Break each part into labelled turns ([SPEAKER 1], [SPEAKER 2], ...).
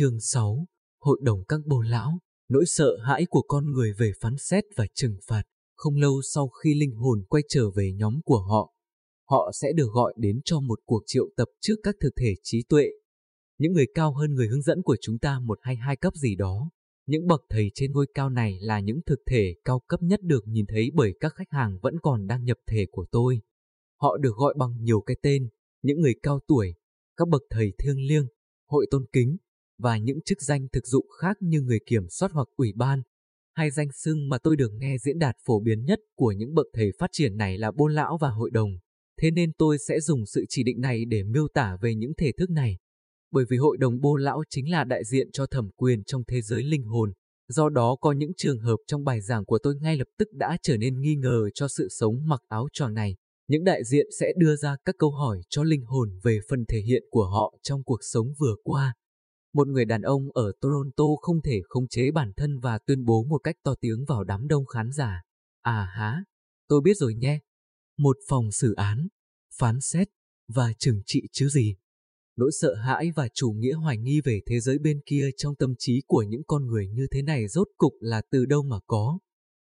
[SPEAKER 1] Chương 6 Hội đồng các bồ lão. Nỗi sợ hãi của con người về phán xét và trừng phạt Không lâu sau khi linh hồn quay trở về nhóm của họ Họ sẽ được gọi đến cho một cuộc triệu tập trước các thực thể trí tuệ. Những người cao hơn người hướng dẫn của chúng ta một hay hai cấp gì đó những bậc thầy trên ngôi cao này là những thực thể cao cấp nhất được nhìn thấy bởi các khách hàng vẫn còn đang nhập thể của tôi. Họ được gọi bằng nhiều cái tên, những người cao tuổi, các bậc thầy thiêng liêng, hội tôn kính, và những chức danh thực dụng khác như người kiểm soát hoặc ủy ban. Hai danh xưng mà tôi được nghe diễn đạt phổ biến nhất của những bậc thầy phát triển này là bôn lão và hội đồng. Thế nên tôi sẽ dùng sự chỉ định này để miêu tả về những thể thức này. Bởi vì hội đồng bô lão chính là đại diện cho thẩm quyền trong thế giới linh hồn. Do đó có những trường hợp trong bài giảng của tôi ngay lập tức đã trở nên nghi ngờ cho sự sống mặc áo tròn này. Những đại diện sẽ đưa ra các câu hỏi cho linh hồn về phần thể hiện của họ trong cuộc sống vừa qua. Một người đàn ông ở Toronto không thể khống chế bản thân và tuyên bố một cách to tiếng vào đám đông khán giả. À há, tôi biết rồi nhé. Một phòng xử án, phán xét và trừng trị chứ gì. Nỗi sợ hãi và chủ nghĩa hoài nghi về thế giới bên kia trong tâm trí của những con người như thế này rốt cục là từ đâu mà có.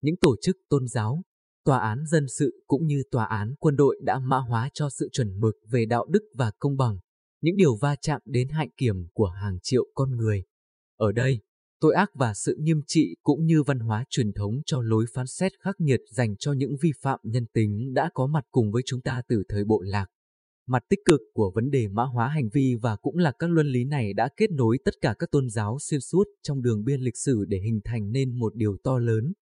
[SPEAKER 1] Những tổ chức tôn giáo, tòa án dân sự cũng như tòa án quân đội đã mã hóa cho sự chuẩn mực về đạo đức và công bằng, những điều va chạm đến hạnh kiểm của hàng triệu con người. Ở đây, tội ác và sự nghiêm trị cũng như văn hóa truyền thống cho lối phán xét khắc nghiệt dành cho những vi phạm nhân tính đã có mặt cùng với chúng ta từ thời bộ lạc. Mặt tích cực của vấn đề mã hóa hành vi và cũng là các luân lý này đã kết nối tất cả các tôn giáo xuyên suốt trong đường biên lịch sử để hình thành nên một điều to lớn.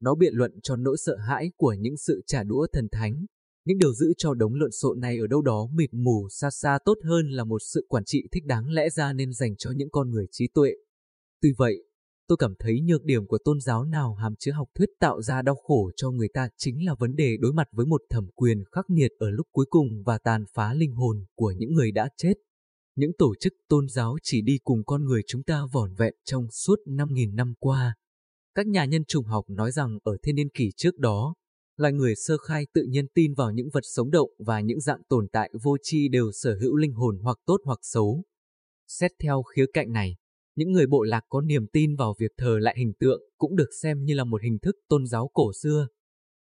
[SPEAKER 1] Nó biện luận cho nỗi sợ hãi của những sự trả đũa thần thánh. Những điều giữ cho đống lộn xộn này ở đâu đó mịt mù xa xa tốt hơn là một sự quản trị thích đáng lẽ ra nên dành cho những con người trí tuệ. Tuy vậy, tôi cảm thấy nhược điểm của tôn giáo nào hàm chứa học thuyết tạo ra đau khổ cho người ta chính là vấn đề đối mặt với một thẩm quyền khắc nghiệt ở lúc cuối cùng và tàn phá linh hồn của những người đã chết. Những tổ chức tôn giáo chỉ đi cùng con người chúng ta vỏn vẹn trong suốt 5.000 năm qua. Các nhà nhân trùng học nói rằng ở thiên niên kỷ trước đó, loài người sơ khai tự nhiên tin vào những vật sống động và những dạng tồn tại vô tri đều sở hữu linh hồn hoặc tốt hoặc xấu. Xét theo khía cạnh này, những người bộ lạc có niềm tin vào việc thờ lại hình tượng cũng được xem như là một hình thức tôn giáo cổ xưa.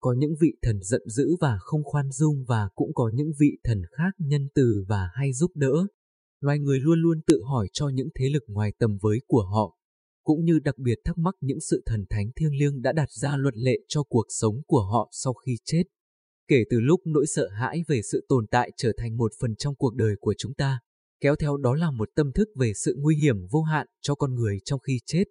[SPEAKER 1] Có những vị thần giận dữ và không khoan dung và cũng có những vị thần khác nhân từ và hay giúp đỡ. Loài người luôn luôn tự hỏi cho những thế lực ngoài tầm với của họ, cũng như đặc biệt thắc mắc những sự thần thánh thiêng liêng đã đặt ra luật lệ cho cuộc sống của họ sau khi chết. Kể từ lúc nỗi sợ hãi về sự tồn tại trở thành một phần trong cuộc đời của chúng ta, kéo theo đó là một tâm thức về sự nguy hiểm vô hạn cho con người trong khi chết.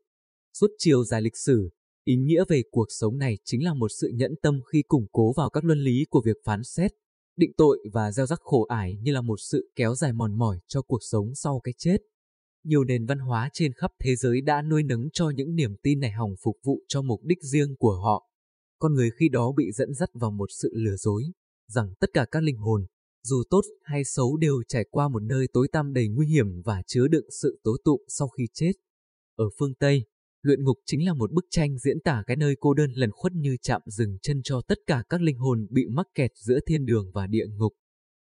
[SPEAKER 1] Suốt chiều dài lịch sử, ý nghĩa về cuộc sống này chính là một sự nhẫn tâm khi củng cố vào các luân lý của việc phán xét, định tội và gieo rắc khổ ải như là một sự kéo dài mòn mỏi cho cuộc sống sau cái chết. Nhiều nền văn hóa trên khắp thế giới đã nuôi nấng cho những niềm tin này hòng phục vụ cho mục đích riêng của họ. Con người khi đó bị dẫn dắt vào một sự lừa dối, rằng tất cả các linh hồn, dù tốt hay xấu đều trải qua một nơi tối tăm đầy nguy hiểm và chứa đựng sự tố tụng sau khi chết. Ở phương Tây, luyện ngục chính là một bức tranh diễn tả cái nơi cô đơn lần khuất như chạm dừng chân cho tất cả các linh hồn bị mắc kẹt giữa thiên đường và địa ngục.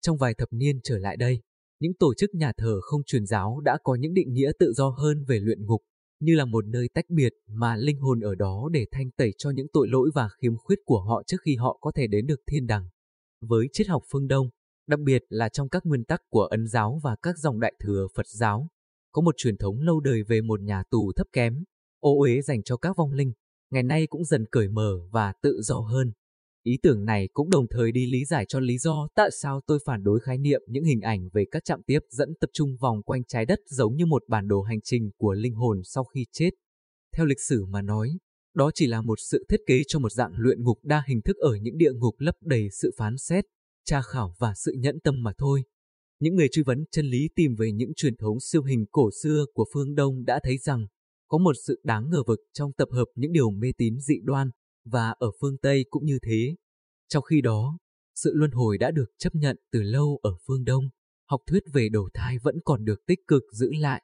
[SPEAKER 1] Trong vài thập niên trở lại đây, những tổ chức nhà thờ không truyền giáo đã có những định nghĩa tự do hơn về luyện ngục, như là một nơi tách biệt mà linh hồn ở đó để thanh tẩy cho những tội lỗi và khiếm khuyết của họ trước khi họ có thể đến được thiên đàng. Với triết học phương Đông, đặc biệt là trong các nguyên tắc của Ấn giáo và các dòng đại thừa Phật giáo. Có một truyền thống lâu đời về một nhà tù thấp kém, ô uế dành cho các vong linh, ngày nay cũng dần cởi mở và tự do hơn. Ý tưởng này cũng đồng thời đi lý giải cho lý do tại sao tôi phản đối khái niệm những hình ảnh về các trạm tiếp dẫn tập trung vòng quanh trái đất giống như một bản đồ hành trình của linh hồn sau khi chết. Theo lịch sử mà nói, đó chỉ là một sự thiết kế cho một dạng luyện ngục đa hình thức ở những địa ngục lấp đầy sự phán xét, tra khảo và sự nhẫn tâm mà thôi. Những người truy vấn chân lý tìm về những truyền thống siêu hình cổ xưa của phương Đông đã thấy rằng có một sự đáng ngờ vực trong tập hợp những điều mê tín dị đoan và ở phương Tây cũng như thế. Trong khi đó, sự luân hồi đã được chấp nhận từ lâu ở phương Đông, học thuyết về đầu thai vẫn còn được tích cực giữ lại.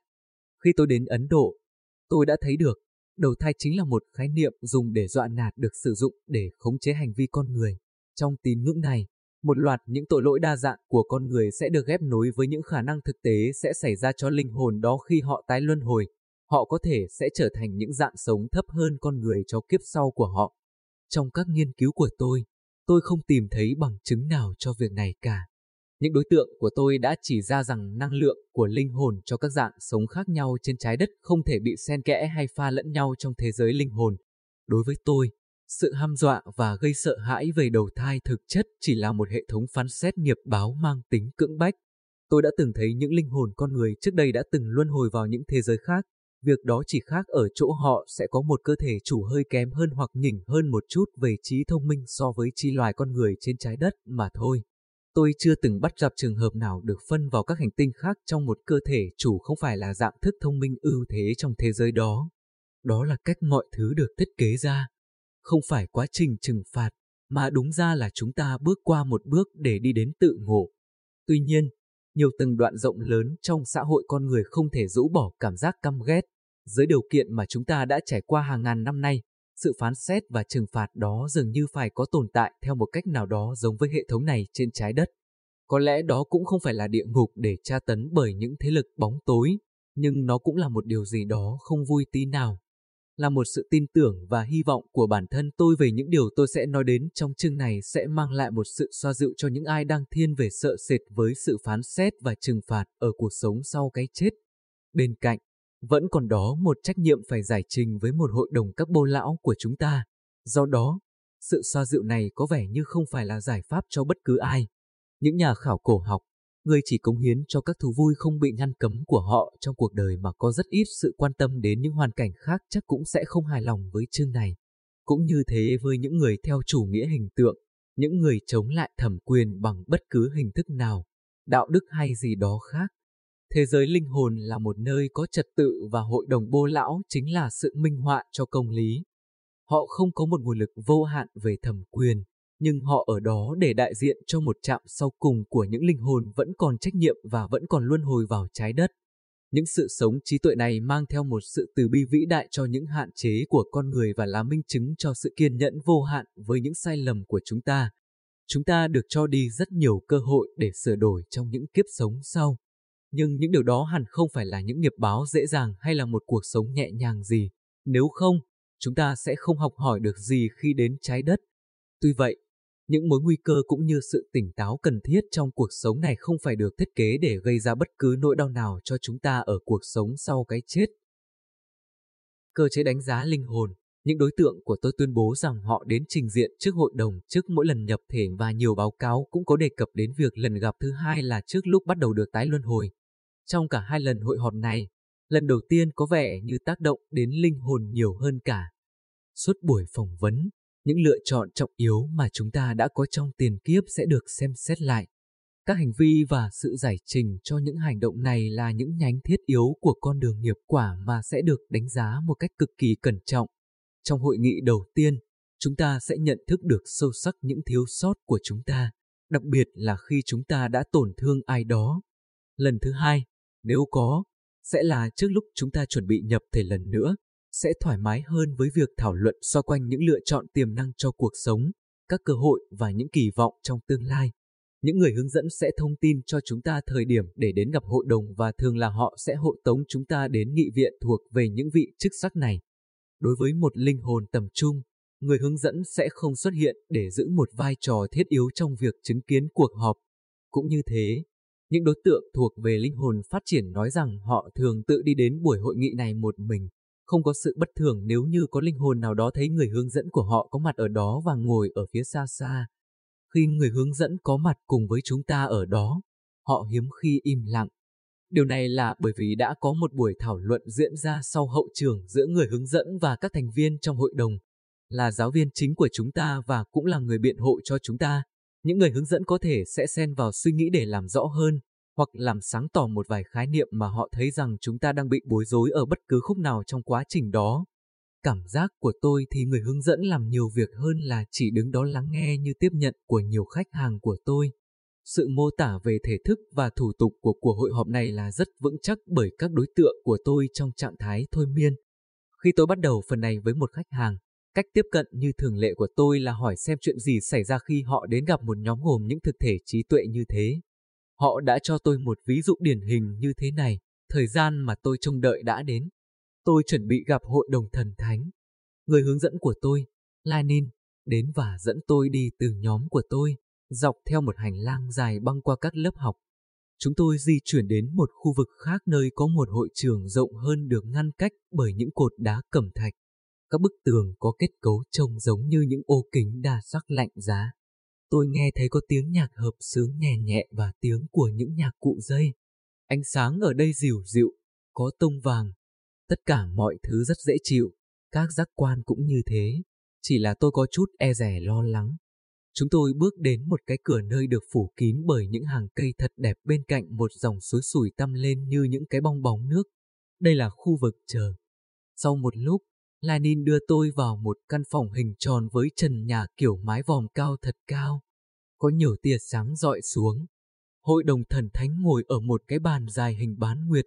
[SPEAKER 1] Khi tôi đến Ấn Độ, tôi đã thấy được đầu thai chính là một khái niệm dùng để dọa nạt được sử dụng để khống chế hành vi con người. Trong tín ngưỡng này, Một loạt những tội lỗi đa dạng của con người sẽ được ghép nối với những khả năng thực tế sẽ xảy ra cho linh hồn đó khi họ tái luân hồi. Họ có thể sẽ trở thành những dạng sống thấp hơn con người cho kiếp sau của họ. Trong các nghiên cứu của tôi, tôi không tìm thấy bằng chứng nào cho việc này cả. Những đối tượng của tôi đã chỉ ra rằng năng lượng của linh hồn cho các dạng sống khác nhau trên trái đất không thể bị xen kẽ hay pha lẫn nhau trong thế giới linh hồn. Đối với tôi, sự ham dọa và gây sợ hãi về đầu thai thực chất chỉ là một hệ thống phán xét nghiệp báo mang tính cưỡng bách. Tôi đã từng thấy những linh hồn con người trước đây đã từng luân hồi vào những thế giới khác. Việc đó chỉ khác ở chỗ họ sẽ có một cơ thể chủ hơi kém hơn hoặc nhỉnh hơn một chút về trí thông minh so với chi loài con người trên trái đất mà thôi. Tôi chưa từng bắt gặp trường hợp nào được phân vào các hành tinh khác trong một cơ thể chủ không phải là dạng thức thông minh ưu thế trong thế giới đó. Đó là cách mọi thứ được thiết kế ra. Không phải quá trình trừng phạt, mà đúng ra là chúng ta bước qua một bước để đi đến tự ngộ. Tuy nhiên, nhiều tầng đoạn rộng lớn trong xã hội con người không thể rũ bỏ cảm giác căm ghét. Dưới điều kiện mà chúng ta đã trải qua hàng ngàn năm nay, sự phán xét và trừng phạt đó dường như phải có tồn tại theo một cách nào đó giống với hệ thống này trên trái đất. Có lẽ đó cũng không phải là địa ngục để tra tấn bởi những thế lực bóng tối, nhưng nó cũng là một điều gì đó không vui tí nào. Là một sự tin tưởng và hy vọng của bản thân tôi về những điều tôi sẽ nói đến trong chương này sẽ mang lại một sự xoa dịu cho những ai đang thiên về sợ sệt với sự phán xét và trừng phạt ở cuộc sống sau cái chết. Bên cạnh, vẫn còn đó một trách nhiệm phải giải trình với một hội đồng các bô lão của chúng ta. Do đó, sự xoa dịu này có vẻ như không phải là giải pháp cho bất cứ ai. Những nhà khảo cổ học, người chỉ cống hiến cho các thú vui không bị ngăn cấm của họ trong cuộc đời mà có rất ít sự quan tâm đến những hoàn cảnh khác chắc cũng sẽ không hài lòng với chương này. Cũng như thế với những người theo chủ nghĩa hình tượng, những người chống lại thẩm quyền bằng bất cứ hình thức nào, đạo đức hay gì đó khác. Thế giới linh hồn là một nơi có trật tự và hội đồng bô lão chính là sự minh họa cho công lý. Họ không có một nguồn lực vô hạn về thẩm quyền, nhưng họ ở đó để đại diện cho một trạm sau cùng của những linh hồn vẫn còn trách nhiệm và vẫn còn luân hồi vào trái đất. Những sự sống trí tuệ này mang theo một sự từ bi vĩ đại cho những hạn chế của con người và là minh chứng cho sự kiên nhẫn vô hạn với những sai lầm của chúng ta. Chúng ta được cho đi rất nhiều cơ hội để sửa đổi trong những kiếp sống sau. Nhưng những điều đó hẳn không phải là những nghiệp báo dễ dàng hay là một cuộc sống nhẹ nhàng gì. Nếu không, chúng ta sẽ không học hỏi được gì khi đến trái đất. Tuy vậy, những mối nguy cơ cũng như sự tỉnh táo cần thiết trong cuộc sống này không phải được thiết kế để gây ra bất cứ nỗi đau nào cho chúng ta ở cuộc sống sau cái chết. Cơ chế đánh giá linh hồn những đối tượng của tôi tuyên bố rằng họ đến trình diện trước hội đồng trước mỗi lần nhập thể và nhiều báo cáo cũng có đề cập đến việc lần gặp thứ hai là trước lúc bắt đầu được tái luân hồi. Trong cả hai lần hội họp này, lần đầu tiên có vẻ như tác động đến linh hồn nhiều hơn cả. Suốt buổi phỏng vấn, những lựa chọn trọng yếu mà chúng ta đã có trong tiền kiếp sẽ được xem xét lại. Các hành vi và sự giải trình cho những hành động này là những nhánh thiết yếu của con đường nghiệp quả mà sẽ được đánh giá một cách cực kỳ cẩn trọng. Trong hội nghị đầu tiên, chúng ta sẽ nhận thức được sâu sắc những thiếu sót của chúng ta, đặc biệt là khi chúng ta đã tổn thương ai đó. Lần thứ hai, nếu có, sẽ là trước lúc chúng ta chuẩn bị nhập thể lần nữa, sẽ thoải mái hơn với việc thảo luận xoay quanh những lựa chọn tiềm năng cho cuộc sống, các cơ hội và những kỳ vọng trong tương lai. Những người hướng dẫn sẽ thông tin cho chúng ta thời điểm để đến gặp hội đồng và thường là họ sẽ hộ tống chúng ta đến nghị viện thuộc về những vị chức sắc này. Đối với một linh hồn tầm trung, người hướng dẫn sẽ không xuất hiện để giữ một vai trò thiết yếu trong việc chứng kiến cuộc họp. Cũng như thế, những đối tượng thuộc về linh hồn phát triển nói rằng họ thường tự đi đến buổi hội nghị này một mình. Không có sự bất thường nếu như có linh hồn nào đó thấy người hướng dẫn của họ có mặt ở đó và ngồi ở phía xa xa. Khi người hướng dẫn có mặt cùng với chúng ta ở đó, họ hiếm khi im lặng. Điều này là bởi vì đã có một buổi thảo luận diễn ra sau hậu trường giữa người hướng dẫn và các thành viên trong hội đồng, là giáo viên chính của chúng ta và cũng là người biện hộ cho chúng ta. Những người hướng dẫn có thể sẽ xen vào suy nghĩ để làm rõ hơn, hoặc làm sáng tỏ một vài khái niệm mà họ thấy rằng chúng ta đang bị bối rối ở bất cứ khúc nào trong quá trình đó. Cảm giác của tôi thì người hướng dẫn làm nhiều việc hơn là chỉ đứng đó lắng nghe như tiếp nhận của nhiều khách hàng của tôi. Sự mô tả về thể thức và thủ tục của cuộc hội họp này là rất vững chắc bởi các đối tượng của tôi trong trạng thái thôi miên. Khi tôi bắt đầu phần này với một khách hàng, Cách tiếp cận như thường lệ của tôi là hỏi xem chuyện gì xảy ra khi họ đến gặp một nhóm gồm những thực thể trí tuệ như thế. Họ đã cho tôi một ví dụ điển hình như thế này, thời gian mà tôi trông đợi đã đến. Tôi chuẩn bị gặp hội đồng thần thánh. Người hướng dẫn của tôi, Lanin, đến và dẫn tôi đi từ nhóm của tôi, dọc theo một hành lang dài băng qua các lớp học. Chúng tôi di chuyển đến một khu vực khác nơi có một hội trường rộng hơn được ngăn cách bởi những cột đá cẩm thạch. Các bức tường có kết cấu trông giống như những ô kính đa sắc lạnh giá. Tôi nghe thấy có tiếng nhạc hợp sướng nhẹ nhẹ và tiếng của những nhạc cụ dây. Ánh sáng ở đây dịu dịu, có tông vàng. Tất cả mọi thứ rất dễ chịu, các giác quan cũng như thế. Chỉ là tôi có chút e rẻ lo lắng. Chúng tôi bước đến một cái cửa nơi được phủ kín bởi những hàng cây thật đẹp bên cạnh một dòng suối sủi tăm lên như những cái bong bóng nước. Đây là khu vực chờ. Sau một lúc, Lenin đưa tôi vào một căn phòng hình tròn với trần nhà kiểu mái vòm cao thật cao. Có nhiều tia sáng dọi xuống. Hội đồng thần thánh ngồi ở một cái bàn dài hình bán nguyệt.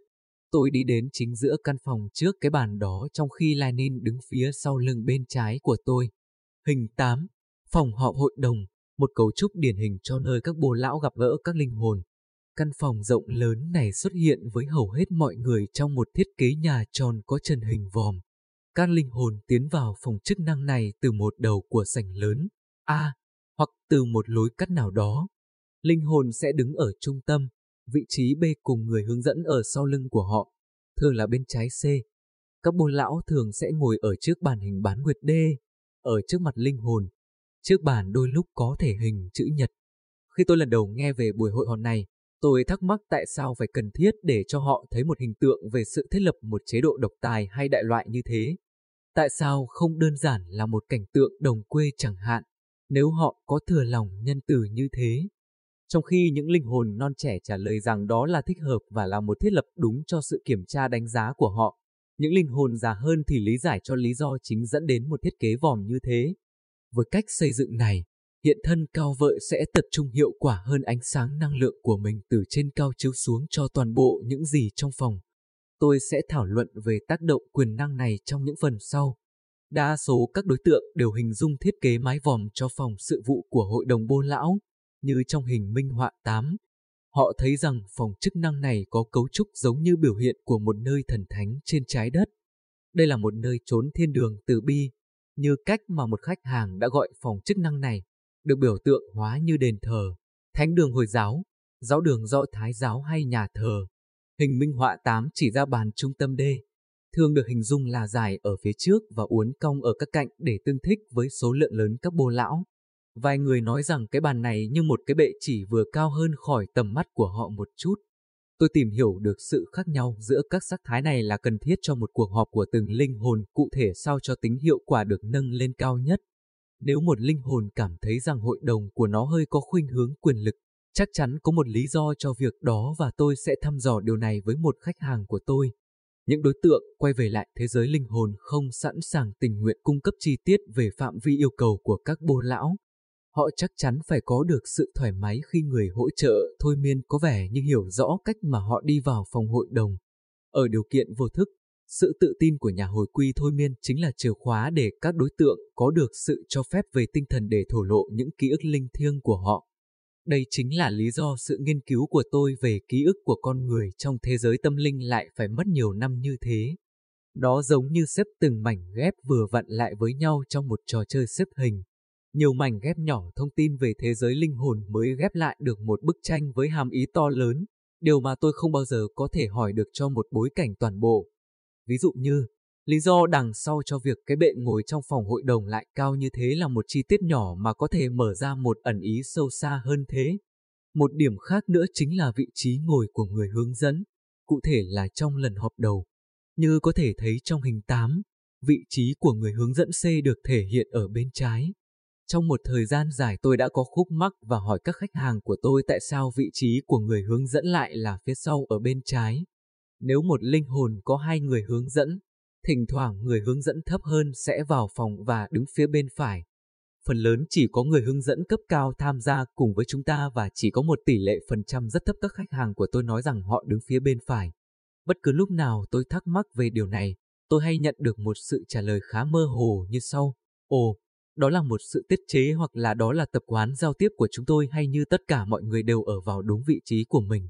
[SPEAKER 1] Tôi đi đến chính giữa căn phòng trước cái bàn đó trong khi Lenin đứng phía sau lưng bên trái của tôi. Hình 8. Phòng họp hội đồng, một cấu trúc điển hình cho nơi các bồ lão gặp gỡ các linh hồn. Căn phòng rộng lớn này xuất hiện với hầu hết mọi người trong một thiết kế nhà tròn có trần hình vòm. Các linh hồn tiến vào phòng chức năng này từ một đầu của sảnh lớn, A, hoặc từ một lối cắt nào đó. Linh hồn sẽ đứng ở trung tâm, vị trí B cùng người hướng dẫn ở sau lưng của họ, thường là bên trái C. Các bồ lão thường sẽ ngồi ở trước bàn hình bán nguyệt D, ở trước mặt linh hồn. Trước bàn đôi lúc có thể hình chữ nhật. Khi tôi lần đầu nghe về buổi hội họp này, tôi thắc mắc tại sao phải cần thiết để cho họ thấy một hình tượng về sự thiết lập một chế độ độc tài hay đại loại như thế. Tại sao không đơn giản là một cảnh tượng đồng quê chẳng hạn, nếu họ có thừa lòng nhân từ như thế? Trong khi những linh hồn non trẻ trả lời rằng đó là thích hợp và là một thiết lập đúng cho sự kiểm tra đánh giá của họ, những linh hồn già hơn thì lý giải cho lý do chính dẫn đến một thiết kế vòm như thế. Với cách xây dựng này, hiện thân cao vợi sẽ tập trung hiệu quả hơn ánh sáng năng lượng của mình từ trên cao chiếu xuống cho toàn bộ những gì trong phòng. Tôi sẽ thảo luận về tác động quyền năng này trong những phần sau. Đa số các đối tượng đều hình dung thiết kế mái vòm cho phòng sự vụ của Hội đồng Bô Lão, như trong hình minh họa 8. Họ thấy rằng phòng chức năng này có cấu trúc giống như biểu hiện của một nơi thần thánh trên trái đất. Đây là một nơi trốn thiên đường từ bi, như cách mà một khách hàng đã gọi phòng chức năng này, được biểu tượng hóa như đền thờ, thánh đường Hồi giáo, giáo đường do Thái giáo hay nhà thờ. Hình minh họa 8 chỉ ra bàn trung tâm D, thường được hình dung là dài ở phía trước và uốn cong ở các cạnh để tương thích với số lượng lớn các bô lão. Vài người nói rằng cái bàn này như một cái bệ chỉ vừa cao hơn khỏi tầm mắt của họ một chút. Tôi tìm hiểu được sự khác nhau giữa các sắc thái này là cần thiết cho một cuộc họp của từng linh hồn cụ thể sao cho tính hiệu quả được nâng lên cao nhất. Nếu một linh hồn cảm thấy rằng hội đồng của nó hơi có khuynh hướng quyền lực, chắc chắn có một lý do cho việc đó và tôi sẽ thăm dò điều này với một khách hàng của tôi. Những đối tượng quay về lại thế giới linh hồn không sẵn sàng tình nguyện cung cấp chi tiết về phạm vi yêu cầu của các bô lão. Họ chắc chắn phải có được sự thoải mái khi người hỗ trợ thôi miên có vẻ như hiểu rõ cách mà họ đi vào phòng hội đồng. Ở điều kiện vô thức, sự tự tin của nhà hồi quy thôi miên chính là chìa khóa để các đối tượng có được sự cho phép về tinh thần để thổ lộ những ký ức linh thiêng của họ. Đây chính là lý do sự nghiên cứu của tôi về ký ức của con người trong thế giới tâm linh lại phải mất nhiều năm như thế. Đó giống như xếp từng mảnh ghép vừa vặn lại với nhau trong một trò chơi xếp hình. Nhiều mảnh ghép nhỏ thông tin về thế giới linh hồn mới ghép lại được một bức tranh với hàm ý to lớn, điều mà tôi không bao giờ có thể hỏi được cho một bối cảnh toàn bộ. Ví dụ như, lý do đằng sau cho việc cái bệ ngồi trong phòng hội đồng lại cao như thế là một chi tiết nhỏ mà có thể mở ra một ẩn ý sâu xa hơn thế. Một điểm khác nữa chính là vị trí ngồi của người hướng dẫn, cụ thể là trong lần họp đầu. Như có thể thấy trong hình 8, vị trí của người hướng dẫn C được thể hiện ở bên trái. Trong một thời gian dài tôi đã có khúc mắc và hỏi các khách hàng của tôi tại sao vị trí của người hướng dẫn lại là phía sau ở bên trái. Nếu một linh hồn có hai người hướng dẫn, thỉnh thoảng người hướng dẫn thấp hơn sẽ vào phòng và đứng phía bên phải. Phần lớn chỉ có người hướng dẫn cấp cao tham gia cùng với chúng ta và chỉ có một tỷ lệ phần trăm rất thấp các khách hàng của tôi nói rằng họ đứng phía bên phải. Bất cứ lúc nào tôi thắc mắc về điều này, tôi hay nhận được một sự trả lời khá mơ hồ như sau. Ồ, đó là một sự tiết chế hoặc là đó là tập quán giao tiếp của chúng tôi hay như tất cả mọi người đều ở vào đúng vị trí của mình.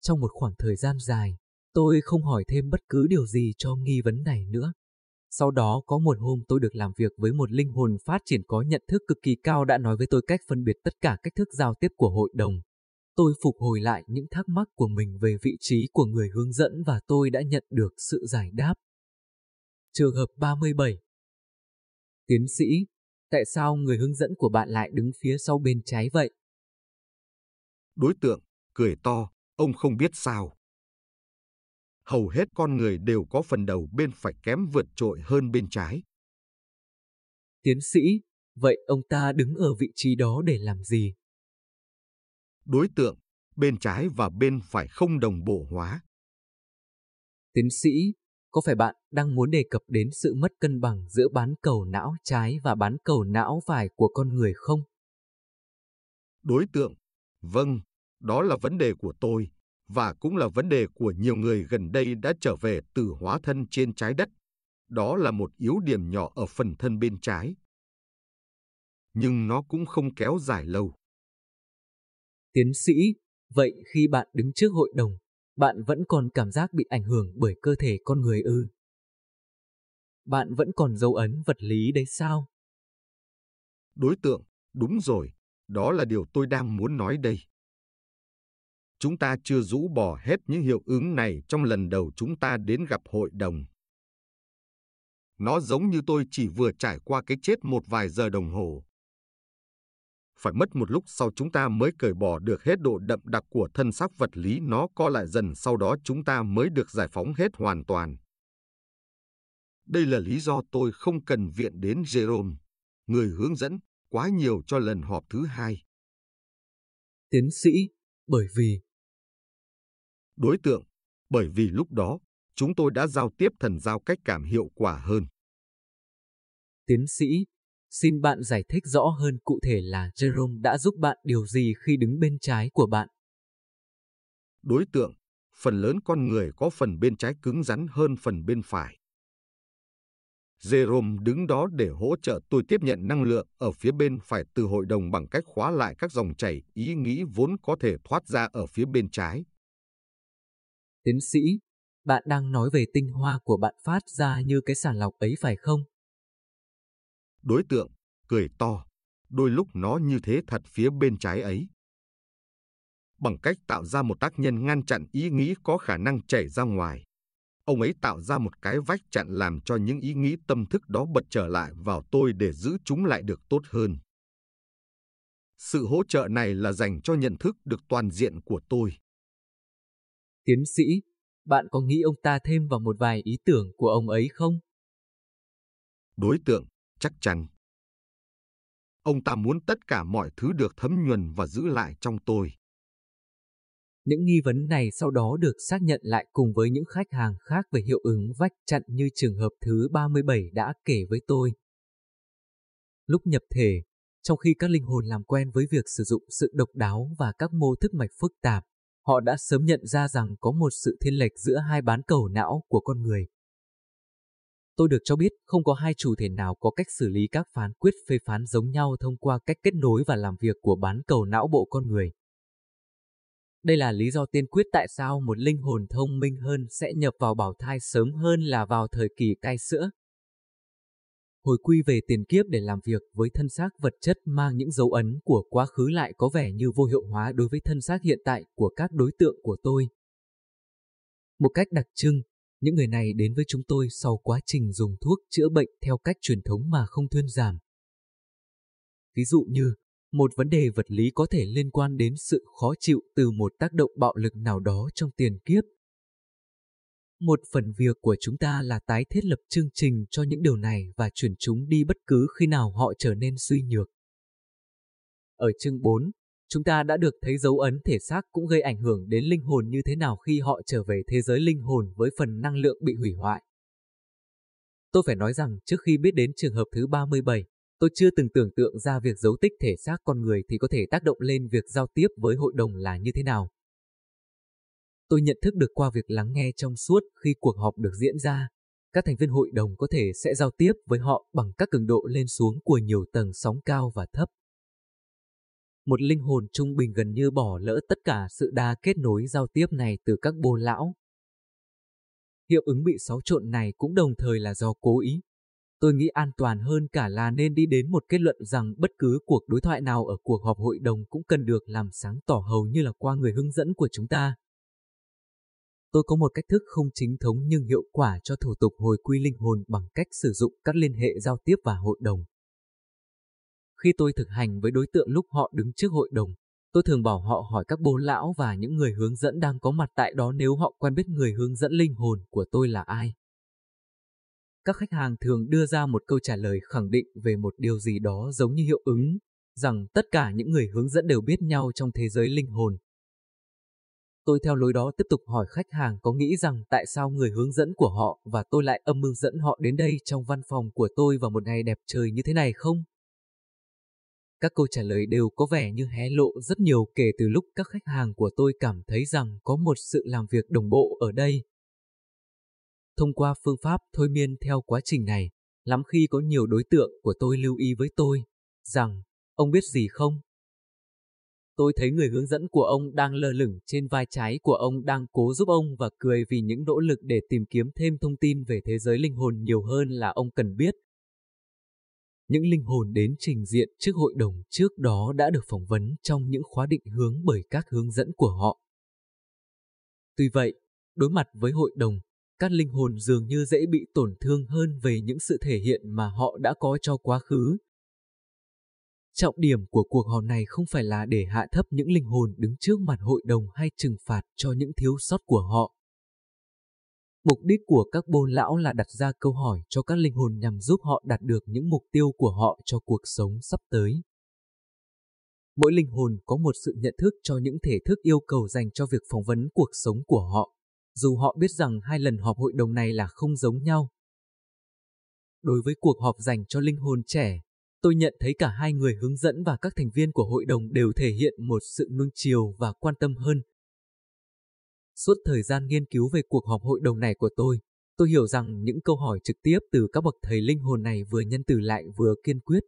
[SPEAKER 1] Trong một khoảng thời gian dài, tôi không hỏi thêm bất cứ điều gì cho nghi vấn này nữa. Sau đó có một hôm tôi được làm việc với một linh hồn phát triển có nhận thức cực kỳ cao đã nói với tôi cách phân biệt tất cả cách thức giao tiếp của hội đồng. Tôi phục hồi lại những thắc mắc của mình về vị trí của người hướng dẫn và tôi đã nhận được sự giải đáp. Trường hợp 37 Tiến sĩ, tại sao người hướng dẫn của bạn lại đứng phía sau bên trái vậy?
[SPEAKER 2] Đối tượng, cười to, ông không biết sao. Hầu hết con người đều có phần đầu bên phải kém vượt trội hơn bên trái.
[SPEAKER 1] Tiến sĩ, vậy ông ta đứng ở vị trí đó để làm gì?
[SPEAKER 2] Đối tượng, bên trái và bên phải không đồng bộ hóa.
[SPEAKER 1] Tiến sĩ, có phải bạn đang muốn đề cập đến sự mất cân bằng giữa bán cầu não trái và bán cầu não phải của con người không?
[SPEAKER 2] Đối tượng, vâng, đó là vấn đề của tôi, và cũng là vấn đề của nhiều người gần đây đã trở về từ hóa thân trên trái đất. Đó là một yếu điểm nhỏ ở phần thân bên trái. Nhưng nó cũng không kéo dài lâu.
[SPEAKER 1] Tiến sĩ, vậy khi bạn đứng trước hội đồng, bạn vẫn còn cảm giác bị ảnh hưởng bởi cơ thể con người ư? Bạn vẫn còn dấu ấn vật lý đấy sao?
[SPEAKER 2] Đối tượng, đúng rồi, đó là điều tôi đang muốn nói đây. Chúng ta chưa rũ bỏ hết những hiệu ứng này trong lần đầu chúng ta đến gặp hội đồng. Nó giống như tôi chỉ vừa trải qua cái chết một vài giờ đồng hồ. Phải mất một lúc sau chúng ta mới cởi bỏ được hết độ đậm đặc của thân xác vật lý nó co lại dần sau đó chúng ta mới được giải phóng hết hoàn toàn. Đây là lý do tôi không cần viện đến Jerome, người hướng dẫn, quá nhiều cho lần họp thứ hai.
[SPEAKER 1] Tiến sĩ, bởi vì...
[SPEAKER 2] Đối tượng, bởi vì lúc đó, chúng tôi đã giao tiếp thần giao cách cảm hiệu quả hơn.
[SPEAKER 1] Tiến sĩ, xin bạn giải thích rõ hơn cụ thể là Jerome đã giúp bạn điều gì khi đứng bên trái của bạn.
[SPEAKER 2] Đối tượng, phần lớn con người có phần bên trái cứng rắn hơn phần bên phải. Jerome đứng đó để hỗ trợ tôi tiếp nhận năng lượng ở phía bên phải từ hội đồng bằng cách khóa lại các dòng chảy ý nghĩ vốn có thể thoát ra ở phía bên trái.
[SPEAKER 1] Tiến sĩ, bạn đang nói về tinh hoa của bạn phát ra như cái sàn lọc ấy phải không?
[SPEAKER 2] Đối tượng, cười to, đôi lúc nó như thế thật phía bên trái ấy. Bằng cách tạo ra một tác nhân ngăn chặn ý nghĩ có khả năng chảy ra ngoài. Ông ấy tạo ra một cái vách chặn làm cho những ý nghĩ tâm thức đó bật trở lại vào tôi để giữ chúng lại được tốt hơn. Sự hỗ trợ này là dành cho nhận thức được toàn diện của tôi.
[SPEAKER 1] Tiến sĩ, bạn có nghĩ ông ta thêm vào một vài ý tưởng của ông ấy không?
[SPEAKER 2] Đối tượng, chắc chắn. Ông ta muốn tất cả mọi thứ được thấm nhuần và giữ lại trong tôi.
[SPEAKER 1] Những nghi vấn này sau đó được xác nhận lại cùng với những khách hàng khác về hiệu ứng vách chặn như trường hợp thứ 37 đã kể với tôi. Lúc nhập thể, trong khi các linh hồn làm quen với việc sử dụng sự độc đáo và các mô thức mạch phức tạp, họ đã sớm nhận ra rằng có một sự thiên lệch giữa hai bán cầu não của con người. Tôi được cho biết không có hai chủ thể nào có cách xử lý các phán quyết phê phán giống nhau thông qua cách kết nối và làm việc của bán cầu não bộ con người. Đây là lý do tiên quyết tại sao một linh hồn thông minh hơn sẽ nhập vào bảo thai sớm hơn là vào thời kỳ cai sữa. Hồi quy về tiền kiếp để làm việc với thân xác vật chất mang những dấu ấn của quá khứ lại có vẻ như vô hiệu hóa đối với thân xác hiện tại của các đối tượng của tôi. Một cách đặc trưng, những người này đến với chúng tôi sau quá trình dùng thuốc chữa bệnh theo cách truyền thống mà không thuyên giảm. Ví dụ như, một vấn đề vật lý có thể liên quan đến sự khó chịu từ một tác động bạo lực nào đó trong tiền kiếp. Một phần việc của chúng ta là tái thiết lập chương trình cho những điều này và chuyển chúng đi bất cứ khi nào họ trở nên suy nhược. Ở chương 4, chúng ta đã được thấy dấu ấn thể xác cũng gây ảnh hưởng đến linh hồn như thế nào khi họ trở về thế giới linh hồn với phần năng lượng bị hủy hoại. Tôi phải nói rằng trước khi biết đến trường hợp thứ 37, tôi chưa từng tưởng tượng ra việc dấu tích thể xác con người thì có thể tác động lên việc giao tiếp với hội đồng là như thế nào. Tôi nhận thức được qua việc lắng nghe trong suốt khi cuộc họp được diễn ra, các thành viên hội đồng có thể sẽ giao tiếp với họ bằng các cường độ lên xuống của nhiều tầng sóng cao và thấp. Một linh hồn trung bình gần như bỏ lỡ tất cả sự đa kết nối giao tiếp này từ các bồ lão. Hiệu ứng bị xáo trộn này cũng đồng thời là do cố ý. Tôi nghĩ an toàn hơn cả là nên đi đến một kết luận rằng bất cứ cuộc đối thoại nào ở cuộc họp hội đồng cũng cần được làm sáng tỏ hầu như là qua người hướng dẫn của chúng ta. Tôi có một cách thức không chính thống nhưng hiệu quả cho thủ tục hồi quy linh hồn bằng cách sử dụng các liên hệ giao tiếp và hội đồng. Khi tôi thực hành với đối tượng lúc họ đứng trước hội đồng, tôi thường bảo họ hỏi các bố lão và những người hướng dẫn đang có mặt tại đó nếu họ quen biết người hướng dẫn linh hồn của tôi là ai. Các khách hàng thường đưa ra một câu trả lời khẳng định về một điều gì đó giống như hiệu ứng, rằng tất cả những người hướng dẫn đều biết nhau trong thế giới linh hồn, Tôi theo lối đó tiếp tục hỏi khách hàng có nghĩ rằng tại sao người hướng dẫn của họ và tôi lại âm mưu dẫn họ đến đây trong văn phòng của tôi vào một ngày đẹp trời như thế này không? Các câu trả lời đều có vẻ như hé lộ rất nhiều kể từ lúc các khách hàng của tôi cảm thấy rằng có một sự làm việc đồng bộ ở đây. Thông qua phương pháp thôi miên theo quá trình này, lắm khi có nhiều đối tượng của tôi lưu ý với tôi rằng, ông biết gì không? Tôi thấy người hướng dẫn của ông đang lơ lửng trên vai trái của ông đang cố giúp ông và cười vì những nỗ lực để tìm kiếm thêm thông tin về thế giới linh hồn nhiều hơn là ông cần biết. Những linh hồn đến trình diện trước hội đồng trước đó đã được phỏng vấn trong những khóa định hướng bởi các hướng dẫn của họ. Tuy vậy, đối mặt với hội đồng, các linh hồn dường như dễ bị tổn thương hơn về những sự thể hiện mà họ đã có cho quá khứ Trọng điểm của cuộc họp này không phải là để hạ thấp những linh hồn đứng trước mặt hội đồng hay trừng phạt cho những thiếu sót của họ. Mục đích của các bôn lão là đặt ra câu hỏi cho các linh hồn nhằm giúp họ đạt được những mục tiêu của họ cho cuộc sống sắp tới. Mỗi linh hồn có một sự nhận thức cho những thể thức yêu cầu dành cho việc phỏng vấn cuộc sống của họ, dù họ biết rằng hai lần họp hội đồng này là không giống nhau. Đối với cuộc họp dành cho linh hồn trẻ, Tôi nhận thấy cả hai người hướng dẫn và các thành viên của hội đồng đều thể hiện một sự nuông chiều và quan tâm hơn. Suốt thời gian nghiên cứu về cuộc họp hội đồng này của tôi, tôi hiểu rằng những câu hỏi trực tiếp từ các bậc thầy linh hồn này vừa nhân từ lại vừa kiên quyết.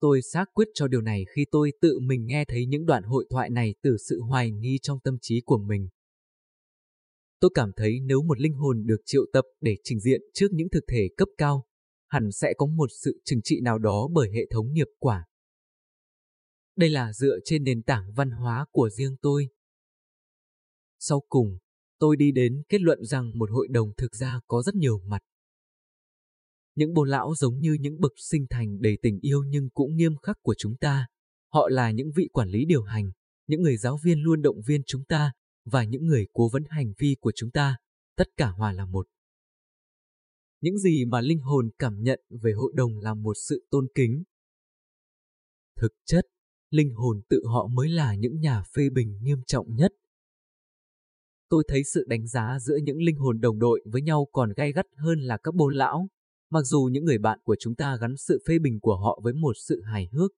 [SPEAKER 1] Tôi xác quyết cho điều này khi tôi tự mình nghe thấy những đoạn hội thoại này từ sự hoài nghi trong tâm trí của mình. Tôi cảm thấy nếu một linh hồn được triệu tập để trình diện trước những thực thể cấp cao, hẳn sẽ có một sự trừng trị nào đó bởi hệ thống nghiệp quả. Đây là dựa trên nền tảng văn hóa của riêng tôi. Sau cùng, tôi đi đến kết luận rằng một hội đồng thực ra có rất nhiều mặt. Những bồ lão giống như những bậc sinh thành đầy tình yêu nhưng cũng nghiêm khắc của chúng ta. Họ là những vị quản lý điều hành, những người giáo viên luôn động viên chúng ta, và những người cố vấn hành vi của chúng ta, tất cả hòa là một. Những gì mà linh hồn cảm nhận về hội đồng là một sự tôn kính. Thực chất, linh hồn tự họ mới là những nhà phê bình nghiêm trọng nhất. Tôi thấy sự đánh giá giữa những linh hồn đồng đội với nhau còn gay gắt hơn là các bố lão, mặc dù những người bạn của chúng ta gắn sự phê bình của họ với một sự hài hước.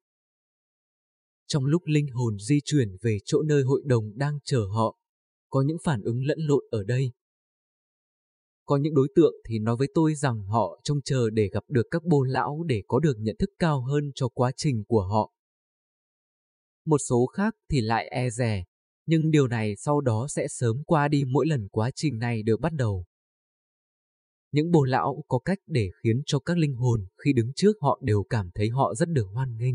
[SPEAKER 1] Trong lúc linh hồn di chuyển về chỗ nơi hội đồng đang chờ họ, có những phản ứng lẫn lộn ở đây. Có những đối tượng thì nói với tôi rằng họ trông chờ để gặp được các bô lão để có được nhận thức cao hơn cho quá trình của họ. Một số khác thì lại e rè, nhưng điều này sau đó sẽ sớm qua đi mỗi lần quá trình này được bắt đầu. Những bồ lão có cách để khiến cho các linh hồn khi đứng trước họ đều cảm thấy họ rất được hoan nghênh.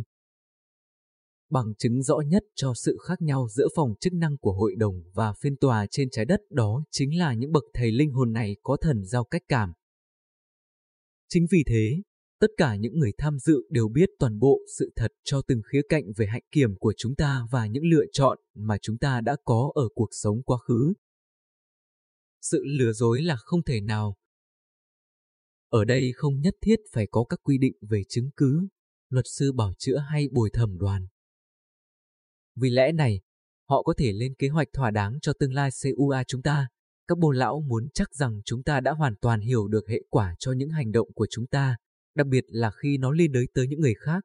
[SPEAKER 1] Bằng chứng rõ nhất cho sự khác nhau giữa phòng chức năng của hội đồng và phiên tòa trên trái đất đó chính là những bậc thầy linh hồn này có thần giao cách cảm. Chính vì thế, tất cả những người tham dự đều biết toàn bộ sự thật cho từng khía cạnh về hạnh kiểm của chúng ta và những lựa chọn mà chúng ta đã có ở cuộc sống quá khứ. Sự lừa dối là không thể nào. Ở đây không nhất thiết phải có các quy định về chứng cứ, luật sư bảo chữa hay bồi thẩm đoàn. Vì lẽ này, họ có thể lên kế hoạch thỏa đáng cho tương lai CUA chúng ta. Các bồ lão muốn chắc rằng chúng ta đã hoàn toàn hiểu được hệ quả cho những hành động của chúng ta, đặc biệt là khi nó liên đới tới những người khác.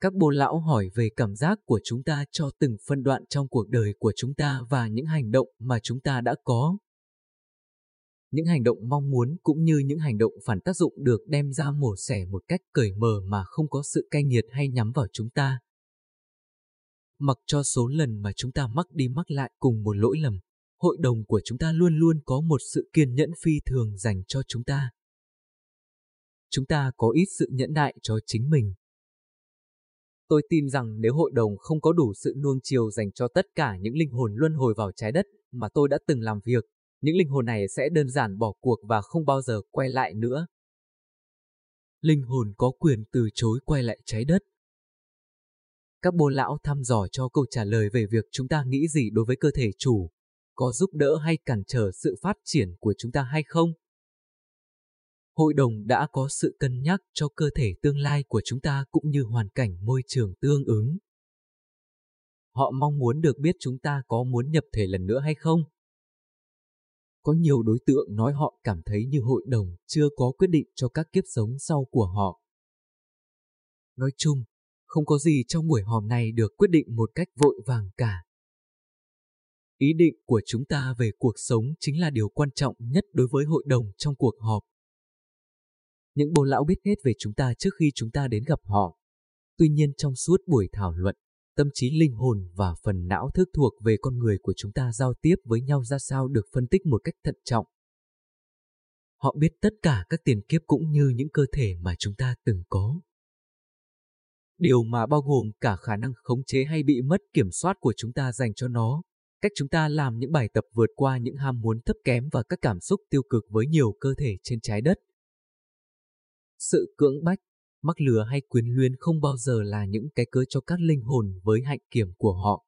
[SPEAKER 1] Các bồ lão hỏi về cảm giác của chúng ta cho từng phân đoạn trong cuộc đời của chúng ta và những hành động mà chúng ta đã có. Những hành động mong muốn cũng như những hành động phản tác dụng được đem ra mổ xẻ một cách cởi mở mà không có sự cay nghiệt hay nhắm vào chúng ta. Mặc cho số lần mà chúng ta mắc đi mắc lại cùng một lỗi lầm, hội đồng của chúng ta luôn luôn có một sự kiên nhẫn phi thường dành cho chúng ta. Chúng ta có ít sự nhẫn nại cho chính mình. Tôi tin rằng nếu hội đồng không có đủ sự nuông chiều dành cho tất cả những linh hồn luân hồi vào trái đất mà tôi đã từng làm việc, những linh hồn này sẽ đơn giản bỏ cuộc và không bao giờ quay lại nữa. Linh hồn có quyền từ chối quay lại trái đất. Các bố lão thăm dò cho câu trả lời về việc chúng ta nghĩ gì đối với cơ thể chủ, có giúp đỡ hay cản trở sự phát triển của chúng ta hay không? Hội đồng đã có sự cân nhắc cho cơ thể tương lai của chúng ta cũng như hoàn cảnh môi trường tương ứng. Họ mong muốn được biết chúng ta có muốn nhập thể lần nữa hay không. Có nhiều đối tượng nói họ cảm thấy như hội đồng chưa có quyết định cho các kiếp sống sau của họ. Nói chung, không có gì trong buổi họp này được quyết định một cách vội vàng cả. Ý định của chúng ta về cuộc sống chính là điều quan trọng nhất đối với hội đồng trong cuộc họp. Những bộ lão biết hết về chúng ta trước khi chúng ta đến gặp họ. Tuy nhiên trong suốt buổi thảo luận, tâm trí linh hồn và phần não thức thuộc về con người của chúng ta giao tiếp với nhau ra sao được phân tích một cách thận trọng. Họ biết tất cả các tiền kiếp cũng như những cơ thể mà chúng ta từng có. Điều mà bao gồm cả khả năng khống chế hay bị mất kiểm soát của chúng ta dành cho nó, cách chúng ta làm những bài tập vượt qua những ham muốn thấp kém và các cảm xúc tiêu cực với nhiều cơ thể trên trái đất. Sự cưỡng bách, mắc lừa hay quyến luyến không bao giờ là những cái cớ cho các linh hồn với hạnh kiểm của họ.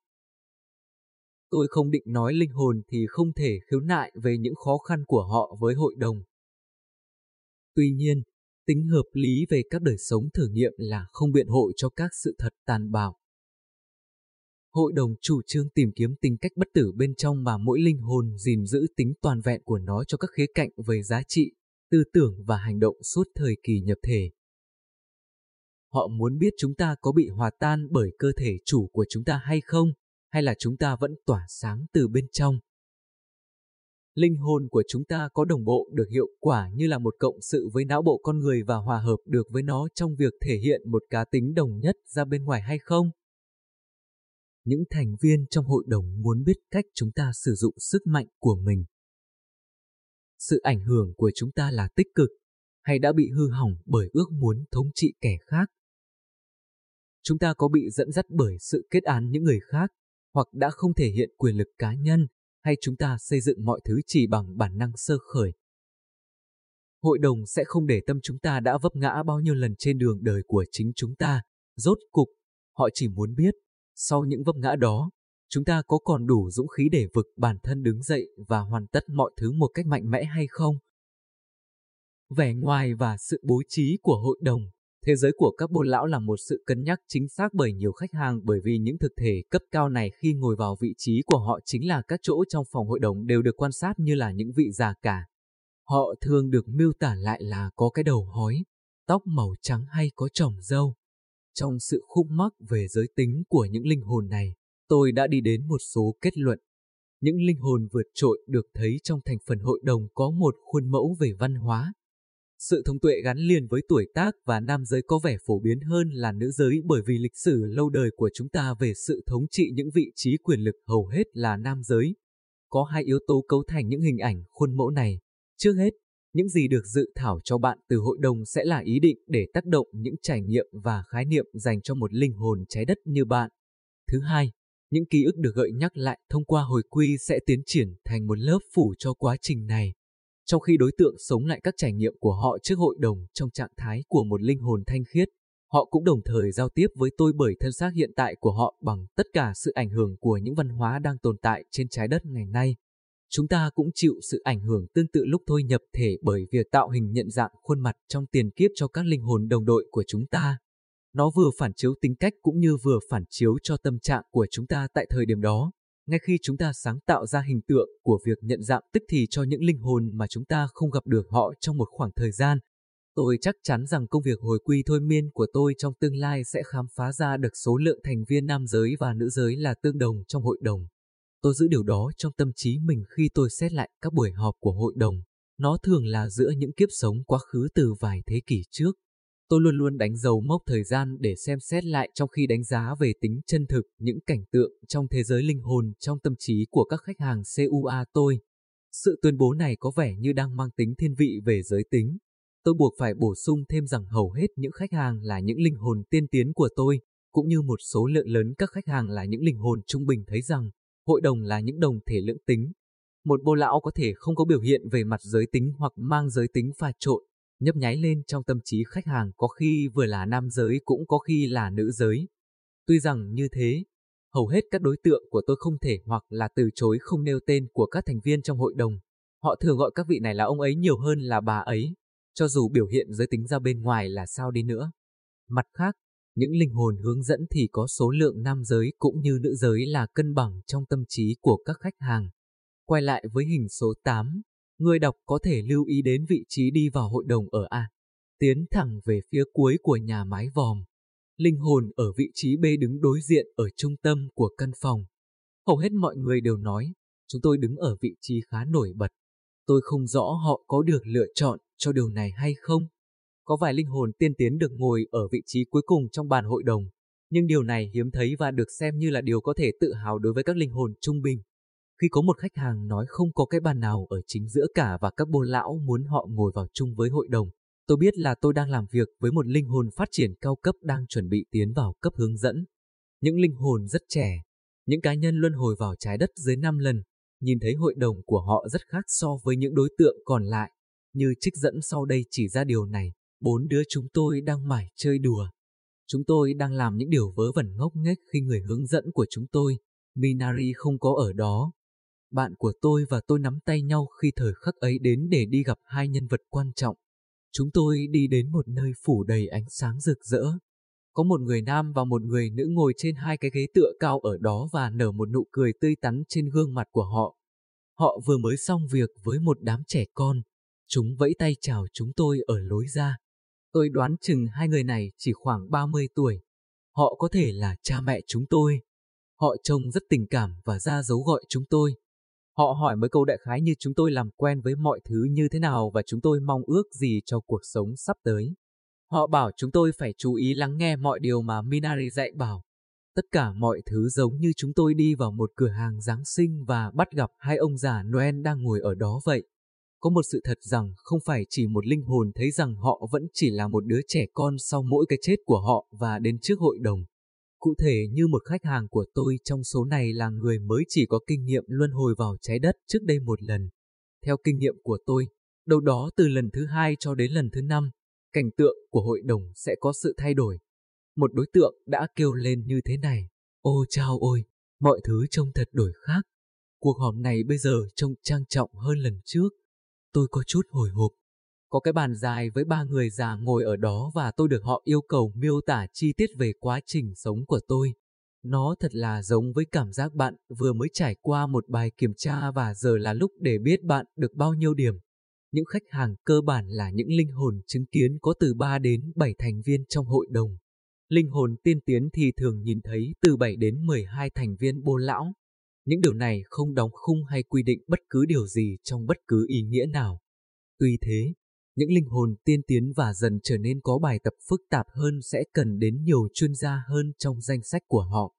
[SPEAKER 1] Tôi không định nói linh hồn thì không thể khiếu nại về những khó khăn của họ với hội đồng. Tuy nhiên, tính hợp lý về các đời sống thử nghiệm là không biện hộ cho các sự thật tàn bạo. Hội đồng chủ trương tìm kiếm tính cách bất tử bên trong mà mỗi linh hồn gìn giữ tính toàn vẹn của nó cho các khía cạnh về giá trị, tư tưởng và hành động suốt thời kỳ nhập thể. Họ muốn biết chúng ta có bị hòa tan bởi cơ thể chủ của chúng ta hay không, hay là chúng ta vẫn tỏa sáng từ bên trong. Linh hồn của chúng ta có đồng bộ được hiệu quả như là một cộng sự với não bộ con người và hòa hợp được với nó trong việc thể hiện một cá tính đồng nhất ra bên ngoài hay không? Những thành viên trong hội đồng muốn biết cách chúng ta sử dụng sức mạnh của mình sự ảnh hưởng của chúng ta là tích cực hay đã bị hư hỏng bởi ước muốn thống trị kẻ khác. Chúng ta có bị dẫn dắt bởi sự kết án những người khác hoặc đã không thể hiện quyền lực cá nhân hay chúng ta xây dựng mọi thứ chỉ bằng bản năng sơ khởi. Hội đồng sẽ không để tâm chúng ta đã vấp ngã bao nhiêu lần trên đường đời của chính chúng ta. Rốt cục, họ chỉ muốn biết, sau những vấp ngã đó, chúng ta có còn đủ dũng khí để vực bản thân đứng dậy và hoàn tất mọi thứ một cách mạnh mẽ hay không? Vẻ ngoài và sự bố trí của hội đồng, thế giới của các bôn lão là một sự cân nhắc chính xác bởi nhiều khách hàng bởi vì những thực thể cấp cao này khi ngồi vào vị trí của họ chính là các chỗ trong phòng hội đồng đều được quan sát như là những vị già cả. Họ thường được miêu tả lại là có cái đầu hói, tóc màu trắng hay có trồng râu. Trong sự khúc mắc về giới tính của những linh hồn này, tôi đã đi đến một số kết luận. Những linh hồn vượt trội được thấy trong thành phần hội đồng có một khuôn mẫu về văn hóa. Sự thông tuệ gắn liền với tuổi tác và nam giới có vẻ phổ biến hơn là nữ giới bởi vì lịch sử lâu đời của chúng ta về sự thống trị những vị trí quyền lực hầu hết là nam giới. Có hai yếu tố cấu thành những hình ảnh khuôn mẫu này. Trước hết, những gì được dự thảo cho bạn từ hội đồng sẽ là ý định để tác động những trải nghiệm và khái niệm dành cho một linh hồn trái đất như bạn. Thứ hai, những ký ức được gợi nhắc lại thông qua hồi quy sẽ tiến triển thành một lớp phủ cho quá trình này. Trong khi đối tượng sống lại các trải nghiệm của họ trước hội đồng trong trạng thái của một linh hồn thanh khiết, họ cũng đồng thời giao tiếp với tôi bởi thân xác hiện tại của họ bằng tất cả sự ảnh hưởng của những văn hóa đang tồn tại trên trái đất ngày nay. Chúng ta cũng chịu sự ảnh hưởng tương tự lúc thôi nhập thể bởi việc tạo hình nhận dạng khuôn mặt trong tiền kiếp cho các linh hồn đồng đội của chúng ta. Nó vừa phản chiếu tính cách cũng như vừa phản chiếu cho tâm trạng của chúng ta tại thời điểm đó. Ngay khi chúng ta sáng tạo ra hình tượng của việc nhận dạng tức thì cho những linh hồn mà chúng ta không gặp được họ trong một khoảng thời gian, tôi chắc chắn rằng công việc hồi quy thôi miên của tôi trong tương lai sẽ khám phá ra được số lượng thành viên nam giới và nữ giới là tương đồng trong hội đồng. Tôi giữ điều đó trong tâm trí mình khi tôi xét lại các buổi họp của hội đồng. Nó thường là giữa những kiếp sống quá khứ từ vài thế kỷ trước. Tôi luôn luôn đánh dấu mốc thời gian để xem xét lại trong khi đánh giá về tính chân thực những cảnh tượng trong thế giới linh hồn trong tâm trí của các khách hàng CUA tôi. Sự tuyên bố này có vẻ như đang mang tính thiên vị về giới tính. Tôi buộc phải bổ sung thêm rằng hầu hết những khách hàng là những linh hồn tiên tiến của tôi, cũng như một số lượng lớn các khách hàng là những linh hồn trung bình thấy rằng hội đồng là những đồng thể lưỡng tính. Một bô lão có thể không có biểu hiện về mặt giới tính hoặc mang giới tính pha trộn, nhấp nháy lên trong tâm trí khách hàng có khi vừa là nam giới cũng có khi là nữ giới. Tuy rằng như thế, hầu hết các đối tượng của tôi không thể hoặc là từ chối không nêu tên của các thành viên trong hội đồng. Họ thường gọi các vị này là ông ấy nhiều hơn là bà ấy, cho dù biểu hiện giới tính ra bên ngoài là sao đi nữa. Mặt khác, những linh hồn hướng dẫn thì có số lượng nam giới cũng như nữ giới là cân bằng trong tâm trí của các khách hàng. Quay lại với hình số 8, người đọc có thể lưu ý đến vị trí đi vào hội đồng ở A. Tiến thẳng về phía cuối của nhà mái vòm. Linh hồn ở vị trí B đứng đối diện ở trung tâm của căn phòng. Hầu hết mọi người đều nói, chúng tôi đứng ở vị trí khá nổi bật. Tôi không rõ họ có được lựa chọn cho điều này hay không. Có vài linh hồn tiên tiến được ngồi ở vị trí cuối cùng trong bàn hội đồng, nhưng điều này hiếm thấy và được xem như là điều có thể tự hào đối với các linh hồn trung bình. Khi có một khách hàng nói không có cái bàn nào ở chính giữa cả và các bô lão muốn họ ngồi vào chung với hội đồng, tôi biết là tôi đang làm việc với một linh hồn phát triển cao cấp đang chuẩn bị tiến vào cấp hướng dẫn. Những linh hồn rất trẻ, những cá nhân luân hồi vào trái đất dưới 5 lần, nhìn thấy hội đồng của họ rất khác so với những đối tượng còn lại. Như trích dẫn sau đây chỉ ra điều này, bốn đứa chúng tôi đang mải chơi đùa. Chúng tôi đang làm những điều vớ vẩn ngốc nghếch khi người hướng dẫn của chúng tôi, Minari không có ở đó. Bạn của tôi và tôi nắm tay nhau khi thời khắc ấy đến để đi gặp hai nhân vật quan trọng. Chúng tôi đi đến một nơi phủ đầy ánh sáng rực rỡ. Có một người nam và một người nữ ngồi trên hai cái ghế tựa cao ở đó và nở một nụ cười tươi tắn trên gương mặt của họ. Họ vừa mới xong việc với một đám trẻ con. Chúng vẫy tay chào chúng tôi ở lối ra. Tôi đoán chừng hai người này chỉ khoảng 30 tuổi. Họ có thể là cha mẹ chúng tôi. Họ trông rất tình cảm và ra dấu gọi chúng tôi. Họ hỏi mấy câu đại khái như chúng tôi làm quen với mọi thứ như thế nào và chúng tôi mong ước gì cho cuộc sống sắp tới. Họ bảo chúng tôi phải chú ý lắng nghe mọi điều mà Minari dạy bảo. Tất cả mọi thứ giống như chúng tôi đi vào một cửa hàng Giáng sinh và bắt gặp hai ông già Noel đang ngồi ở đó vậy. Có một sự thật rằng không phải chỉ một linh hồn thấy rằng họ vẫn chỉ là một đứa trẻ con sau mỗi cái chết của họ và đến trước hội đồng. Cụ thể như một khách hàng của tôi trong số này là người mới chỉ có kinh nghiệm luân hồi vào trái đất trước đây một lần. Theo kinh nghiệm của tôi, đâu đó từ lần thứ hai cho đến lần thứ năm, cảnh tượng của hội đồng sẽ có sự thay đổi. Một đối tượng đã kêu lên như thế này, ô chao ôi, mọi thứ trông thật đổi khác. Cuộc họp này bây giờ trông trang trọng hơn lần trước. Tôi có chút hồi hộp. Có cái bàn dài với ba người già ngồi ở đó và tôi được họ yêu cầu miêu tả chi tiết về quá trình sống của tôi. Nó thật là giống với cảm giác bạn vừa mới trải qua một bài kiểm tra và giờ là lúc để biết bạn được bao nhiêu điểm. Những khách hàng cơ bản là những linh hồn chứng kiến có từ 3 đến 7 thành viên trong hội đồng. Linh hồn tiên tiến thì thường nhìn thấy từ 7 đến 12 thành viên bô lão. Những điều này không đóng khung hay quy định bất cứ điều gì trong bất cứ ý nghĩa nào. Tuy thế, những linh hồn tiên tiến và dần trở nên có bài tập phức tạp hơn sẽ cần đến nhiều chuyên gia hơn trong danh sách của họ.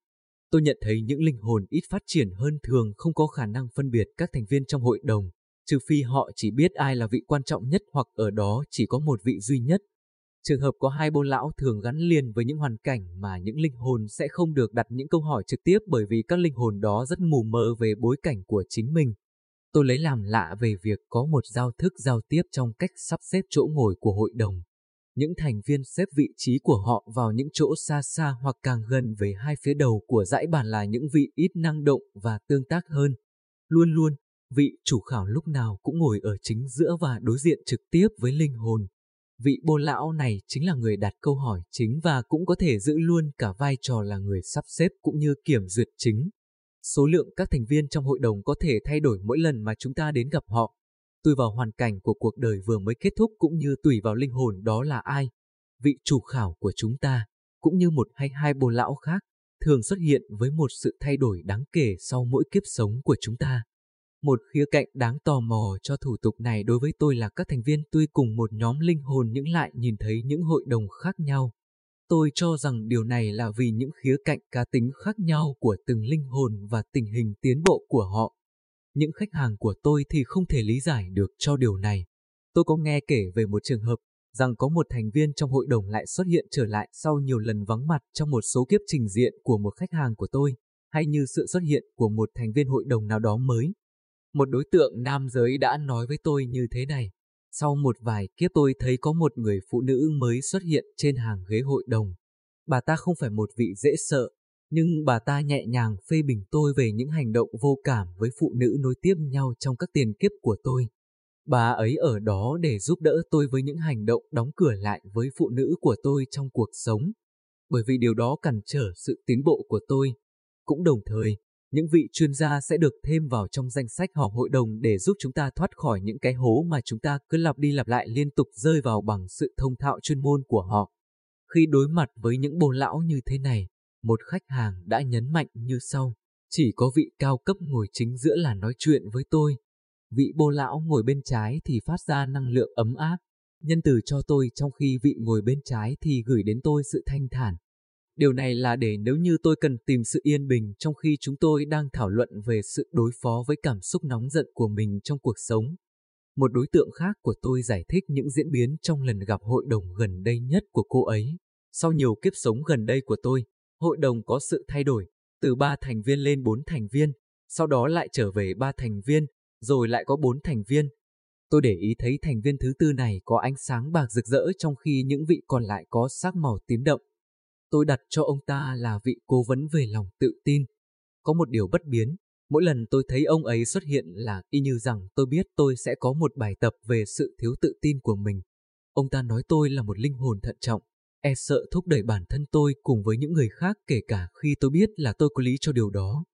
[SPEAKER 1] Tôi nhận thấy những linh hồn ít phát triển hơn thường không có khả năng phân biệt các thành viên trong hội đồng, trừ phi họ chỉ biết ai là vị quan trọng nhất hoặc ở đó chỉ có một vị duy nhất. Trường hợp có hai bô lão thường gắn liền với những hoàn cảnh mà những linh hồn sẽ không được đặt những câu hỏi trực tiếp bởi vì các linh hồn đó rất mù mờ về bối cảnh của chính mình. Tôi lấy làm lạ về việc có một giao thức giao tiếp trong cách sắp xếp chỗ ngồi của hội đồng. Những thành viên xếp vị trí của họ vào những chỗ xa xa hoặc càng gần về hai phía đầu của dãy bàn là những vị ít năng động và tương tác hơn. Luôn luôn, vị chủ khảo lúc nào cũng ngồi ở chính giữa và đối diện trực tiếp với linh hồn. Vị bô lão này chính là người đặt câu hỏi chính và cũng có thể giữ luôn cả vai trò là người sắp xếp cũng như kiểm duyệt chính. Số lượng các thành viên trong hội đồng có thể thay đổi mỗi lần mà chúng ta đến gặp họ. Tùy vào hoàn cảnh của cuộc đời vừa mới kết thúc cũng như tùy vào linh hồn đó là ai. Vị chủ khảo của chúng ta, cũng như một hay hai bồ lão khác, thường xuất hiện với một sự thay đổi đáng kể sau mỗi kiếp sống của chúng ta. Một khía cạnh đáng tò mò cho thủ tục này đối với tôi là các thành viên tuy cùng một nhóm linh hồn nhưng lại nhìn thấy những hội đồng khác nhau. Tôi cho rằng điều này là vì những khía cạnh cá tính khác nhau của từng linh hồn và tình hình tiến bộ của họ. Những khách hàng của tôi thì không thể lý giải được cho điều này. Tôi có nghe kể về một trường hợp rằng có một thành viên trong hội đồng lại xuất hiện trở lại sau nhiều lần vắng mặt trong một số kiếp trình diện của một khách hàng của tôi, hay như sự xuất hiện của một thành viên hội đồng nào đó mới. Một đối tượng nam giới đã nói với tôi như thế này. Sau một vài kiếp tôi thấy có một người phụ nữ mới xuất hiện trên hàng ghế hội đồng. Bà ta không phải một vị dễ sợ, nhưng bà ta nhẹ nhàng phê bình tôi về những hành động vô cảm với phụ nữ nối tiếp nhau trong các tiền kiếp của tôi. Bà ấy ở đó để giúp đỡ tôi với những hành động đóng cửa lại với phụ nữ của tôi trong cuộc sống, bởi vì điều đó cản trở sự tiến bộ của tôi. Cũng đồng thời, những vị chuyên gia sẽ được thêm vào trong danh sách họp hội đồng để giúp chúng ta thoát khỏi những cái hố mà chúng ta cứ lặp đi lặp lại liên tục rơi vào bằng sự thông thạo chuyên môn của họ. Khi đối mặt với những bồ lão như thế này, một khách hàng đã nhấn mạnh như sau. Chỉ có vị cao cấp ngồi chính giữa là nói chuyện với tôi. Vị bồ lão ngồi bên trái thì phát ra năng lượng ấm áp, nhân từ cho tôi trong khi vị ngồi bên trái thì gửi đến tôi sự thanh thản. Điều này là để nếu như tôi cần tìm sự yên bình trong khi chúng tôi đang thảo luận về sự đối phó với cảm xúc nóng giận của mình trong cuộc sống. Một đối tượng khác của tôi giải thích những diễn biến trong lần gặp hội đồng gần đây nhất của cô ấy. Sau nhiều kiếp sống gần đây của tôi, hội đồng có sự thay đổi, từ 3 thành viên lên 4 thành viên, sau đó lại trở về 3 thành viên, rồi lại có 4 thành viên. Tôi để ý thấy thành viên thứ tư này có ánh sáng bạc rực rỡ trong khi những vị còn lại có sắc màu tím đậm. Tôi đặt cho ông ta là vị cố vấn về lòng tự tin. Có một điều bất biến, mỗi lần tôi thấy ông ấy xuất hiện là y như rằng tôi biết tôi sẽ có một bài tập về sự thiếu tự tin của mình. Ông ta nói tôi là một linh hồn thận trọng, e sợ thúc đẩy bản thân tôi cùng với những người khác kể cả khi tôi biết là tôi có lý cho điều đó.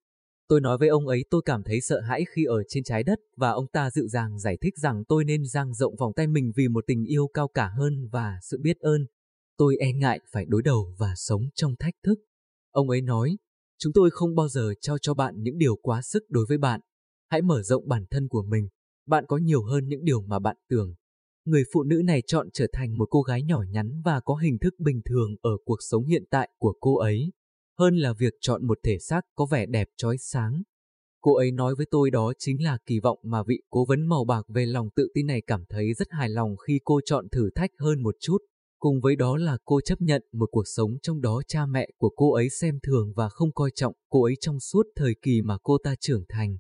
[SPEAKER 1] Tôi nói với ông ấy tôi cảm thấy sợ hãi khi ở trên trái đất và ông ta dịu dàng giải thích rằng tôi nên dang rộng vòng tay mình vì một tình yêu cao cả hơn và sự biết ơn. Tôi e ngại phải đối đầu và sống trong thách thức. Ông ấy nói, chúng tôi không bao giờ trao cho bạn những điều quá sức đối với bạn. Hãy mở rộng bản thân của mình. Bạn có nhiều hơn những điều mà bạn tưởng. Người phụ nữ này chọn trở thành một cô gái nhỏ nhắn và có hình thức bình thường ở cuộc sống hiện tại của cô ấy, hơn là việc chọn một thể xác có vẻ đẹp trói sáng. Cô ấy nói với tôi đó chính là kỳ vọng mà vị cố vấn màu bạc về lòng tự tin này cảm thấy rất hài lòng khi cô chọn thử thách hơn một chút. Cùng với đó là cô chấp nhận một cuộc sống trong đó cha mẹ của cô ấy xem thường và không coi trọng cô ấy trong suốt thời kỳ mà cô ta trưởng thành.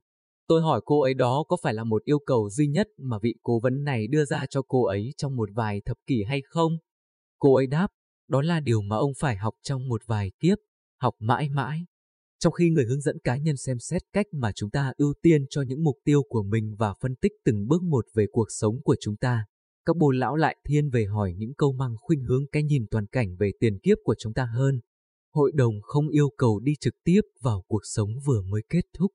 [SPEAKER 1] Tôi hỏi cô ấy đó có phải là một yêu cầu duy nhất mà vị cố vấn này đưa ra cho cô ấy trong một vài thập kỷ hay không? Cô ấy đáp, đó là điều mà ông phải học trong một vài kiếp, học mãi mãi. Trong khi người hướng dẫn cá nhân xem xét cách mà chúng ta ưu tiên cho những mục tiêu của mình và phân tích từng bước một về cuộc sống của chúng ta, các bồ lão lại thiên về hỏi những câu mang khuynh hướng cái nhìn toàn cảnh về tiền kiếp của chúng ta hơn. Hội đồng không yêu cầu đi trực tiếp vào cuộc sống vừa mới kết thúc.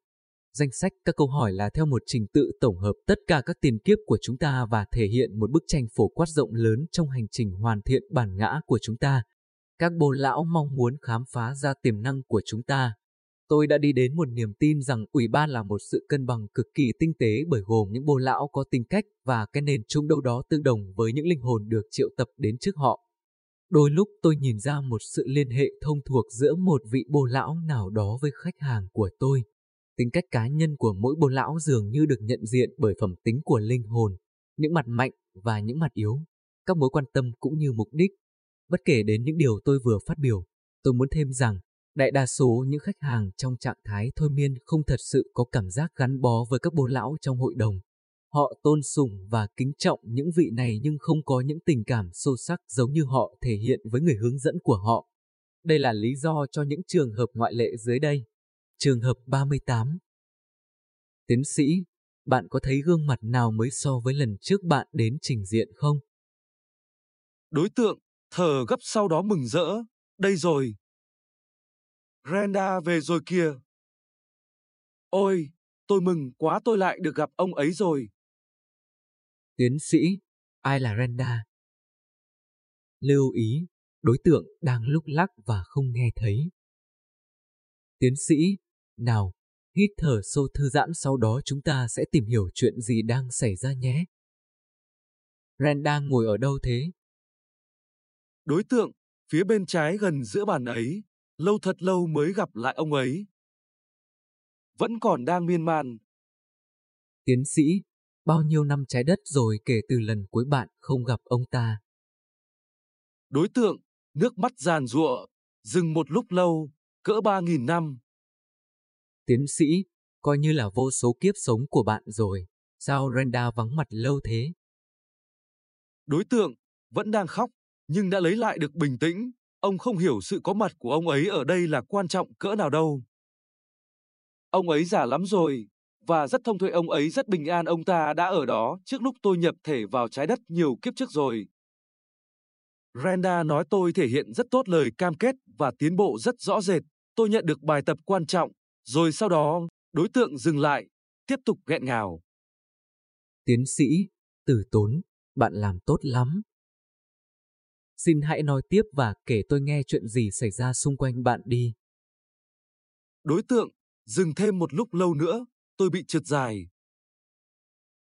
[SPEAKER 1] Danh sách các câu hỏi là theo một trình tự tổng hợp tất cả các tiền kiếp của chúng ta và thể hiện một bức tranh phổ quát rộng lớn trong hành trình hoàn thiện bản ngã của chúng ta. Các bồ lão mong muốn khám phá ra tiềm năng của chúng ta. Tôi đã đi đến một niềm tin rằng ủy ban là một sự cân bằng cực kỳ tinh tế bởi gồm những bồ lão có tính cách và cái nền chung đâu đó tương đồng với những linh hồn được triệu tập đến trước họ. Đôi lúc tôi nhìn ra một sự liên hệ thông thuộc giữa một vị bồ lão nào đó với khách hàng của tôi. Tính cách cá nhân của mỗi bồ lão dường như được nhận diện bởi phẩm tính của linh hồn, những mặt mạnh và những mặt yếu, các mối quan tâm cũng như mục đích. Bất kể đến những điều tôi vừa phát biểu, tôi muốn thêm rằng đại đa số những khách hàng trong trạng thái thôi miên không thật sự có cảm giác gắn bó với các bố lão trong hội đồng. Họ tôn sùng và kính trọng những vị này nhưng không có những tình cảm sâu sắc giống như họ thể hiện với người hướng dẫn của họ. Đây là lý do cho những trường hợp ngoại lệ dưới đây. Trường hợp 38 Tiến sĩ, bạn có thấy gương mặt nào mới so với lần trước bạn đến trình diện không?
[SPEAKER 3] Đối tượng, thở gấp sau đó mừng rỡ. Đây rồi. Renda về rồi kìa. Ôi, tôi mừng quá tôi lại được gặp ông ấy rồi.
[SPEAKER 1] Tiến sĩ, ai là Renda? Lưu ý, đối tượng đang lúc lắc và không nghe thấy. Tiến sĩ, nào, Hít thở sâu thư giãn sau đó chúng ta sẽ tìm hiểu chuyện gì đang xảy ra nhé. Ren đang ngồi ở đâu thế?
[SPEAKER 3] Đối tượng, phía bên trái gần giữa bàn ấy, lâu thật lâu mới gặp lại ông ấy. Vẫn còn đang miên man.
[SPEAKER 1] Tiến sĩ, bao nhiêu năm trái đất rồi kể từ lần cuối bạn không gặp ông ta?
[SPEAKER 3] Đối tượng, nước mắt giàn giụa, dừng một lúc lâu, cỡ ba nghìn năm.
[SPEAKER 1] Tiến sĩ, coi như là vô số kiếp sống của bạn rồi, sao Renda vắng mặt lâu thế?
[SPEAKER 3] Đối tượng, vẫn đang khóc, nhưng đã lấy lại được bình tĩnh, ông không hiểu sự có mặt của ông ấy ở đây là quan trọng cỡ nào đâu. Ông ấy già lắm rồi, và rất thông thuệ ông ấy rất bình an ông ta đã ở đó trước lúc tôi nhập thể vào trái đất nhiều kiếp trước rồi. Renda nói tôi thể hiện rất tốt lời cam kết và tiến bộ rất rõ rệt. Tôi nhận được bài tập quan trọng, rồi sau đó, đối tượng dừng lại, tiếp tục nghẹn ngào.
[SPEAKER 1] Tiến sĩ, tử tốn, bạn làm tốt lắm. Xin hãy nói tiếp và kể tôi nghe chuyện gì xảy ra xung quanh bạn đi.
[SPEAKER 3] Đối tượng, dừng thêm một lúc lâu nữa, tôi bị trượt dài.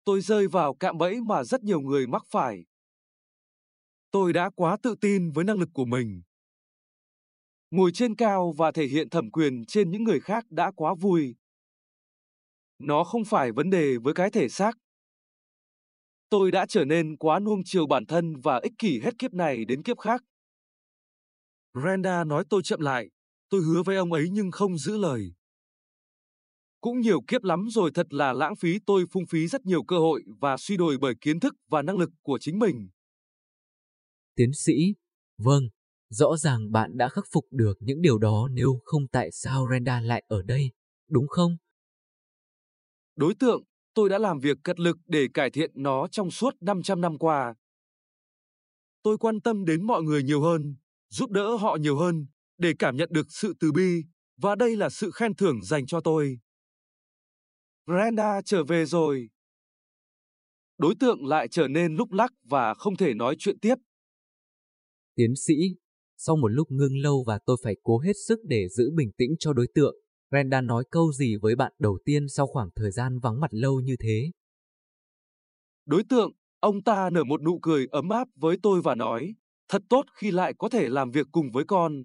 [SPEAKER 3] Tôi rơi vào cạm bẫy mà rất nhiều người mắc phải. Tôi đã quá tự tin với năng lực của mình. Ngồi trên cao và thể hiện thẩm quyền trên những người khác đã quá vui. Nó không phải vấn đề với cái thể xác. Tôi đã trở nên quá nuông chiều bản thân và ích kỷ hết kiếp này đến kiếp khác. Brenda nói tôi chậm lại, tôi hứa với ông ấy nhưng không giữ lời. Cũng nhiều kiếp lắm rồi thật là lãng phí tôi phung phí rất nhiều cơ hội và suy đồi bởi kiến thức và năng lực của chính mình.
[SPEAKER 1] Tiến sĩ, vâng, rõ ràng bạn đã khắc phục được những điều đó nếu không tại sao Renda lại ở đây, đúng không?
[SPEAKER 3] Đối tượng, tôi đã làm việc cật lực để cải thiện nó trong suốt 500 năm qua. Tôi quan tâm đến mọi người nhiều hơn, giúp đỡ họ nhiều hơn, để cảm nhận được sự từ bi, và đây là sự khen thưởng dành cho tôi. Brenda trở về rồi. Đối tượng lại trở nên lúc lắc và không thể nói chuyện tiếp.
[SPEAKER 1] Tiến sĩ, sau một lúc ngưng lâu và tôi phải cố hết sức để giữ bình tĩnh cho đối tượng, Brenda nói câu gì với bạn đầu tiên sau khoảng thời gian vắng mặt lâu như thế?
[SPEAKER 3] Đối tượng, ông ta nở một nụ cười ấm áp với tôi và nói, thật tốt khi lại có thể làm việc cùng với con.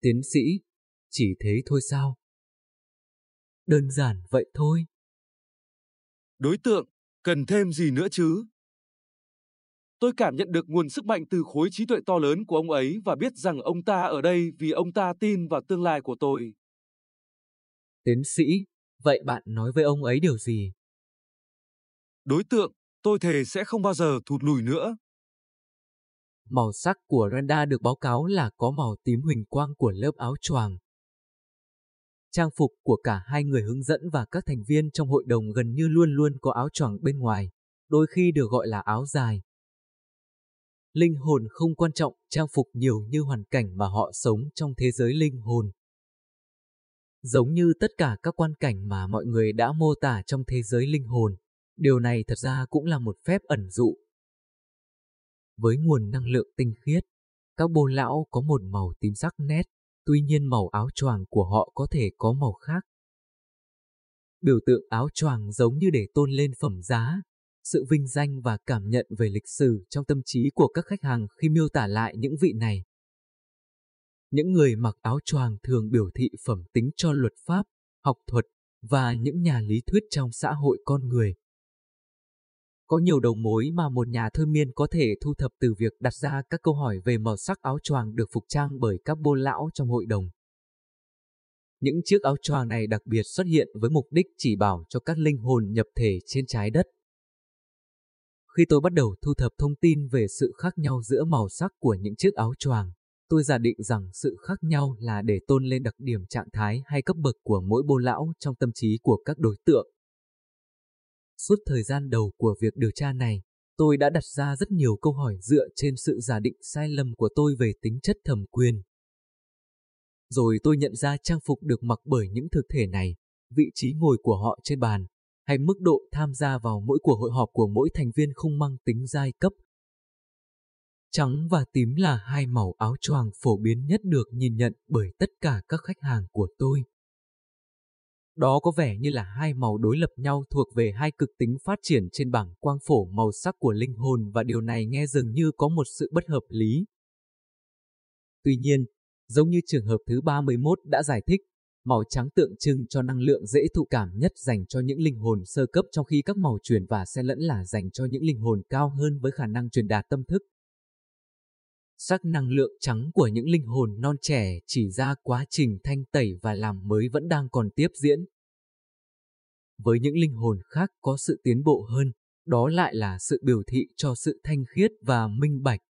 [SPEAKER 1] Tiến sĩ, chỉ thế thôi sao? Đơn giản vậy thôi.
[SPEAKER 3] Đối tượng, cần thêm gì nữa chứ? Tôi cảm nhận được nguồn sức mạnh từ khối trí tuệ to lớn của ông ấy và biết rằng ông ta ở đây vì ông ta tin vào tương lai của tôi.
[SPEAKER 1] Tiến sĩ, vậy bạn nói với ông ấy điều gì?
[SPEAKER 3] Đối tượng, tôi thề sẽ không bao giờ thụt lùi nữa.
[SPEAKER 1] Màu sắc của Renda được báo cáo là có màu tím huỳnh quang của lớp áo choàng. Trang phục của cả hai người hướng dẫn và các thành viên trong hội đồng gần như luôn luôn có áo choàng bên ngoài, đôi khi được gọi là áo dài. Linh hồn không quan trọng trang phục nhiều như hoàn cảnh mà họ sống trong thế giới linh hồn. Giống như tất cả các quan cảnh mà mọi người đã mô tả trong thế giới linh hồn, điều này thật ra cũng là một phép ẩn dụ. Với nguồn năng lượng tinh khiết, các bồ lão có một màu tím sắc nét, tuy nhiên màu áo choàng của họ có thể có màu khác. Biểu tượng áo choàng giống như để tôn lên phẩm giá, sự vinh danh và cảm nhận về lịch sử trong tâm trí của các khách hàng khi miêu tả lại những vị này. Những người mặc áo choàng thường biểu thị phẩm tính cho luật pháp, học thuật và những nhà lý thuyết trong xã hội con người. Có nhiều đầu mối mà một nhà thơ miên có thể thu thập từ việc đặt ra các câu hỏi về màu sắc áo choàng được phục trang bởi các bô lão trong hội đồng. Những chiếc áo choàng này đặc biệt xuất hiện với mục đích chỉ bảo cho các linh hồn nhập thể trên trái đất. Khi tôi bắt đầu thu thập thông tin về sự khác nhau giữa màu sắc của những chiếc áo choàng, tôi giả định rằng sự khác nhau là để tôn lên đặc điểm trạng thái hay cấp bậc của mỗi bô lão trong tâm trí của các đối tượng. Suốt thời gian đầu của việc điều tra này, tôi đã đặt ra rất nhiều câu hỏi dựa trên sự giả định sai lầm của tôi về tính chất thẩm quyền. Rồi tôi nhận ra trang phục được mặc bởi những thực thể này, vị trí ngồi của họ trên bàn, hay mức độ tham gia vào mỗi cuộc hội họp của mỗi thành viên không mang tính giai cấp. Trắng và tím là hai màu áo choàng phổ biến nhất được nhìn nhận bởi tất cả các khách hàng của tôi. Đó có vẻ như là hai màu đối lập nhau thuộc về hai cực tính phát triển trên bảng quang phổ màu sắc của linh hồn và điều này nghe dường như có một sự bất hợp lý. Tuy nhiên, giống như trường hợp thứ 31 đã giải thích, màu trắng tượng trưng cho năng lượng dễ thụ cảm nhất dành cho những linh hồn sơ cấp trong khi các màu chuyển và xen lẫn là dành cho những linh hồn cao hơn với khả năng truyền đạt tâm thức. Sắc năng lượng trắng của những linh hồn non trẻ chỉ ra quá trình thanh tẩy và làm mới vẫn đang còn tiếp diễn. Với những linh hồn khác có sự tiến bộ hơn, đó lại là sự biểu thị cho sự thanh khiết và minh bạch.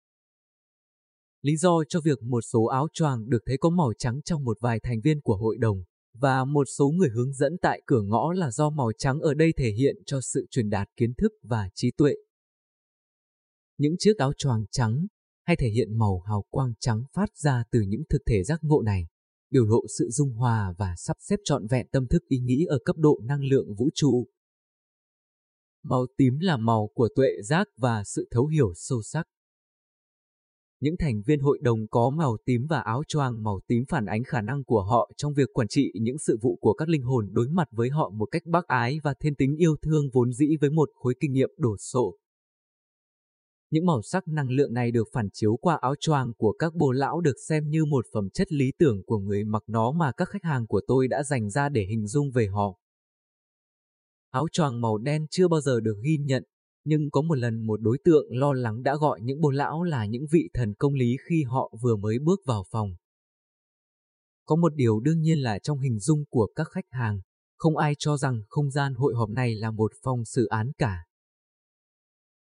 [SPEAKER 1] Lý do cho việc một số áo choàng được thấy có màu trắng trong một vài thành viên của hội đồng và một số người hướng dẫn tại cửa ngõ là do màu trắng ở đây thể hiện cho sự truyền đạt kiến thức và trí tuệ. Những chiếc áo choàng trắng hay thể hiện màu hào quang trắng phát ra từ những thực thể giác ngộ này, biểu lộ sự dung hòa và sắp xếp trọn vẹn tâm thức ý nghĩ ở cấp độ năng lượng vũ trụ. Màu tím là màu của tuệ giác và sự thấu hiểu sâu sắc. Những thành viên hội đồng có màu tím và áo choàng màu tím phản ánh khả năng của họ trong việc quản trị những sự vụ của các linh hồn đối mặt với họ một cách bác ái và thiên tính yêu thương vốn dĩ với một khối kinh nghiệm đổ sộ. Những màu sắc năng lượng này được phản chiếu qua áo choàng của các bồ lão được xem như một phẩm chất lý tưởng của người mặc nó mà các khách hàng của tôi đã dành ra để hình dung về họ. Áo choàng màu đen chưa bao giờ được ghi nhận, nhưng có một lần một đối tượng lo lắng đã gọi những bồ lão là những vị thần công lý khi họ vừa mới bước vào phòng. Có một điều đương nhiên là trong hình dung của các khách hàng, không ai cho rằng không gian hội họp này là một phòng xử án cả.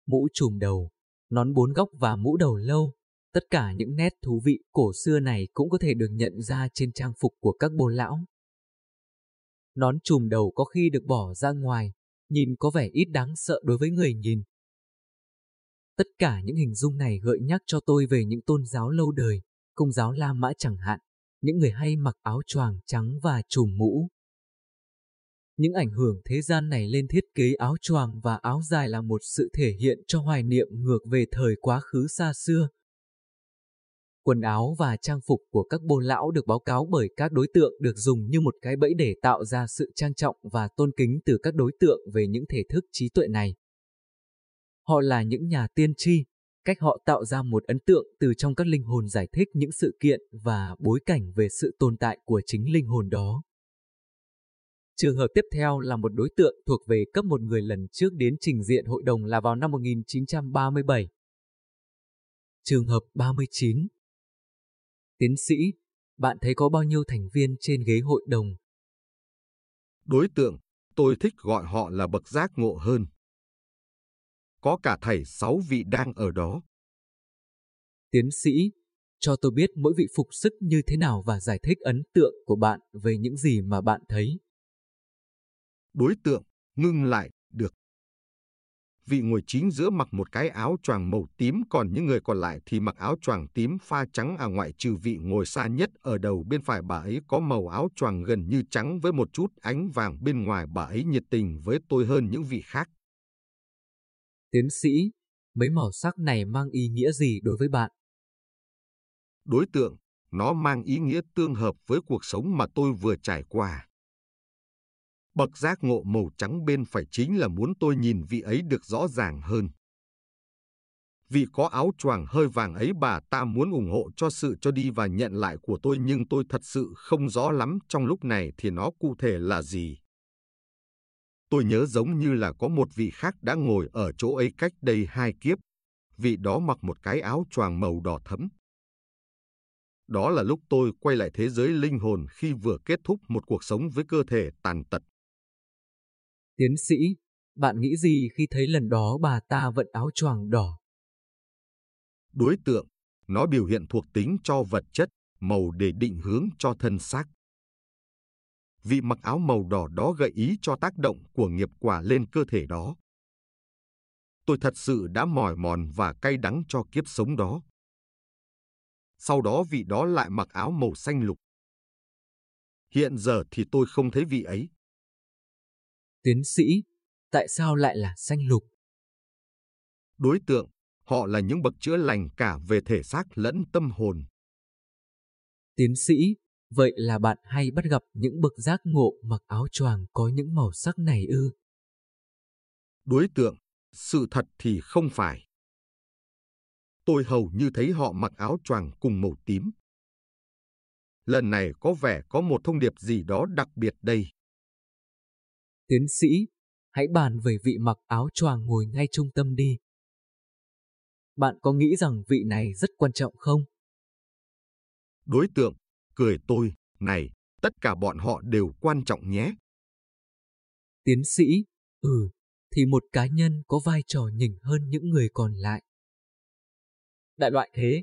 [SPEAKER 1] Mũ trùm đầu, nón bốn góc và mũ đầu lâu. Tất cả những nét thú vị cổ xưa này cũng có thể được nhận ra trên trang phục của các bồ lão. Nón trùm đầu có khi được bỏ ra ngoài, nhìn có vẻ ít đáng sợ đối với người nhìn. Tất cả những hình dung này gợi nhắc cho tôi về những tôn giáo lâu đời, công giáo La Mã chẳng hạn, những người hay mặc áo choàng trắng và trùm mũ. Những ảnh hưởng thế gian này lên thiết kế áo choàng và áo dài là một sự thể hiện cho hoài niệm ngược về thời quá khứ xa xưa. Quần áo và trang phục của các bồ lão được báo cáo bởi các đối tượng được dùng như một cái bẫy để tạo ra sự trang trọng và tôn kính từ các đối tượng về những thể thức trí tuệ này. Họ là những nhà tiên tri, cách họ tạo ra một ấn tượng từ trong các linh hồn giải thích những sự kiện và bối cảnh về sự tồn tại của chính linh hồn đó. Trường hợp tiếp theo là một đối tượng thuộc về cấp một người lần trước đến trình diện hội đồng là vào năm 1937. Trường hợp 39 Tiến sĩ, bạn thấy có bao nhiêu thành viên trên ghế hội đồng?
[SPEAKER 2] Đối tượng, tôi thích gọi họ là bậc giác ngộ hơn. Có cả thầy sáu vị đang ở đó.
[SPEAKER 1] Tiến sĩ, cho tôi biết mỗi vị phục sức như thế nào và giải thích ấn tượng của bạn về những gì mà bạn thấy
[SPEAKER 2] đối tượng, ngưng lại, được. Vị ngồi chính giữa mặc một cái áo choàng màu tím còn những người còn lại thì mặc áo choàng tím pha trắng à ngoại trừ vị ngồi xa nhất ở đầu bên phải bà ấy có màu áo choàng gần như trắng với một chút ánh vàng bên ngoài bà ấy nhiệt tình với tôi hơn những vị khác.
[SPEAKER 1] Tiến sĩ, mấy màu sắc này mang ý nghĩa gì đối với bạn?
[SPEAKER 2] Đối tượng, nó mang ý nghĩa tương hợp với cuộc sống mà tôi vừa trải qua. Bậc giác ngộ màu trắng bên phải chính là muốn tôi nhìn vị ấy được rõ ràng hơn. Vì có áo choàng hơi vàng ấy bà ta muốn ủng hộ cho sự cho đi và nhận lại của tôi nhưng tôi thật sự không rõ lắm trong lúc này thì nó cụ thể là gì. Tôi nhớ giống như là có một vị khác đã ngồi ở chỗ ấy cách đây hai kiếp. Vị đó mặc một cái áo choàng màu đỏ thẫm. Đó là lúc tôi quay lại thế giới linh hồn khi vừa kết thúc một cuộc sống với cơ thể tàn tật.
[SPEAKER 1] Tiến sĩ, bạn nghĩ gì khi thấy lần đó bà ta vận áo choàng đỏ?
[SPEAKER 2] Đối tượng, nó biểu hiện thuộc tính cho vật chất, màu để định hướng cho thân xác. Vị mặc áo màu đỏ đó gợi ý cho tác động của nghiệp quả lên cơ thể đó. Tôi thật sự đã mỏi mòn và cay đắng cho kiếp sống đó. Sau đó vị đó lại mặc áo màu xanh lục. Hiện giờ thì tôi không thấy vị ấy.
[SPEAKER 1] Tiến sĩ, tại sao lại là xanh lục?
[SPEAKER 2] Đối tượng, họ là những bậc chữa lành cả về thể xác lẫn tâm hồn.
[SPEAKER 1] Tiến sĩ, Vậy là bạn hay bắt gặp những bậc giác ngộ mặc áo choàng có những màu sắc này ư?
[SPEAKER 2] Đối tượng, sự thật thì không phải. Tôi hầu như thấy họ mặc áo choàng cùng màu tím. Lần này có vẻ có một thông điệp gì đó đặc biệt đây.
[SPEAKER 1] Tiến sĩ, hãy bàn về vị mặc áo choàng ngồi ngay trung tâm đi. Bạn có nghĩ rằng vị này rất quan trọng không?
[SPEAKER 2] Đối tượng, cười tôi, này, tất cả bọn họ đều quan trọng nhé.
[SPEAKER 1] Tiến sĩ, ừ, thì một cá nhân có vai trò nhỉnh hơn những người còn lại. Đại loại thế.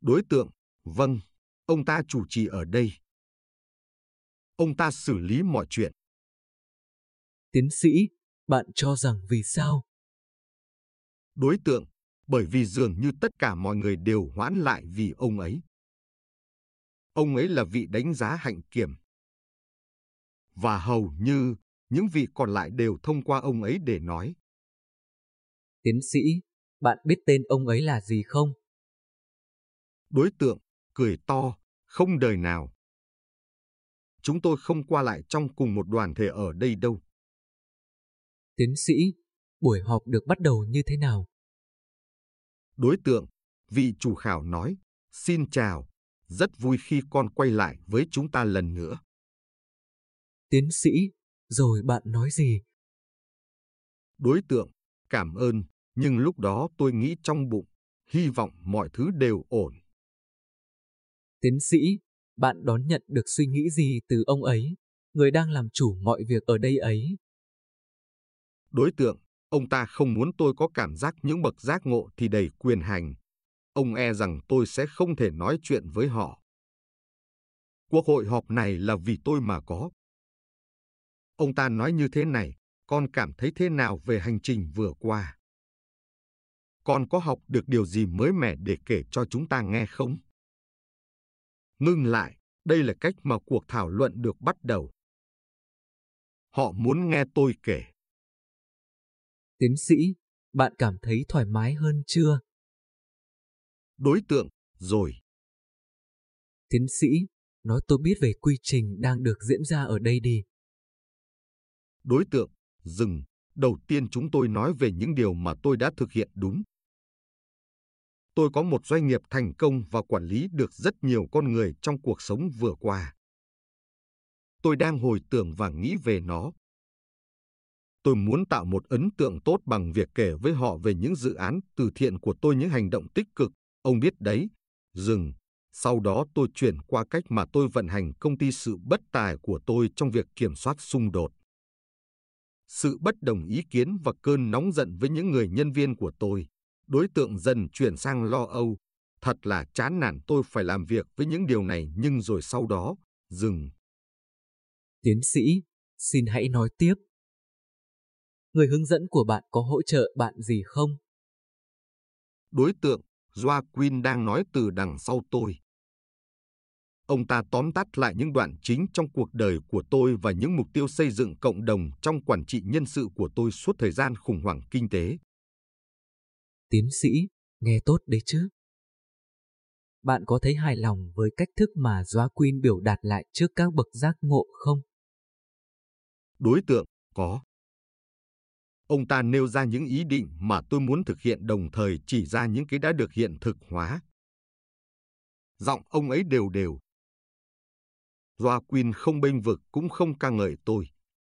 [SPEAKER 2] Đối tượng, vâng, ông ta chủ trì ở đây. Ông ta xử lý mọi chuyện.
[SPEAKER 1] Tiến sĩ, bạn cho rằng vì sao?
[SPEAKER 2] Đối tượng, bởi vì dường như tất cả mọi người đều hoãn lại vì ông ấy. Ông ấy là vị đánh giá hạnh kiểm. Và hầu như những vị còn lại đều thông qua ông ấy để nói.
[SPEAKER 1] Tiến sĩ, bạn biết tên ông ấy là gì không?
[SPEAKER 2] Đối tượng, cười to, không đời nào. Chúng tôi không qua lại trong cùng một đoàn thể ở đây đâu.
[SPEAKER 1] Tiến sĩ, buổi họp được bắt đầu như thế nào?
[SPEAKER 2] Đối tượng, vị chủ khảo nói, xin chào, rất vui khi con quay lại với chúng ta lần nữa.
[SPEAKER 1] Tiến sĩ, rồi bạn nói gì?
[SPEAKER 2] Đối tượng, cảm ơn, nhưng lúc đó tôi nghĩ trong bụng, hy vọng mọi thứ đều ổn.
[SPEAKER 1] Tiến sĩ, bạn đón nhận được suy nghĩ gì từ ông ấy, người đang làm chủ mọi việc ở đây ấy?
[SPEAKER 2] Đối tượng, ông ta không muốn tôi có cảm giác những bậc giác ngộ thì đầy quyền hành. Ông e rằng tôi sẽ không thể nói chuyện với họ. Cuộc hội họp này là vì tôi mà có. Ông ta nói như thế này, con cảm thấy thế nào về hành trình vừa qua? Con có học được điều gì mới mẻ để kể cho chúng ta nghe không? Ngưng lại, đây là cách mà cuộc thảo luận được bắt đầu. Họ muốn nghe tôi kể.
[SPEAKER 1] Tiến sĩ, bạn cảm thấy thoải mái hơn chưa?
[SPEAKER 2] Đối tượng, rồi.
[SPEAKER 1] Tiến sĩ, nói tôi biết về quy trình đang được diễn ra ở đây đi.
[SPEAKER 2] Đối tượng, dừng. Đầu tiên chúng tôi nói về những điều mà tôi đã thực hiện đúng. Tôi có một doanh nghiệp thành công và quản lý được rất nhiều con người trong cuộc sống vừa qua. Tôi đang hồi tưởng và nghĩ về nó. Tôi muốn tạo một ấn tượng tốt bằng việc kể với họ về những dự án từ thiện của tôi, những hành động tích cực. Ông biết đấy, dừng. Sau đó tôi chuyển qua cách mà tôi vận hành công ty sự bất tài của tôi trong việc kiểm soát xung đột. Sự bất đồng ý kiến và cơn nóng giận với những người nhân viên của tôi, đối tượng dần chuyển sang lo âu. Thật là chán nản tôi phải làm việc với những điều này nhưng rồi sau đó, dừng.
[SPEAKER 1] Tiến sĩ, xin hãy nói tiếp. Người hướng dẫn của bạn có hỗ trợ bạn gì không?
[SPEAKER 2] Đối tượng, Joaquin đang nói từ đằng sau tôi. Ông ta tóm tắt lại những đoạn chính trong cuộc đời của tôi và những mục tiêu xây dựng cộng đồng trong quản trị nhân sự của tôi suốt thời gian khủng hoảng kinh tế.
[SPEAKER 1] Tiến sĩ, nghe tốt đấy chứ. Bạn có thấy hài lòng với cách thức mà Joaquin biểu đạt lại trước các bậc giác ngộ không?
[SPEAKER 2] Đối tượng, có. Ông ta nêu ra những ý định mà tôi muốn thực hiện đồng thời chỉ ra những cái đã được hiện thực hóa. Giọng ông ấy đều đều. Joaquin không bênh vực cũng không ca ngợi tôi.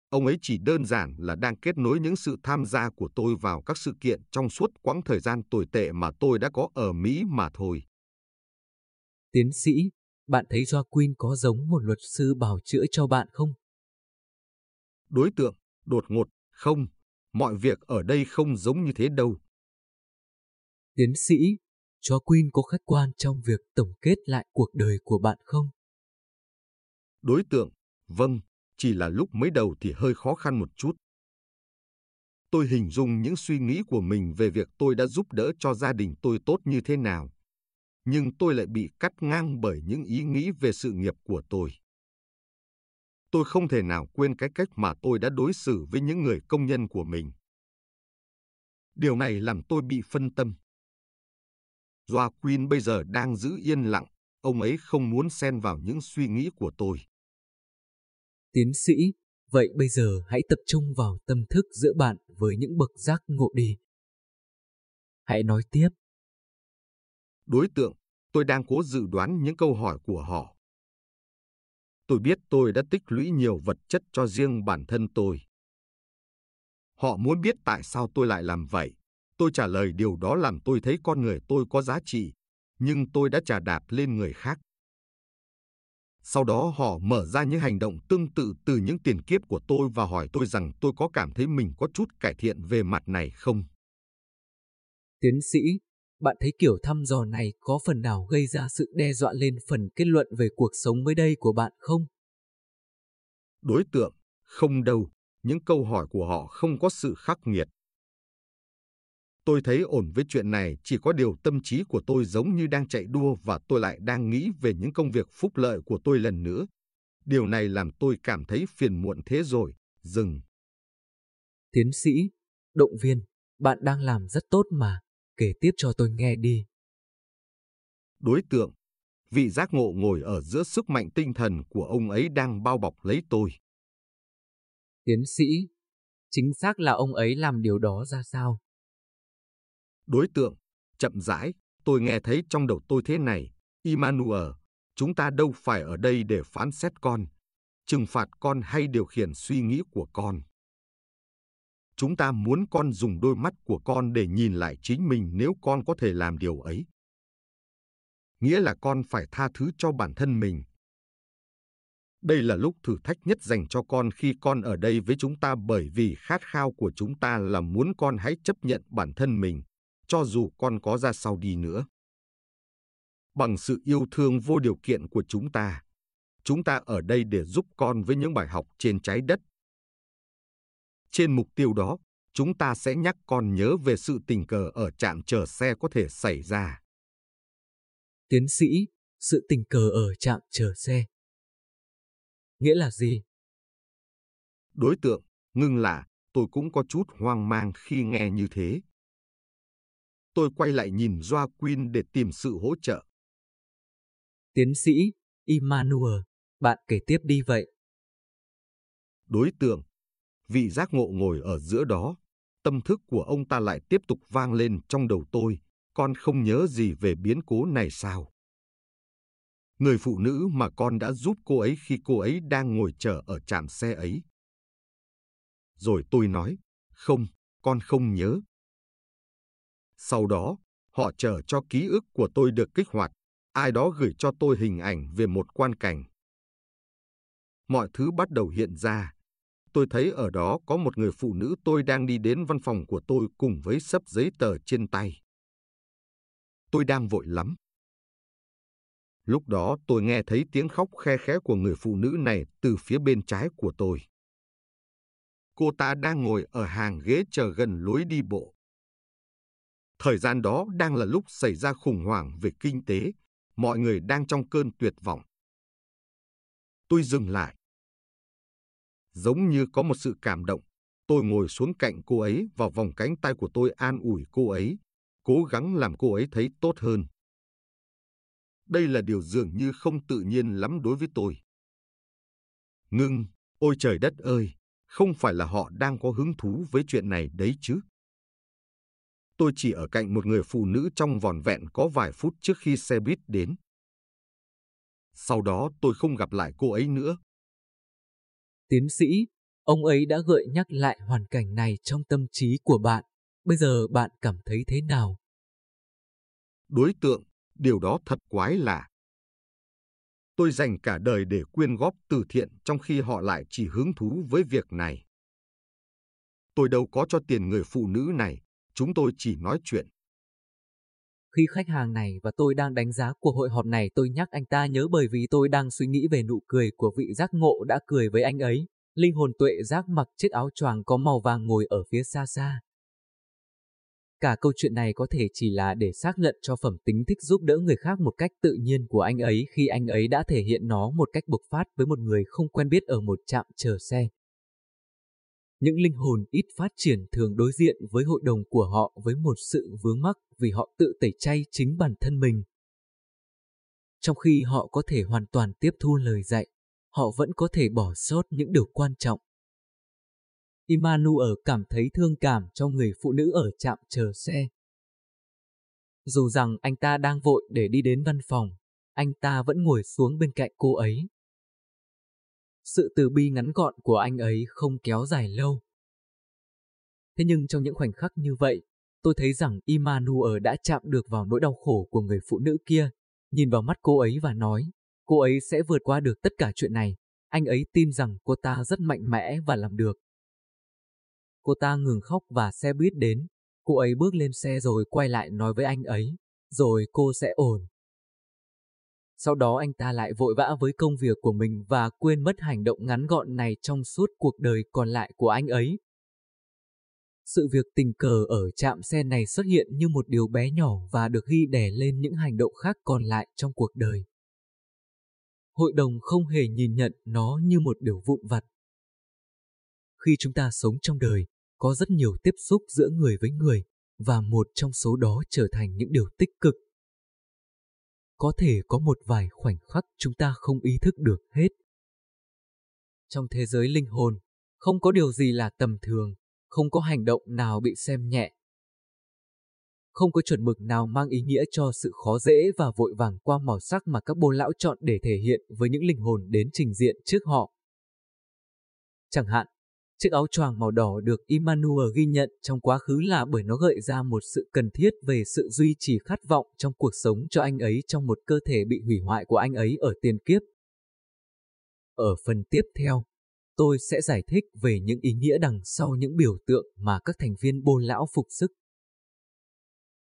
[SPEAKER 2] Ông ấy chỉ đơn giản là đang kết nối những sự tham gia của tôi vào các sự kiện trong suốt quãng thời gian tồi tệ mà tôi đã có ở Mỹ mà thôi.
[SPEAKER 1] Tiến sĩ, bạn thấy Joaquin có giống một luật sư bảo chữa cho bạn không?
[SPEAKER 2] Đối tượng, đột ngột, không, mọi việc ở đây không giống như thế đâu.
[SPEAKER 1] Tiến sĩ, Joaquin có khách quan trong việc tổng kết lại cuộc đời của bạn không?
[SPEAKER 2] Đối tượng, vâng, chỉ là lúc mới đầu thì hơi khó khăn một chút. Tôi hình dung những suy nghĩ của mình về việc tôi đã giúp đỡ cho gia đình tôi tốt như thế nào. Nhưng tôi lại bị cắt ngang bởi những ý nghĩ về sự nghiệp của tôi. Tôi không thể nào quên cái cách mà tôi đã đối xử với những người công nhân của mình. Điều này làm tôi bị phân tâm. Joaquin bây giờ đang giữ yên lặng, ông ấy không muốn xen vào những suy nghĩ của tôi.
[SPEAKER 1] Tiến sĩ, vậy bây giờ hãy tập trung vào tâm thức giữa bạn với những bậc giác ngộ đi. Hãy nói tiếp.
[SPEAKER 2] Đối tượng, tôi đang cố dự đoán những câu hỏi của họ. Tôi biết tôi đã tích lũy nhiều vật chất cho riêng bản thân tôi. Họ muốn biết tại sao tôi lại làm vậy. Tôi trả lời điều đó làm tôi thấy con người tôi có giá trị, nhưng tôi đã trà đạp lên người khác. Sau đó họ mở ra những hành động tương tự từ những tiền kiếp của tôi và hỏi tôi rằng tôi có cảm thấy mình có chút cải thiện về mặt này không.
[SPEAKER 1] Tiến sĩ, bạn thấy kiểu thăm dò này có phần nào gây ra sự đe dọa lên phần kết luận về cuộc sống mới đây của bạn không?
[SPEAKER 2] Đối tượng, không đâu, những câu hỏi của họ không có sự khắc nghiệt. Tôi thấy ổn với chuyện này, chỉ có điều tâm trí của tôi giống như đang chạy đua và tôi lại đang nghĩ về những công việc phúc lợi của tôi lần nữa. Điều này làm tôi cảm thấy phiền muộn thế rồi, dừng.
[SPEAKER 1] Tiến sĩ, động viên, bạn đang làm rất tốt mà, kể tiếp cho tôi nghe đi.
[SPEAKER 2] Đối tượng, vị giác ngộ ngồi ở giữa sức mạnh tinh thần của ông ấy đang bao bọc lấy tôi.
[SPEAKER 1] Tiến sĩ, chính xác là ông ấy làm điều đó ra sao?
[SPEAKER 2] Đối tượng, chậm rãi, tôi nghe thấy trong đầu tôi thế này, Immanuel, chúng ta đâu phải ở đây để phán xét con, trừng phạt con hay điều khiển suy nghĩ của con. Chúng ta muốn con dùng đôi mắt của con để nhìn lại chính mình nếu con có thể làm điều ấy. Nghĩa là con phải tha thứ cho bản thân mình. Đây là lúc thử thách nhất dành cho con khi con ở đây với chúng ta bởi vì khát khao của chúng ta là muốn con hãy chấp nhận bản thân mình, cho dù con có ra sau đi nữa. Bằng sự yêu thương vô điều kiện của chúng ta, chúng ta ở đây để giúp con với những bài học trên trái đất. Trên mục tiêu đó, chúng ta sẽ nhắc con nhớ về sự tình cờ ở trạm chờ xe có thể xảy ra.
[SPEAKER 1] Tiến sĩ, sự tình cờ ở trạm chờ xe. Nghĩa là gì?
[SPEAKER 2] Đối tượng, ngưng là, tôi cũng có chút hoang mang khi nghe như thế tôi quay lại nhìn Joaquin để tìm sự hỗ trợ.
[SPEAKER 1] Tiến sĩ, Immanuel, bạn kể tiếp đi vậy.
[SPEAKER 2] Đối tượng, vị giác ngộ ngồi ở giữa đó, tâm thức của ông ta lại tiếp tục vang lên trong đầu tôi, con không nhớ gì về biến cố này sao? Người phụ nữ mà con đã giúp cô ấy khi cô ấy đang ngồi chờ ở trạm xe ấy. Rồi tôi nói, không, con không nhớ, sau đó, họ chờ cho ký ức của tôi được kích hoạt, ai đó gửi cho tôi hình ảnh về một quan cảnh. Mọi thứ bắt đầu hiện ra. Tôi thấy ở đó có một người phụ nữ tôi đang đi đến văn phòng của tôi cùng với sấp giấy tờ trên tay. Tôi đang vội lắm. Lúc đó tôi nghe thấy tiếng khóc khe khẽ của người phụ nữ này từ phía bên trái của tôi. Cô ta đang ngồi ở hàng ghế chờ gần lối đi bộ. Thời gian đó đang là lúc xảy ra khủng hoảng về kinh tế, mọi người đang trong cơn tuyệt vọng. Tôi dừng lại. Giống như có một sự cảm động, tôi ngồi xuống cạnh cô ấy vào vòng cánh tay của tôi an ủi cô ấy, cố gắng làm cô ấy thấy tốt hơn. Đây là điều dường như không tự nhiên lắm đối với tôi. Ngưng, ôi trời đất ơi, không phải là họ đang có hứng thú với chuyện này đấy chứ tôi chỉ ở cạnh một người phụ nữ trong vòn vẹn có vài phút trước khi xe buýt đến. Sau đó tôi không gặp lại cô ấy nữa.
[SPEAKER 1] Tiến sĩ, ông ấy đã gợi nhắc lại hoàn cảnh này trong tâm trí của bạn. Bây giờ bạn cảm thấy thế nào?
[SPEAKER 2] Đối tượng, điều đó thật quái lạ. Tôi dành cả đời để quyên góp từ thiện trong khi họ lại chỉ hứng thú với việc này. Tôi đâu có cho tiền người phụ nữ này, chúng tôi chỉ nói chuyện.
[SPEAKER 1] Khi khách hàng này và tôi đang đánh giá cuộc hội họp này, tôi nhắc anh ta nhớ bởi vì tôi đang suy nghĩ về nụ cười của vị giác ngộ đã cười với anh ấy. Linh hồn tuệ giác mặc chiếc áo choàng có màu vàng ngồi ở phía xa xa. Cả câu chuyện này có thể chỉ là để xác nhận cho phẩm tính thích giúp đỡ người khác một cách tự nhiên của anh ấy khi anh ấy đã thể hiện nó một cách bộc phát với một người không quen biết ở một trạm chờ xe. Những linh hồn ít phát triển thường đối diện với hội đồng của họ với một sự vướng mắc vì họ tự tẩy chay chính bản thân mình. Trong khi họ có thể hoàn toàn tiếp thu lời dạy, họ vẫn có thể bỏ sót những điều quan trọng. Immanuel cảm thấy thương cảm cho người phụ nữ ở trạm chờ xe. Dù rằng anh ta đang vội để đi đến văn phòng, anh ta vẫn ngồi xuống bên cạnh cô ấy. Sự từ bi ngắn gọn của anh ấy không kéo dài lâu. Thế nhưng trong những khoảnh khắc như vậy, tôi thấy rằng Immanuel đã chạm được vào nỗi đau khổ của người phụ nữ kia, nhìn vào mắt cô ấy và nói, cô ấy sẽ vượt qua được tất cả chuyện này. Anh ấy tin rằng cô ta rất mạnh mẽ và làm được. Cô ta ngừng khóc và xe buýt đến. Cô ấy bước lên xe rồi quay lại nói với anh ấy, rồi cô sẽ ổn. Sau đó anh ta lại vội vã với công việc của mình và quên mất hành động ngắn gọn này trong suốt cuộc đời còn lại của anh ấy. Sự việc tình cờ ở trạm xe này xuất hiện như một điều bé nhỏ và được ghi đè lên những hành động khác còn lại trong cuộc đời. Hội đồng không hề nhìn nhận nó như một điều vụn vặt. Khi chúng ta sống trong đời, có rất nhiều tiếp xúc giữa người với người, và một trong số đó trở thành những điều tích cực. Có thể có một vài khoảnh khắc chúng ta không ý thức được hết. Trong thế giới linh hồn, không có điều gì là tầm thường, không có hành động nào bị xem nhẹ. Không có chuẩn mực nào mang ý nghĩa cho sự khó dễ và vội vàng qua màu sắc mà các bồ lão chọn để thể hiện với những linh hồn đến trình diện trước họ. Chẳng hạn, chiếc áo choàng màu đỏ được Emmanuel ghi nhận trong quá khứ là bởi nó gợi ra một sự cần thiết về sự duy trì khát vọng trong cuộc sống cho anh ấy trong một cơ thể bị hủy hoại của anh ấy ở tiền kiếp. Ở phần tiếp theo, tôi sẽ giải thích về những ý nghĩa đằng sau những biểu tượng mà các thành viên bôn lão phục sức.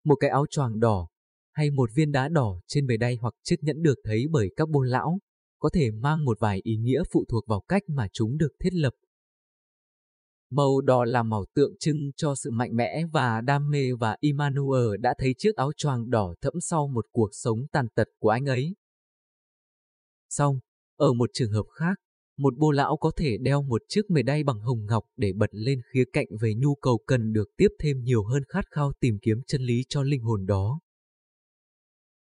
[SPEAKER 1] Một cái áo choàng đỏ hay một viên đá đỏ trên bề đay hoặc chiếc nhẫn được thấy bởi các bôn lão có thể mang một vài ý nghĩa phụ thuộc vào cách mà chúng được thiết lập. Màu đỏ là màu tượng trưng cho sự mạnh mẽ và đam mê và Emmanuel đã thấy chiếc áo choàng đỏ thẫm sau một cuộc sống tàn tật của anh ấy. Xong, ở một trường hợp khác, một bô lão có thể đeo một chiếc mề đay bằng hồng ngọc để bật lên khía cạnh về nhu cầu cần được tiếp thêm nhiều hơn khát khao tìm kiếm chân lý cho linh hồn đó.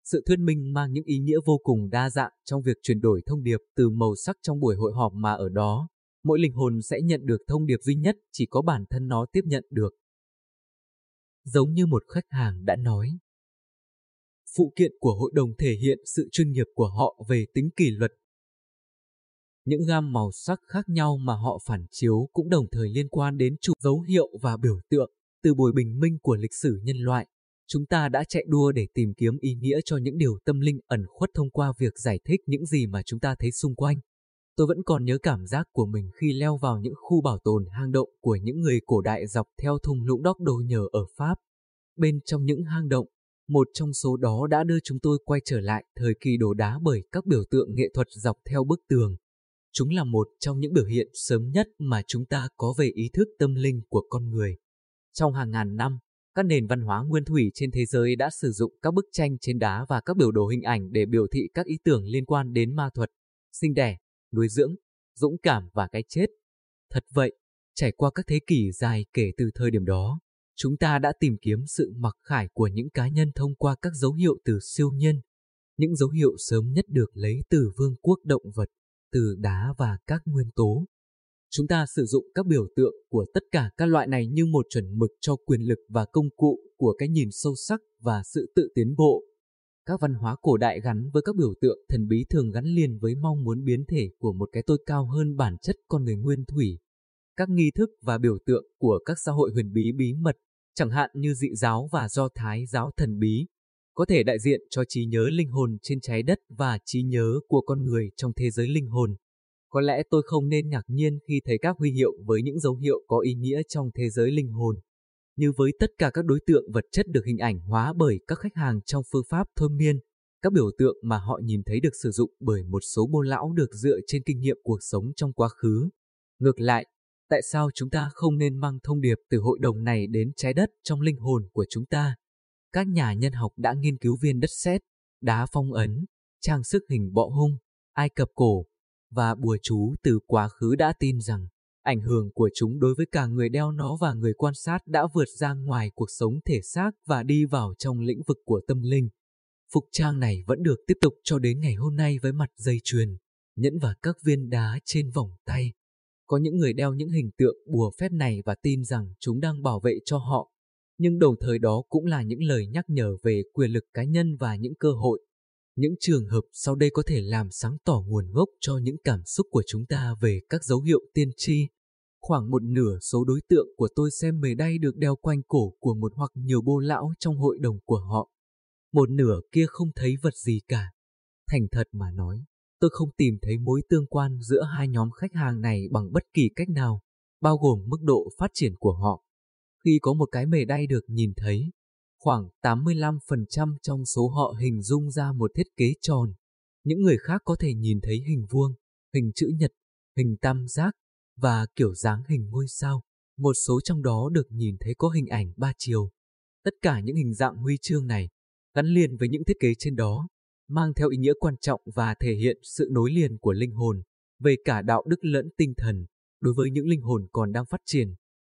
[SPEAKER 1] Sự thuyết minh mang những ý nghĩa vô cùng đa dạng trong việc chuyển đổi thông điệp từ màu sắc trong buổi hội họp mà ở đó, mỗi linh hồn sẽ nhận được thông điệp duy nhất chỉ có bản thân nó tiếp nhận được. Giống như một khách hàng đã nói. Phụ kiện của hội đồng thể hiện sự chuyên nghiệp của họ về tính kỷ luật những gam màu sắc khác nhau mà họ phản chiếu cũng đồng thời liên quan đến chủ dấu hiệu và biểu tượng. Từ buổi bình minh của lịch sử nhân loại, chúng ta đã chạy đua để tìm kiếm ý nghĩa cho những điều tâm linh ẩn khuất thông qua việc giải thích những gì mà chúng ta thấy xung quanh. Tôi vẫn còn nhớ cảm giác của mình khi leo vào những khu bảo tồn hang động của những người cổ đại dọc theo thung lũng đóc đồ nhờ ở Pháp. Bên trong những hang động, một trong số đó đã đưa chúng tôi quay trở lại thời kỳ đổ đá bởi các biểu tượng nghệ thuật dọc theo bức tường. Chúng là một trong những biểu hiện sớm nhất mà chúng ta có về ý thức tâm linh của con người. Trong hàng ngàn năm, các nền văn hóa nguyên thủy trên thế giới đã sử dụng các bức tranh trên đá và các biểu đồ hình ảnh để biểu thị các ý tưởng liên quan đến ma thuật, sinh đẻ, nuôi dưỡng, dũng cảm và cái chết. Thật vậy, trải qua các thế kỷ dài kể từ thời điểm đó, chúng ta đã tìm kiếm sự mặc khải của những cá nhân thông qua các dấu hiệu từ siêu nhân. Những dấu hiệu sớm nhất được lấy từ vương quốc động vật từ đá và các nguyên tố. Chúng ta sử dụng các biểu tượng của tất cả các loại này như một chuẩn mực cho quyền lực và công cụ của cái nhìn sâu sắc và sự tự tiến bộ. Các văn hóa cổ đại gắn với các biểu tượng thần bí thường gắn liền với mong muốn biến thể của một cái tôi cao hơn bản chất con người nguyên thủy. Các nghi thức và biểu tượng của các xã hội huyền bí bí mật, chẳng hạn như dị giáo và do thái giáo thần bí, có thể đại diện cho trí nhớ linh hồn trên trái đất và trí nhớ của con người trong thế giới linh hồn. Có lẽ tôi không nên ngạc nhiên khi thấy các huy hiệu với những dấu hiệu có ý nghĩa trong thế giới linh hồn. Như với tất cả các đối tượng vật chất được hình ảnh hóa bởi các khách hàng trong phương pháp thôi miên, các biểu tượng mà họ nhìn thấy được sử dụng bởi một số bô lão được dựa trên kinh nghiệm cuộc sống trong quá khứ. Ngược lại, tại sao chúng ta không nên mang thông điệp từ hội đồng này đến trái đất trong linh hồn của chúng ta? các nhà nhân học đã nghiên cứu viên đất sét, đá phong ấn, trang sức hình bọ hung, Ai Cập cổ và bùa chú từ quá khứ đã tin rằng ảnh hưởng của chúng đối với cả người đeo nó và người quan sát đã vượt ra ngoài cuộc sống thể xác và đi vào trong lĩnh vực của tâm linh. Phục trang này vẫn được tiếp tục cho đến ngày hôm nay với mặt dây chuyền, nhẫn và các viên đá trên vòng tay. Có những người đeo những hình tượng bùa phép này và tin rằng chúng đang bảo vệ cho họ. Nhưng đồng thời đó cũng là những lời nhắc nhở về quyền lực cá nhân và những cơ hội. Những trường hợp sau đây có thể làm sáng tỏ nguồn gốc cho những cảm xúc của chúng ta về các dấu hiệu tiên tri. Khoảng một nửa số đối tượng của tôi xem mề đay được đeo quanh cổ của một hoặc nhiều bô lão trong hội đồng của họ. Một nửa kia không thấy vật gì cả. Thành thật mà nói, tôi không tìm thấy mối tương quan giữa hai nhóm khách hàng này bằng bất kỳ cách nào, bao gồm mức độ phát triển của họ. Khi có một cái mề đay được nhìn thấy, khoảng 85% trong số họ hình dung ra một thiết kế tròn. Những người khác có thể nhìn thấy hình vuông, hình chữ nhật, hình tam giác và kiểu dáng hình ngôi sao. Một số trong đó được nhìn thấy có hình ảnh ba chiều. Tất cả những hình dạng huy chương này gắn liền với những thiết kế trên đó, mang theo ý nghĩa quan trọng và thể hiện sự nối liền của linh hồn về cả đạo đức lẫn tinh thần đối với những linh hồn còn đang phát triển.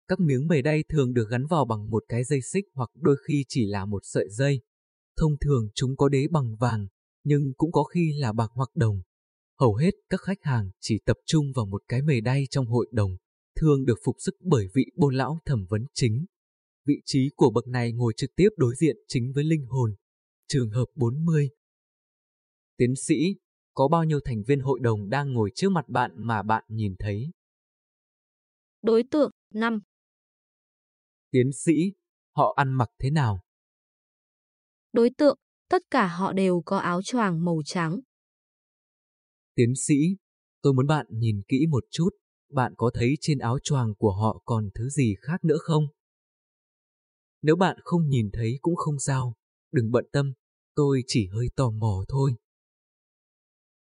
[SPEAKER 1] Các miếng bề đay thường được gắn vào bằng một cái dây xích hoặc đôi khi chỉ là một sợi dây. Thông thường chúng có đế bằng vàng, nhưng cũng có khi là bạc hoặc đồng. Hầu hết các khách hàng chỉ tập trung vào một cái mề đay trong hội đồng, thường được phục sức bởi vị bô lão thẩm vấn chính. Vị trí của bậc này ngồi trực tiếp đối diện chính với linh hồn. Trường hợp 40 Tiến sĩ, có bao nhiêu thành viên hội đồng đang ngồi trước mặt bạn mà bạn nhìn thấy?
[SPEAKER 4] Đối tượng 5
[SPEAKER 1] Tiến sĩ, họ ăn mặc thế nào?
[SPEAKER 4] Đối tượng, tất cả họ đều có áo choàng màu trắng.
[SPEAKER 1] Tiến sĩ, tôi muốn bạn nhìn kỹ một chút, bạn có thấy trên áo choàng của họ còn thứ gì khác nữa không? Nếu bạn không nhìn thấy cũng không sao, đừng bận tâm, tôi chỉ hơi tò mò thôi.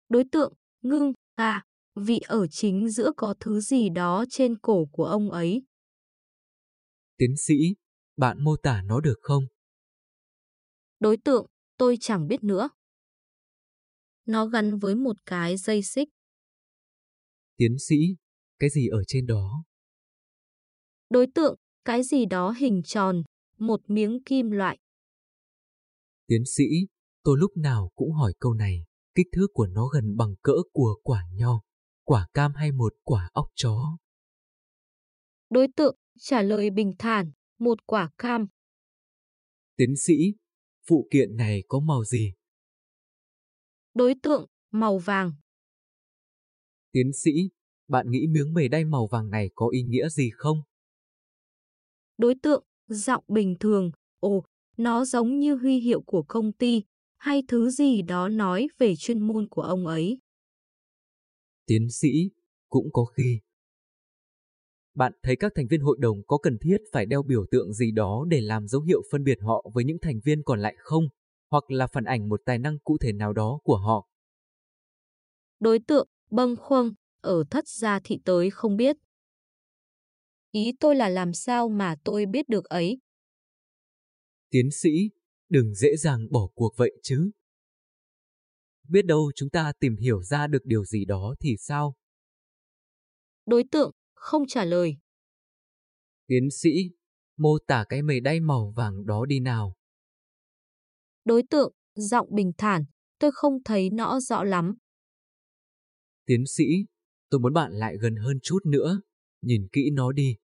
[SPEAKER 4] Đối tượng, ngưng, à, vị ở chính giữa có thứ gì đó trên cổ của ông ấy.
[SPEAKER 1] Tiến sĩ, bạn mô tả nó được không?
[SPEAKER 4] Đối tượng, tôi chẳng biết nữa. Nó gắn với một cái dây xích.
[SPEAKER 1] Tiến sĩ, cái gì ở trên đó?
[SPEAKER 4] Đối tượng, cái gì đó hình tròn, một miếng kim loại.
[SPEAKER 1] Tiến sĩ, tôi lúc nào cũng hỏi câu này, kích thước của nó gần bằng cỡ của quả nho, quả cam hay một quả óc chó.
[SPEAKER 4] Đối tượng trả lời bình thản, một quả cam.
[SPEAKER 1] Tiến sĩ, phụ kiện này có màu gì?
[SPEAKER 4] Đối tượng, màu vàng.
[SPEAKER 1] Tiến sĩ, bạn nghĩ miếng mề đay màu vàng này có ý nghĩa gì không?
[SPEAKER 4] Đối tượng, giọng bình thường, ồ, nó giống như huy hiệu của công ty, hay thứ gì đó nói về chuyên môn của ông ấy.
[SPEAKER 1] Tiến sĩ, cũng có khi. Bạn thấy các thành viên hội đồng có cần thiết phải đeo biểu tượng gì đó để làm dấu hiệu phân biệt họ với những thành viên còn lại không? Hoặc là phản ảnh một tài năng cụ thể nào đó của họ?
[SPEAKER 4] Đối tượng, bâng khuâng, ở thất gia thị tới không biết. Ý tôi là làm sao mà tôi biết được ấy.
[SPEAKER 1] Tiến sĩ, đừng dễ dàng bỏ cuộc vậy chứ. Biết đâu chúng ta tìm hiểu ra được điều gì đó thì sao?
[SPEAKER 4] Đối tượng, không trả lời.
[SPEAKER 1] Tiến sĩ, mô tả cái mề đay màu vàng đó đi nào.
[SPEAKER 4] Đối tượng, giọng bình thản, tôi không thấy nó rõ lắm.
[SPEAKER 1] Tiến sĩ, tôi muốn bạn lại gần hơn chút nữa, nhìn kỹ nó đi.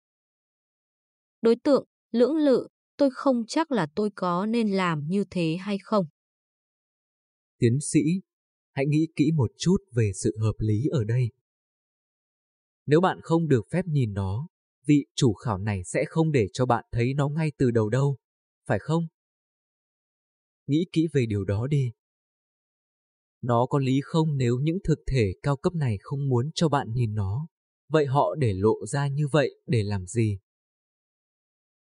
[SPEAKER 4] Đối tượng, lưỡng lự, tôi không chắc là tôi có nên làm như thế hay không.
[SPEAKER 1] Tiến sĩ, hãy nghĩ kỹ một chút về sự hợp lý ở đây. Nếu bạn không được phép nhìn nó, vị chủ khảo này sẽ không để cho bạn thấy nó ngay từ đầu đâu, phải không? Nghĩ kỹ về điều đó đi. Nó có lý không nếu những thực thể cao cấp này không muốn cho bạn nhìn nó? Vậy họ để lộ ra như vậy để làm gì?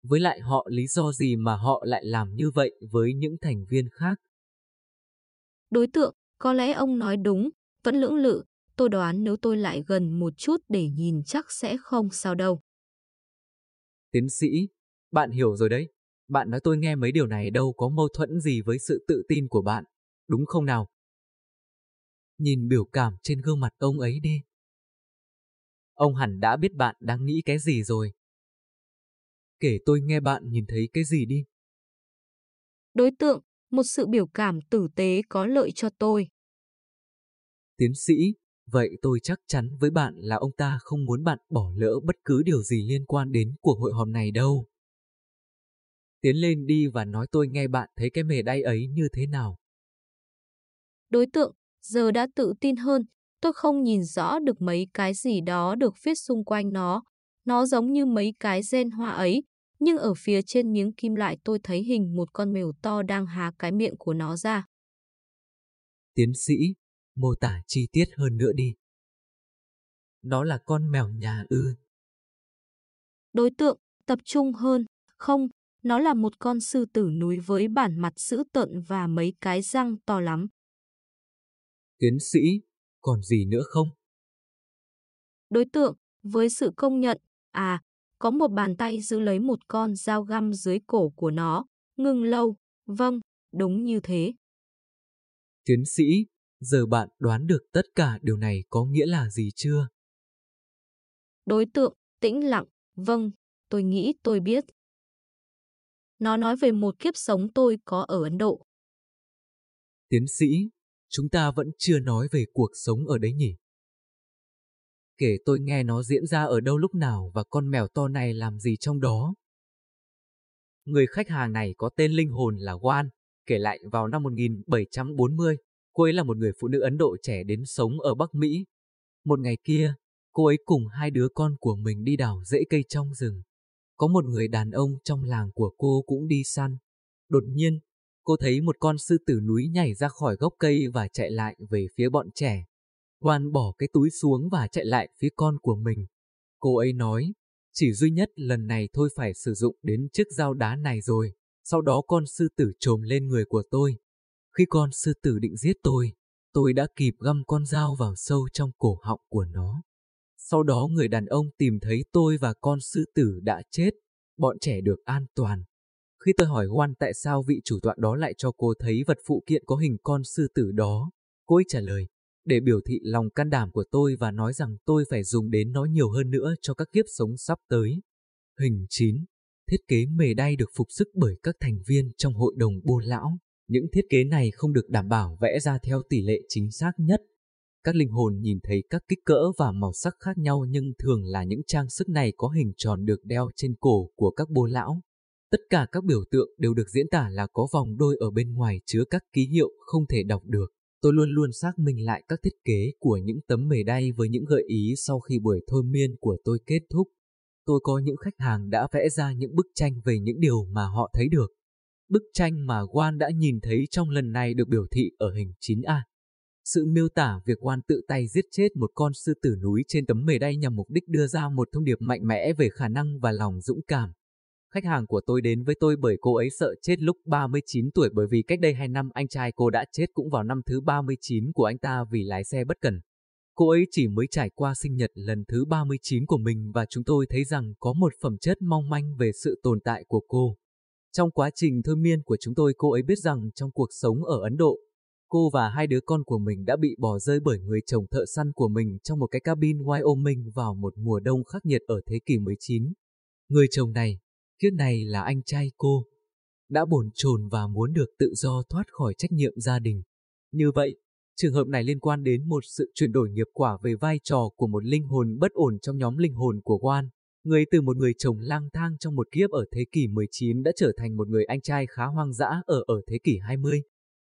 [SPEAKER 1] Với lại họ lý do gì mà họ lại làm như vậy với những thành viên khác?
[SPEAKER 4] Đối tượng, có lẽ ông nói đúng, vẫn lưỡng lự, tôi đoán nếu tôi lại gần một chút để nhìn chắc sẽ không sao đâu.
[SPEAKER 1] Tiến sĩ, bạn hiểu rồi đấy. Bạn nói tôi nghe mấy điều này đâu có mâu thuẫn gì với sự tự tin của bạn, đúng không nào? Nhìn biểu cảm trên gương mặt ông ấy đi. Ông hẳn đã biết bạn đang nghĩ cái gì rồi. Kể tôi nghe bạn nhìn thấy cái gì đi.
[SPEAKER 4] Đối tượng, một sự biểu cảm tử tế có lợi cho tôi.
[SPEAKER 1] Tiến sĩ, vậy tôi chắc chắn với bạn là ông ta không muốn bạn bỏ lỡ bất cứ điều gì liên quan đến cuộc hội họp này đâu. Tiến lên đi và nói tôi nghe bạn thấy cái mề đay ấy như thế nào.
[SPEAKER 4] Đối tượng giờ đã tự tin hơn, tôi không nhìn rõ được mấy cái gì đó được viết xung quanh nó. Nó giống như mấy cái gen hoa ấy, nhưng ở phía trên miếng kim loại tôi thấy hình một con mèo to đang há cái miệng của nó ra.
[SPEAKER 1] Tiến sĩ, mô tả chi tiết hơn nữa đi. Nó là con mèo nhà ư.
[SPEAKER 4] Đối tượng, tập trung hơn, không, nó là một con sư tử núi với bản mặt dữ tợn và mấy cái răng to lắm.
[SPEAKER 1] Tiến sĩ, còn gì nữa không?
[SPEAKER 4] Đối tượng, với sự công nhận, à, có một bàn tay giữ lấy một con dao găm dưới cổ của nó, ngừng lâu, vâng, đúng như thế.
[SPEAKER 1] Tiến sĩ, giờ bạn đoán được tất cả điều này có nghĩa là gì chưa?
[SPEAKER 4] Đối tượng, tĩnh lặng, vâng, tôi nghĩ tôi biết. Nó nói về một kiếp sống tôi có ở Ấn Độ.
[SPEAKER 1] Tiến sĩ, chúng ta vẫn chưa nói về cuộc sống ở đấy nhỉ? Kể tôi nghe nó diễn ra ở đâu lúc nào và con mèo to này làm gì trong đó. Người khách hàng này có tên linh hồn là Wan, kể lại vào năm 1740, cô ấy là một người phụ nữ Ấn Độ trẻ đến sống ở Bắc Mỹ. Một ngày kia, cô ấy cùng hai đứa con của mình đi đào rễ cây trong rừng. Có một người đàn ông trong làng của cô cũng đi săn. Đột nhiên, cô thấy một con sư tử núi nhảy ra khỏi gốc cây và chạy lại về phía bọn trẻ. Hoan bỏ cái túi xuống và chạy lại phía con của mình. Cô ấy nói, chỉ duy nhất lần này thôi phải sử dụng đến chiếc dao đá này rồi. Sau đó con sư tử trồm lên người của tôi. Khi con sư tử định giết tôi, tôi đã kịp găm con dao vào sâu trong cổ họng của nó. Sau đó người đàn ông tìm thấy tôi và con sư tử đã chết, bọn trẻ được an toàn. Khi tôi hỏi Hoan tại sao vị chủ tọa đó lại cho cô thấy vật phụ kiện có hình con sư tử đó, cô ấy trả lời, để biểu thị lòng can đảm của tôi và nói rằng tôi phải dùng đến nó nhiều hơn nữa cho các kiếp sống sắp tới. Hình 9. Thiết kế mề đay được phục sức bởi các thành viên trong hội đồng bô lão. Những thiết kế này không được đảm bảo vẽ ra theo tỷ lệ chính xác nhất. Các linh hồn nhìn thấy các kích cỡ và màu sắc khác nhau nhưng thường là những trang sức này có hình tròn được đeo trên cổ của các bô lão. Tất cả các biểu tượng đều được diễn tả là có vòng đôi ở bên ngoài chứa các ký hiệu không thể đọc được. Tôi luôn luôn xác minh lại các thiết kế của những tấm mề đay với những gợi ý sau khi buổi thôi miên của tôi kết thúc. Tôi có những khách hàng đã vẽ ra những bức tranh về những điều mà họ thấy được. Bức tranh mà Wan đã nhìn thấy trong lần này được biểu thị ở hình 9A. Sự miêu tả việc quan tự tay giết chết một con sư tử núi trên tấm mề đay nhằm mục đích đưa ra một thông điệp mạnh mẽ về khả năng và lòng dũng cảm. Khách hàng của tôi đến với tôi bởi cô ấy sợ chết lúc 39 tuổi bởi vì cách đây 2 năm anh trai cô đã chết cũng vào năm thứ 39 của anh ta vì lái xe bất cần. Cô ấy chỉ mới trải qua sinh nhật lần thứ 39 của mình và chúng tôi thấy rằng có một phẩm chất mong manh về sự tồn tại của cô. Trong quá trình thôi miên của chúng tôi cô ấy biết rằng trong cuộc sống ở Ấn Độ, cô và hai đứa con của mình đã bị bỏ rơi bởi người chồng thợ săn của mình trong một cái cabin Wyoming vào một mùa đông khắc nghiệt ở thế kỷ 19. Người chồng này, kiếp này là anh trai cô, đã bồn chồn và muốn được tự do thoát khỏi trách nhiệm gia đình. Như vậy, trường hợp này liên quan đến một sự chuyển đổi nghiệp quả về vai trò của một linh hồn bất ổn trong nhóm linh hồn của Wan. Người từ một người chồng lang thang trong một kiếp ở thế kỷ 19 đã trở thành một người anh trai khá hoang dã ở ở thế kỷ 20.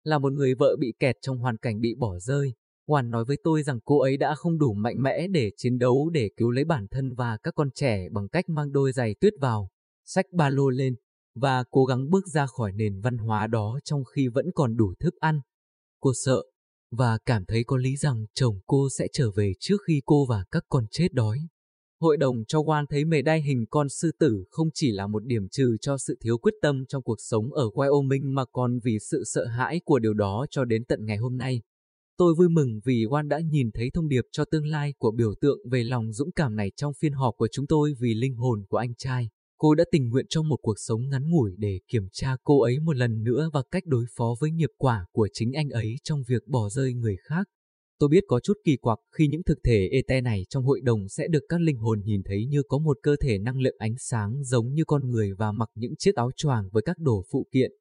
[SPEAKER 1] Là một người vợ bị kẹt trong hoàn cảnh bị bỏ rơi, Hoàn nói với tôi rằng cô ấy đã không đủ mạnh mẽ để chiến đấu để cứu lấy bản thân và các con trẻ bằng cách mang đôi giày tuyết vào, sách ba lô lên và cố gắng bước ra khỏi nền văn hóa đó trong khi vẫn còn đủ thức ăn. Cô sợ và cảm thấy có lý rằng chồng cô sẽ trở về trước khi cô và các con chết đói. Hội đồng cho quan thấy mề đai hình con sư tử không chỉ là một điểm trừ cho sự thiếu quyết tâm trong cuộc sống ở Wyoming mà còn vì sự sợ hãi của điều đó cho đến tận ngày hôm nay. Tôi vui mừng vì Wan đã nhìn thấy thông điệp cho tương lai của biểu tượng về lòng dũng cảm này trong phiên họp của chúng tôi vì linh hồn của anh trai. Cô đã tình nguyện trong một cuộc sống ngắn ngủi để kiểm tra cô ấy một lần nữa và cách đối phó với nghiệp quả của chính anh ấy trong việc bỏ rơi người khác. Tôi biết có chút kỳ quặc khi những thực thể ET này trong hội đồng sẽ được các linh hồn nhìn thấy như có một cơ thể năng lượng ánh sáng giống như con người và mặc những chiếc áo choàng với các đồ phụ kiện.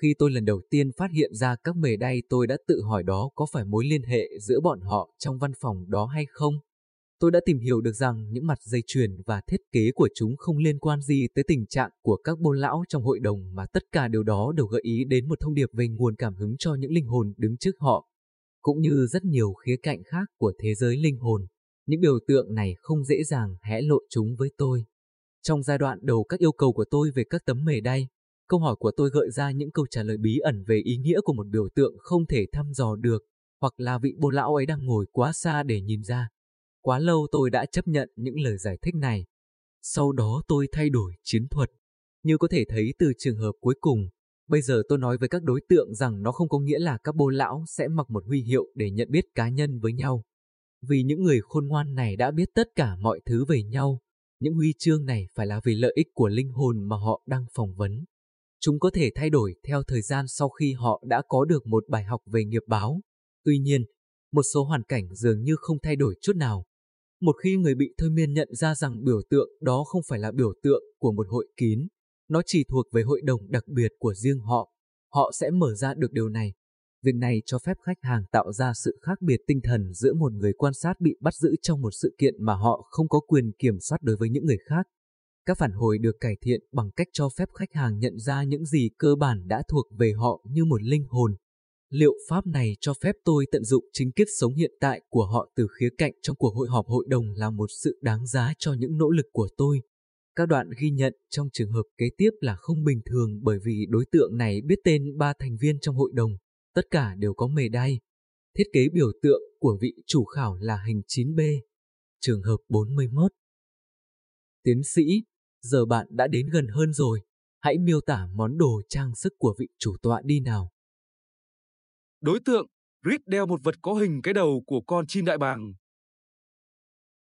[SPEAKER 1] Khi tôi lần đầu tiên phát hiện ra các mề đay, tôi đã tự hỏi đó có phải mối liên hệ giữa bọn họ trong văn phòng đó hay không. Tôi đã tìm hiểu được rằng những mặt dây chuyền và thiết kế của chúng không liên quan gì tới tình trạng của các bô lão trong hội đồng mà tất cả điều đó đều gợi ý đến một thông điệp về nguồn cảm hứng cho những linh hồn đứng trước họ. Cũng như rất nhiều khía cạnh khác của thế giới linh hồn, những biểu tượng này không dễ dàng hé lộ chúng với tôi. Trong giai đoạn đầu các yêu cầu của tôi về các tấm mề đay, câu hỏi của tôi gợi ra những câu trả lời bí ẩn về ý nghĩa của một biểu tượng không thể thăm dò được, hoặc là vị bồ lão ấy đang ngồi quá xa để nhìn ra. Quá lâu tôi đã chấp nhận những lời giải thích này. Sau đó tôi thay đổi chiến thuật. Như có thể thấy từ trường hợp cuối cùng, bây giờ tôi nói với các đối tượng rằng nó không có nghĩa là các bô lão sẽ mặc một huy hiệu để nhận biết cá nhân với nhau. Vì những người khôn ngoan này đã biết tất cả mọi thứ về nhau, những huy chương này phải là vì lợi ích của linh hồn mà họ đang phỏng vấn. Chúng có thể thay đổi theo thời gian sau khi họ đã có được một bài học về nghiệp báo. Tuy nhiên, một số hoàn cảnh dường như không thay đổi chút nào. Một khi người bị thôi miên nhận ra rằng biểu tượng đó không phải là biểu tượng của một hội kín, nó chỉ thuộc về hội đồng đặc biệt của riêng họ, họ sẽ mở ra được điều này. Việc này cho phép khách hàng tạo ra sự khác biệt tinh thần giữa một người quan sát bị bắt giữ trong một sự kiện mà họ không có quyền kiểm soát đối với những người khác. Các phản hồi được cải thiện bằng cách cho phép khách hàng nhận ra những gì cơ bản đã thuộc về họ như một linh hồn. Liệu pháp này cho phép tôi tận dụng chính kiếp sống hiện tại của họ từ khía cạnh trong cuộc hội họp hội đồng là một sự đáng giá cho những nỗ lực của tôi. Các đoạn ghi nhận trong trường hợp kế tiếp là không bình thường bởi vì đối tượng này biết tên ba thành viên trong hội đồng, tất cả đều có mề đay. Thiết kế biểu tượng của vị chủ khảo là hình 9B. Trường hợp 41 Tiến sĩ, giờ bạn đã đến gần hơn rồi. Hãy miêu tả món đồ trang sức của vị chủ tọa đi nào.
[SPEAKER 3] Đối tượng, Rick đeo một vật có hình cái đầu của con chim đại bàng.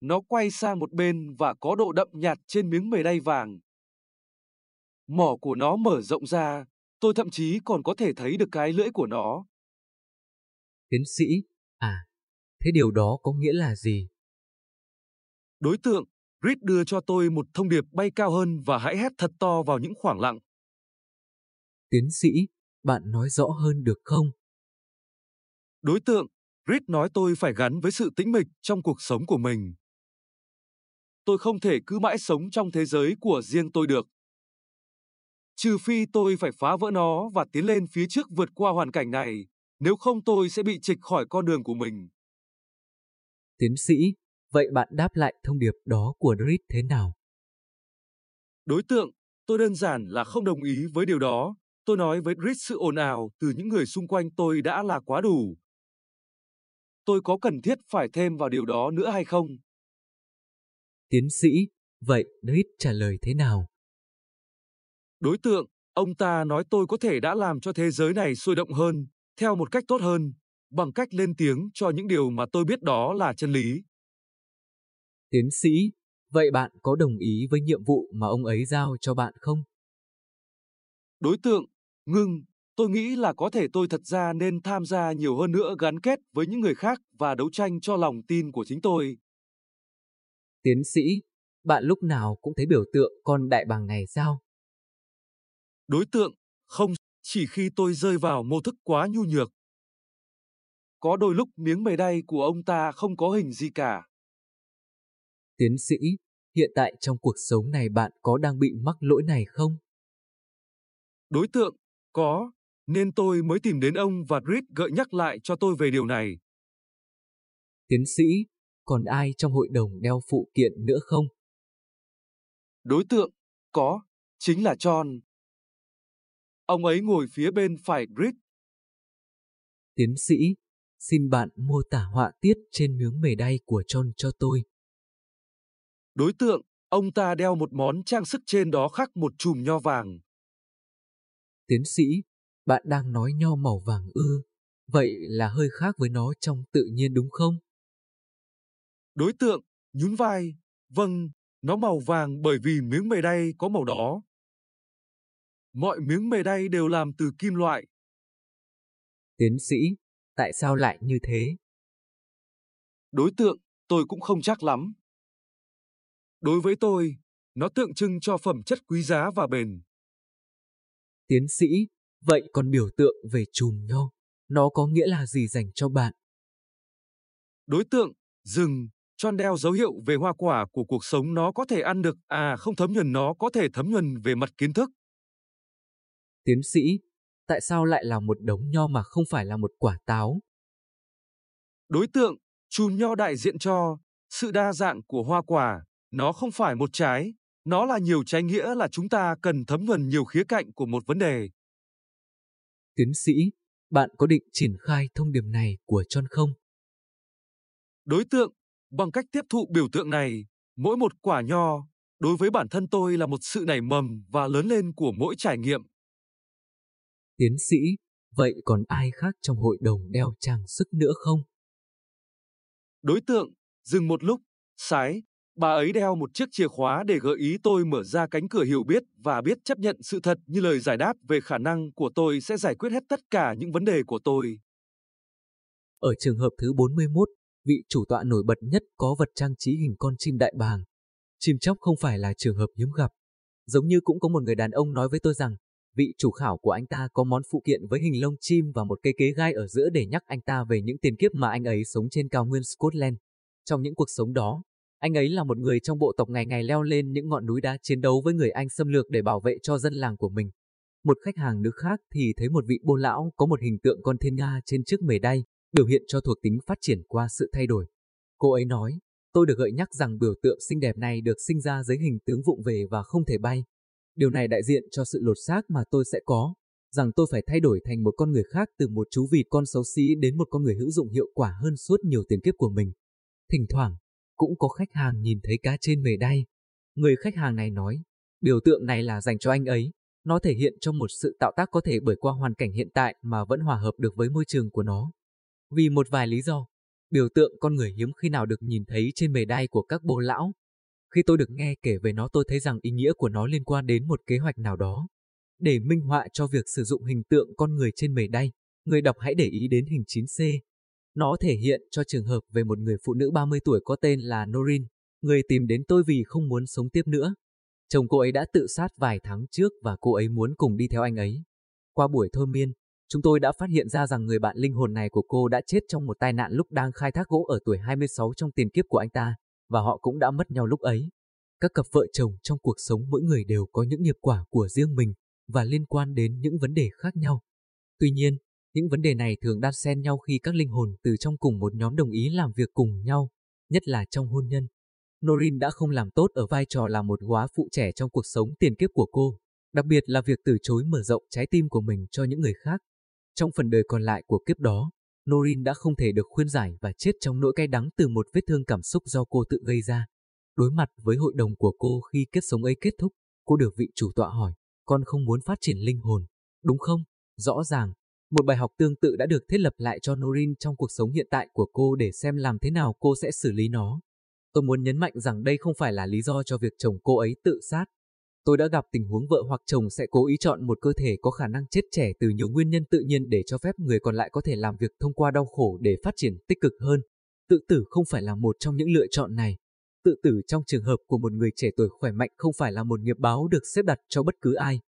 [SPEAKER 3] Nó quay sang một bên và có độ đậm nhạt trên miếng mề đay vàng. Mỏ của nó mở rộng ra, tôi thậm chí còn có thể thấy được cái lưỡi của nó.
[SPEAKER 1] Tiến sĩ, à, thế điều đó có nghĩa là gì?
[SPEAKER 3] Đối tượng, Reed đưa cho tôi một thông điệp bay cao hơn và hãy hét thật to vào những khoảng lặng.
[SPEAKER 1] Tiến sĩ, bạn nói rõ hơn được không?
[SPEAKER 3] Đối tượng, Reed nói tôi phải gắn với sự tĩnh mịch trong cuộc sống của mình. Tôi không thể cứ mãi sống trong thế giới của riêng tôi được. Trừ phi tôi phải phá vỡ nó và tiến lên phía trước vượt qua hoàn cảnh này, nếu không tôi sẽ bị trịch khỏi con đường của mình.
[SPEAKER 1] Tiến sĩ, vậy bạn đáp lại thông điệp đó của Reed thế nào?
[SPEAKER 3] Đối tượng, tôi đơn giản là không đồng ý với điều đó. Tôi nói với Reed sự ồn ào từ những người xung quanh tôi đã là quá đủ. Tôi có cần thiết phải thêm vào điều đó nữa hay không?
[SPEAKER 1] Tiến sĩ, vậy Reed trả lời thế nào?
[SPEAKER 3] Đối tượng, ông ta nói tôi có thể đã làm cho thế giới này sôi động hơn, theo một cách tốt hơn, bằng cách lên tiếng cho những điều mà tôi biết đó là chân lý.
[SPEAKER 1] Tiến sĩ, vậy bạn có đồng ý với nhiệm vụ mà ông ấy giao cho bạn không?
[SPEAKER 3] Đối tượng, ngưng, tôi nghĩ là có thể tôi thật ra nên tham gia nhiều hơn nữa gắn kết với những người khác và đấu tranh cho lòng tin của chính tôi.
[SPEAKER 1] Tiến sĩ, bạn lúc nào cũng thấy biểu tượng con đại bàng này sao?
[SPEAKER 3] Đối tượng, không, chỉ khi tôi rơi vào mô thức quá nhu nhược. Có đôi lúc miếng mề đay của ông ta không có hình gì cả.
[SPEAKER 1] Tiến sĩ, hiện tại trong cuộc sống này bạn có đang bị mắc lỗi này không?
[SPEAKER 3] Đối tượng, có, nên tôi mới tìm đến ông và Reed gợi nhắc lại cho tôi về điều này.
[SPEAKER 1] Tiến sĩ, còn ai trong hội đồng đeo phụ kiện nữa không?
[SPEAKER 3] Đối tượng, có, chính là John. Ông ấy ngồi phía bên phải Reed.
[SPEAKER 1] Tiến sĩ, xin bạn mô tả họa tiết trên miếng mề đay của John cho tôi.
[SPEAKER 3] Đối tượng, ông ta đeo một món trang sức trên đó khắc một chùm nho vàng.
[SPEAKER 1] Tiến sĩ, bạn đang nói nho màu vàng ư, vậy là hơi khác với nó trong tự nhiên đúng không?
[SPEAKER 3] Đối tượng, nhún vai, vâng, nó màu vàng bởi vì miếng mề đay có màu đỏ. Mọi miếng mề đay đều làm từ kim loại.
[SPEAKER 1] Tiến sĩ, tại sao lại như thế?
[SPEAKER 3] Đối tượng, tôi cũng không chắc lắm. Đối với tôi, nó tượng trưng cho phẩm chất quý giá và bền.
[SPEAKER 1] Tiến sĩ, Vậy còn biểu tượng về chùm nho, nó có nghĩa là gì dành cho bạn?
[SPEAKER 3] Đối tượng, rừng, tròn đeo dấu hiệu về hoa quả của cuộc sống nó có thể ăn được, à không thấm nhuần nó có thể thấm nhuần về mặt kiến thức.
[SPEAKER 1] Tiến sĩ, tại sao lại là một đống nho mà không phải là một quả táo?
[SPEAKER 3] Đối tượng, chùm nho đại diện cho sự đa dạng của hoa quả, nó không phải một trái, nó là nhiều trái nghĩa là chúng ta cần thấm nhuần nhiều khía cạnh của một vấn đề.
[SPEAKER 1] Tiến sĩ, bạn có định triển khai thông điệp này của John không?
[SPEAKER 3] Đối tượng, bằng cách tiếp thụ biểu tượng này, mỗi một quả nho, đối với bản thân tôi là một sự nảy mầm và lớn lên của mỗi trải nghiệm.
[SPEAKER 1] Tiến sĩ, vậy còn ai khác trong hội đồng đeo trang sức nữa không?
[SPEAKER 3] Đối tượng, dừng một lúc, sái, bà ấy đeo một chiếc chìa khóa để gợi ý tôi mở ra cánh cửa hiểu biết và biết chấp nhận sự thật như lời giải đáp về khả năng của tôi sẽ giải quyết hết tất cả những vấn đề của tôi.
[SPEAKER 1] Ở trường hợp thứ 41, vị chủ tọa nổi bật nhất có vật trang trí hình con chim đại bàng. Chim chóc không phải là trường hợp hiếm gặp. Giống như cũng có một người đàn ông nói với tôi rằng, vị chủ khảo của anh ta có món phụ kiện với hình lông chim và một cây kế gai ở giữa để nhắc anh ta về những tiền kiếp mà anh ấy sống trên cao nguyên Scotland. Trong những cuộc sống đó, anh ấy là một người trong bộ tộc ngày ngày leo lên những ngọn núi đá chiến đấu với người Anh xâm lược để bảo vệ cho dân làng của mình. Một khách hàng nữ khác thì thấy một vị bô lão có một hình tượng con thiên nga trên chiếc mề đay, biểu hiện cho thuộc tính phát triển qua sự thay đổi. Cô ấy nói, tôi được gợi nhắc rằng biểu tượng xinh đẹp này được sinh ra dưới hình tướng vụng về và không thể bay. Điều này đại diện cho sự lột xác mà tôi sẽ có, rằng tôi phải thay đổi thành một con người khác từ một chú vịt con xấu xí đến một con người hữu dụng hiệu quả hơn suốt nhiều tiền kiếp của mình. Thỉnh thoảng, cũng có khách hàng nhìn thấy cá trên mề đay. Người khách hàng này nói, biểu tượng này là dành cho anh ấy. Nó thể hiện trong một sự tạo tác có thể bởi qua hoàn cảnh hiện tại mà vẫn hòa hợp được với môi trường của nó. Vì một vài lý do, biểu tượng con người hiếm khi nào được nhìn thấy trên mề đay của các bồ lão. Khi tôi được nghe kể về nó tôi thấy rằng ý nghĩa của nó liên quan đến một kế hoạch nào đó. Để minh họa cho việc sử dụng hình tượng con người trên mề đay, người đọc hãy để ý đến hình 9C. Nó thể hiện cho trường hợp về một người phụ nữ 30 tuổi có tên là Norin, người tìm đến tôi vì không muốn sống tiếp nữa. Chồng cô ấy đã tự sát vài tháng trước và cô ấy muốn cùng đi theo anh ấy. Qua buổi thôi miên, chúng tôi đã phát hiện ra rằng người bạn linh hồn này của cô đã chết trong một tai nạn lúc đang khai thác gỗ ở tuổi 26 trong tiền kiếp của anh ta, và họ cũng đã mất nhau lúc ấy. Các cặp vợ chồng trong cuộc sống mỗi người đều có những nghiệp quả của riêng mình và liên quan đến những vấn đề khác nhau. Tuy nhiên, những vấn đề này thường đan xen nhau khi các linh hồn từ trong cùng một nhóm đồng ý làm việc cùng nhau, nhất là trong hôn nhân. Norin đã không làm tốt ở vai trò là một góa phụ trẻ trong cuộc sống tiền kiếp của cô, đặc biệt là việc từ chối mở rộng trái tim của mình cho những người khác. Trong phần đời còn lại của kiếp đó, Norin đã không thể được khuyên giải và chết trong nỗi cay đắng từ một vết thương cảm xúc do cô tự gây ra. Đối mặt với hội đồng của cô khi kết sống ấy kết thúc, cô được vị chủ tọa hỏi, con không muốn phát triển linh hồn, đúng không? Rõ ràng, một bài học tương tự đã được thiết lập lại cho Norin trong cuộc sống hiện tại của cô để xem làm thế nào cô sẽ xử lý nó. Tôi muốn nhấn mạnh rằng đây không phải là lý do cho việc chồng cô ấy tự sát. Tôi đã gặp tình huống vợ hoặc chồng sẽ cố ý chọn một cơ thể có khả năng chết trẻ từ nhiều nguyên nhân tự nhiên để cho phép người còn lại có thể làm việc thông qua đau khổ để phát triển tích cực hơn. Tự tử không phải là một trong những lựa chọn này. Tự tử trong trường hợp của một người trẻ tuổi khỏe mạnh không phải là một nghiệp báo được xếp đặt cho bất cứ ai.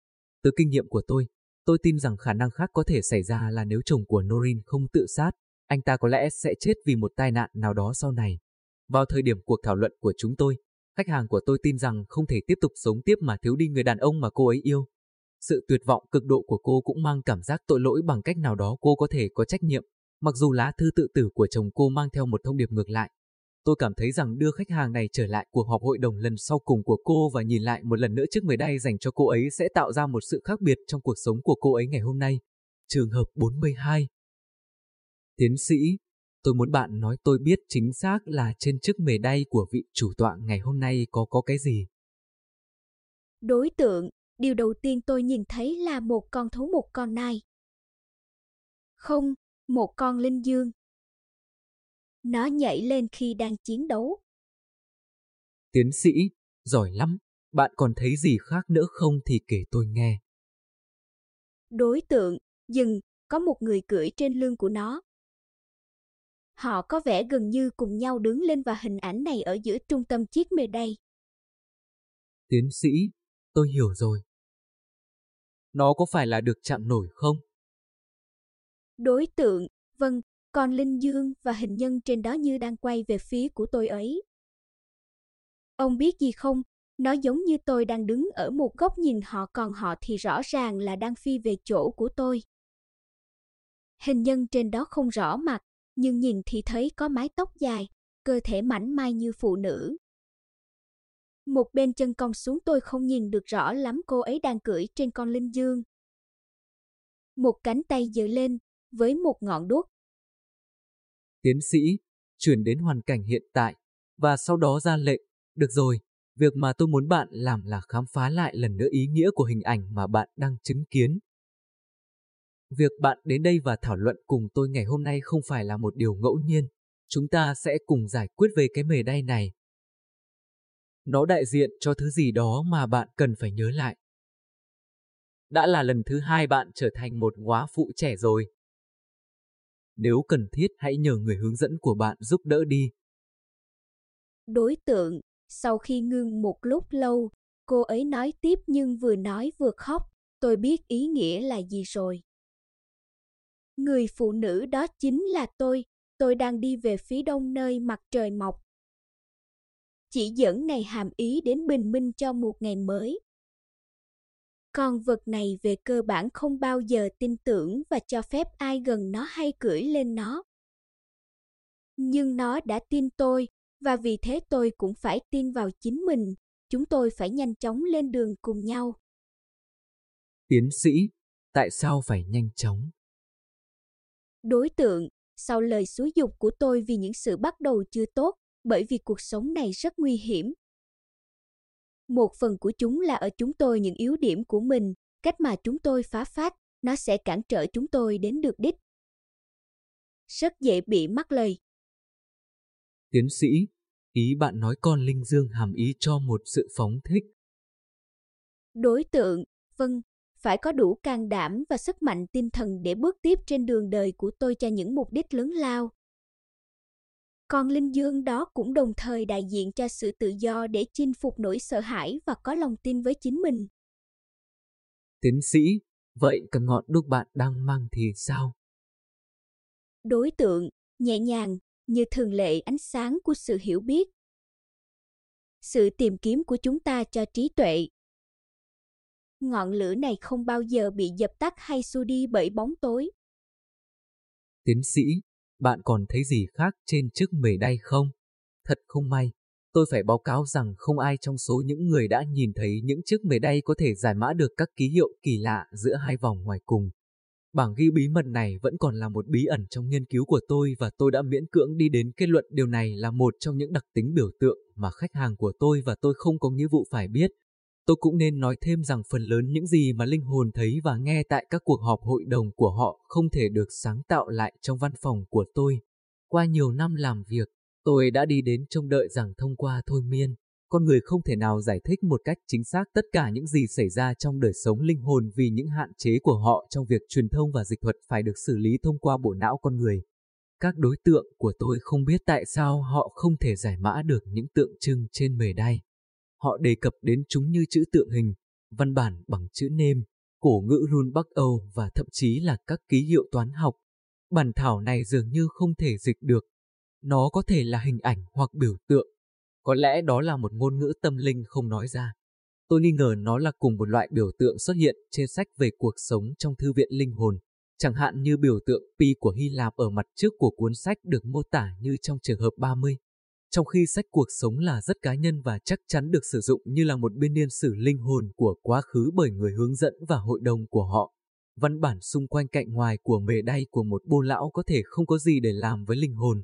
[SPEAKER 1] Từ kinh nghiệm của tôi, Tôi tin rằng khả năng khác có thể xảy ra là nếu chồng của Norin không tự sát, anh ta có lẽ sẽ chết vì một tai nạn nào đó sau này. Vào thời điểm cuộc thảo luận của chúng tôi, khách hàng của tôi tin rằng không thể tiếp tục sống tiếp mà thiếu đi người đàn ông mà cô ấy yêu. Sự tuyệt vọng cực độ của cô cũng mang cảm giác tội lỗi bằng cách nào đó cô có thể có trách nhiệm, mặc dù lá thư tự tử của chồng cô mang theo một thông điệp ngược lại. Tôi cảm thấy rằng đưa khách hàng này trở lại cuộc họp hội đồng lần sau cùng của cô và nhìn lại một lần nữa chiếc mười đay dành cho cô ấy sẽ tạo ra một sự khác biệt trong cuộc sống của cô ấy ngày hôm nay. Trường hợp 42 Tiến sĩ, tôi muốn bạn nói tôi biết chính xác là trên chiếc mề đay của vị chủ tọa ngày hôm nay có có cái gì.
[SPEAKER 5] Đối tượng, điều đầu tiên tôi nhìn thấy là một con thú một con nai. Không, một con linh dương. Nó nhảy lên khi đang chiến đấu.
[SPEAKER 1] Tiến sĩ, giỏi lắm. Bạn còn thấy gì khác nữa không thì kể tôi nghe.
[SPEAKER 5] Đối tượng, dừng, có một người cưỡi trên lưng của nó. Họ có vẻ gần như cùng nhau đứng lên và hình ảnh này ở giữa trung tâm chiếc mề đây.
[SPEAKER 1] Tiến sĩ, tôi hiểu rồi. Nó có phải là được chạm nổi không?
[SPEAKER 5] Đối tượng, vâng, còn Linh Dương và hình nhân trên đó như đang quay về phía của tôi ấy. Ông biết gì không, nó giống như tôi đang đứng ở một góc nhìn họ còn họ thì rõ ràng là đang phi về chỗ của tôi. Hình nhân trên đó không rõ mặt, nhưng nhìn thì thấy có mái tóc dài, cơ thể mảnh mai như phụ nữ. Một bên chân cong xuống tôi không nhìn được rõ lắm cô ấy đang cưỡi trên con linh dương. Một cánh tay giơ lên, với một ngọn đuốc.
[SPEAKER 1] Tiến sĩ, chuyển đến hoàn cảnh hiện tại, và sau đó ra lệnh, được rồi, việc mà tôi muốn bạn làm là khám phá lại lần nữa ý nghĩa của hình ảnh mà bạn đang chứng kiến. Việc bạn đến đây và thảo luận cùng tôi ngày hôm nay không phải là một điều ngẫu nhiên, chúng ta sẽ cùng giải quyết về cái mề đay này. Nó đại diện cho thứ gì đó mà bạn cần phải nhớ lại. Đã là lần thứ hai bạn trở thành một góa phụ trẻ rồi. Nếu cần thiết hãy nhờ người hướng dẫn của bạn giúp đỡ đi.
[SPEAKER 5] Đối tượng, sau khi ngưng một lúc lâu, cô ấy nói tiếp nhưng vừa nói vừa khóc, tôi biết ý nghĩa là gì rồi. Người phụ nữ đó chính là tôi, tôi đang đi về phía đông nơi mặt trời mọc. Chỉ dẫn này hàm ý đến bình minh cho một ngày mới. Con vật này về cơ bản không bao giờ tin tưởng và cho phép ai gần nó hay cưỡi lên nó. Nhưng nó đã tin tôi, và vì thế tôi cũng phải tin vào chính mình. Chúng tôi phải nhanh chóng lên đường cùng nhau.
[SPEAKER 1] Tiến sĩ, tại sao phải nhanh chóng?
[SPEAKER 5] Đối tượng, sau lời xúi dục của tôi vì những sự bắt đầu chưa tốt, bởi vì cuộc sống này rất nguy hiểm. Một phần của chúng là ở chúng tôi những yếu điểm của mình, cách mà chúng tôi phá phát, nó sẽ cản trở chúng tôi đến được đích. Rất dễ bị mắc lời.
[SPEAKER 1] Tiến sĩ, ý bạn nói con Linh Dương hàm ý cho một sự phóng thích.
[SPEAKER 5] Đối tượng, vâng, phải có đủ can đảm và sức mạnh tinh thần để bước tiếp trên đường đời của tôi cho những mục đích lớn lao. Còn linh dương đó cũng đồng thời đại diện cho sự tự do để chinh phục nỗi sợ hãi và có lòng tin với chính mình.
[SPEAKER 1] Tiến sĩ, vậy cần ngọn đuốc bạn đang mang thì sao?
[SPEAKER 5] Đối tượng, nhẹ nhàng, như thường lệ ánh sáng của sự hiểu biết. Sự tìm kiếm của chúng ta cho trí tuệ. Ngọn lửa này không bao giờ bị dập tắt hay xua đi bởi bóng tối.
[SPEAKER 1] Tiến sĩ, bạn còn thấy gì khác trên chiếc mề đay không? Thật không may, tôi phải báo cáo rằng không ai trong số những người đã nhìn thấy những chiếc mề đay có thể giải mã được các ký hiệu kỳ lạ giữa hai vòng ngoài cùng. Bảng ghi bí mật này vẫn còn là một bí ẩn trong nghiên cứu của tôi và tôi đã miễn cưỡng đi đến kết luận điều này là một trong những đặc tính biểu tượng mà khách hàng của tôi và tôi không có nghĩa vụ phải biết. Tôi cũng nên nói thêm rằng phần lớn những gì mà linh hồn thấy và nghe tại các cuộc họp hội đồng của họ không thể được sáng tạo lại trong văn phòng của tôi. Qua nhiều năm làm việc, tôi đã đi đến trông đợi rằng thông qua thôi miên, con người không thể nào giải thích một cách chính xác tất cả những gì xảy ra trong đời sống linh hồn vì những hạn chế của họ trong việc truyền thông và dịch thuật phải được xử lý thông qua bộ não con người. Các đối tượng của tôi không biết tại sao họ không thể giải mã được những tượng trưng trên mề đay. Họ đề cập đến chúng như chữ tượng hình, văn bản bằng chữ nêm, cổ ngữ run Bắc Âu và thậm chí là các ký hiệu toán học. Bản thảo này dường như không thể dịch được. Nó có thể là hình ảnh hoặc biểu tượng. Có lẽ đó là một ngôn ngữ tâm linh không nói ra. Tôi nghi ngờ nó là cùng một loại biểu tượng xuất hiện trên sách về cuộc sống trong thư viện linh hồn, chẳng hạn như biểu tượng pi của Hy Lạp ở mặt trước của cuốn sách được mô tả như trong trường hợp 30 trong khi sách cuộc sống là rất cá nhân và chắc chắn được sử dụng như là một biên niên sử linh hồn của quá khứ bởi người hướng dẫn và hội đồng của họ. Văn bản xung quanh cạnh ngoài của mề đay của một bô lão có thể không có gì để làm với linh hồn.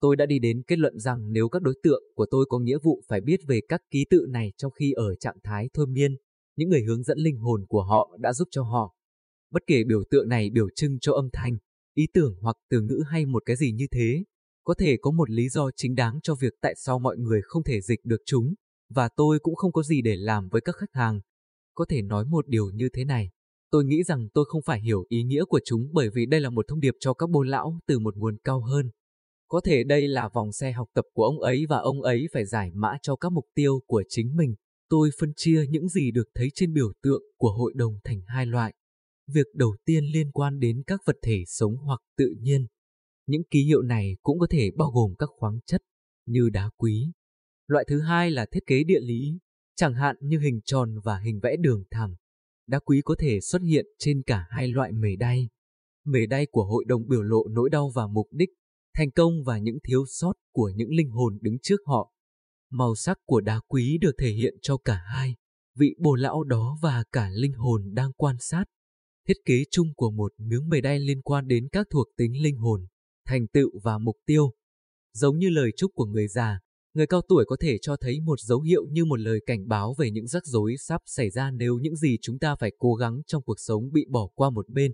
[SPEAKER 1] Tôi đã đi đến kết luận rằng nếu các đối tượng của tôi có nghĩa vụ phải biết về các ký tự này trong khi ở trạng thái thôi miên, những người hướng dẫn linh hồn của họ đã giúp cho họ. Bất kể biểu tượng này biểu trưng cho âm thanh, ý tưởng hoặc từ ngữ hay một cái gì như thế, có thể có một lý do chính đáng cho việc tại sao mọi người không thể dịch được chúng, và tôi cũng không có gì để làm với các khách hàng. Có thể nói một điều như thế này, tôi nghĩ rằng tôi không phải hiểu ý nghĩa của chúng bởi vì đây là một thông điệp cho các bôn lão từ một nguồn cao hơn. Có thể đây là vòng xe học tập của ông ấy và ông ấy phải giải mã cho các mục tiêu của chính mình. Tôi phân chia những gì được thấy trên biểu tượng của hội đồng thành hai loại. Việc đầu tiên liên quan đến các vật thể sống hoặc tự nhiên. Những ký hiệu này cũng có thể bao gồm các khoáng chất như đá quý. Loại thứ hai là thiết kế địa lý, chẳng hạn như hình tròn và hình vẽ đường thẳng. Đá quý có thể xuất hiện trên cả hai loại mề đay. Mề đay của hội đồng biểu lộ nỗi đau và mục đích, thành công và những thiếu sót của những linh hồn đứng trước họ. Màu sắc của đá quý được thể hiện cho cả hai, vị bồ lão đó và cả linh hồn đang quan sát. Thiết kế chung của một miếng mề đay liên quan đến các thuộc tính linh hồn, thành tựu và mục tiêu. Giống như lời chúc của người già, người cao tuổi có thể cho thấy một dấu hiệu như một lời cảnh báo về những rắc rối sắp xảy ra nếu những gì chúng ta phải cố gắng trong cuộc sống bị bỏ qua một bên.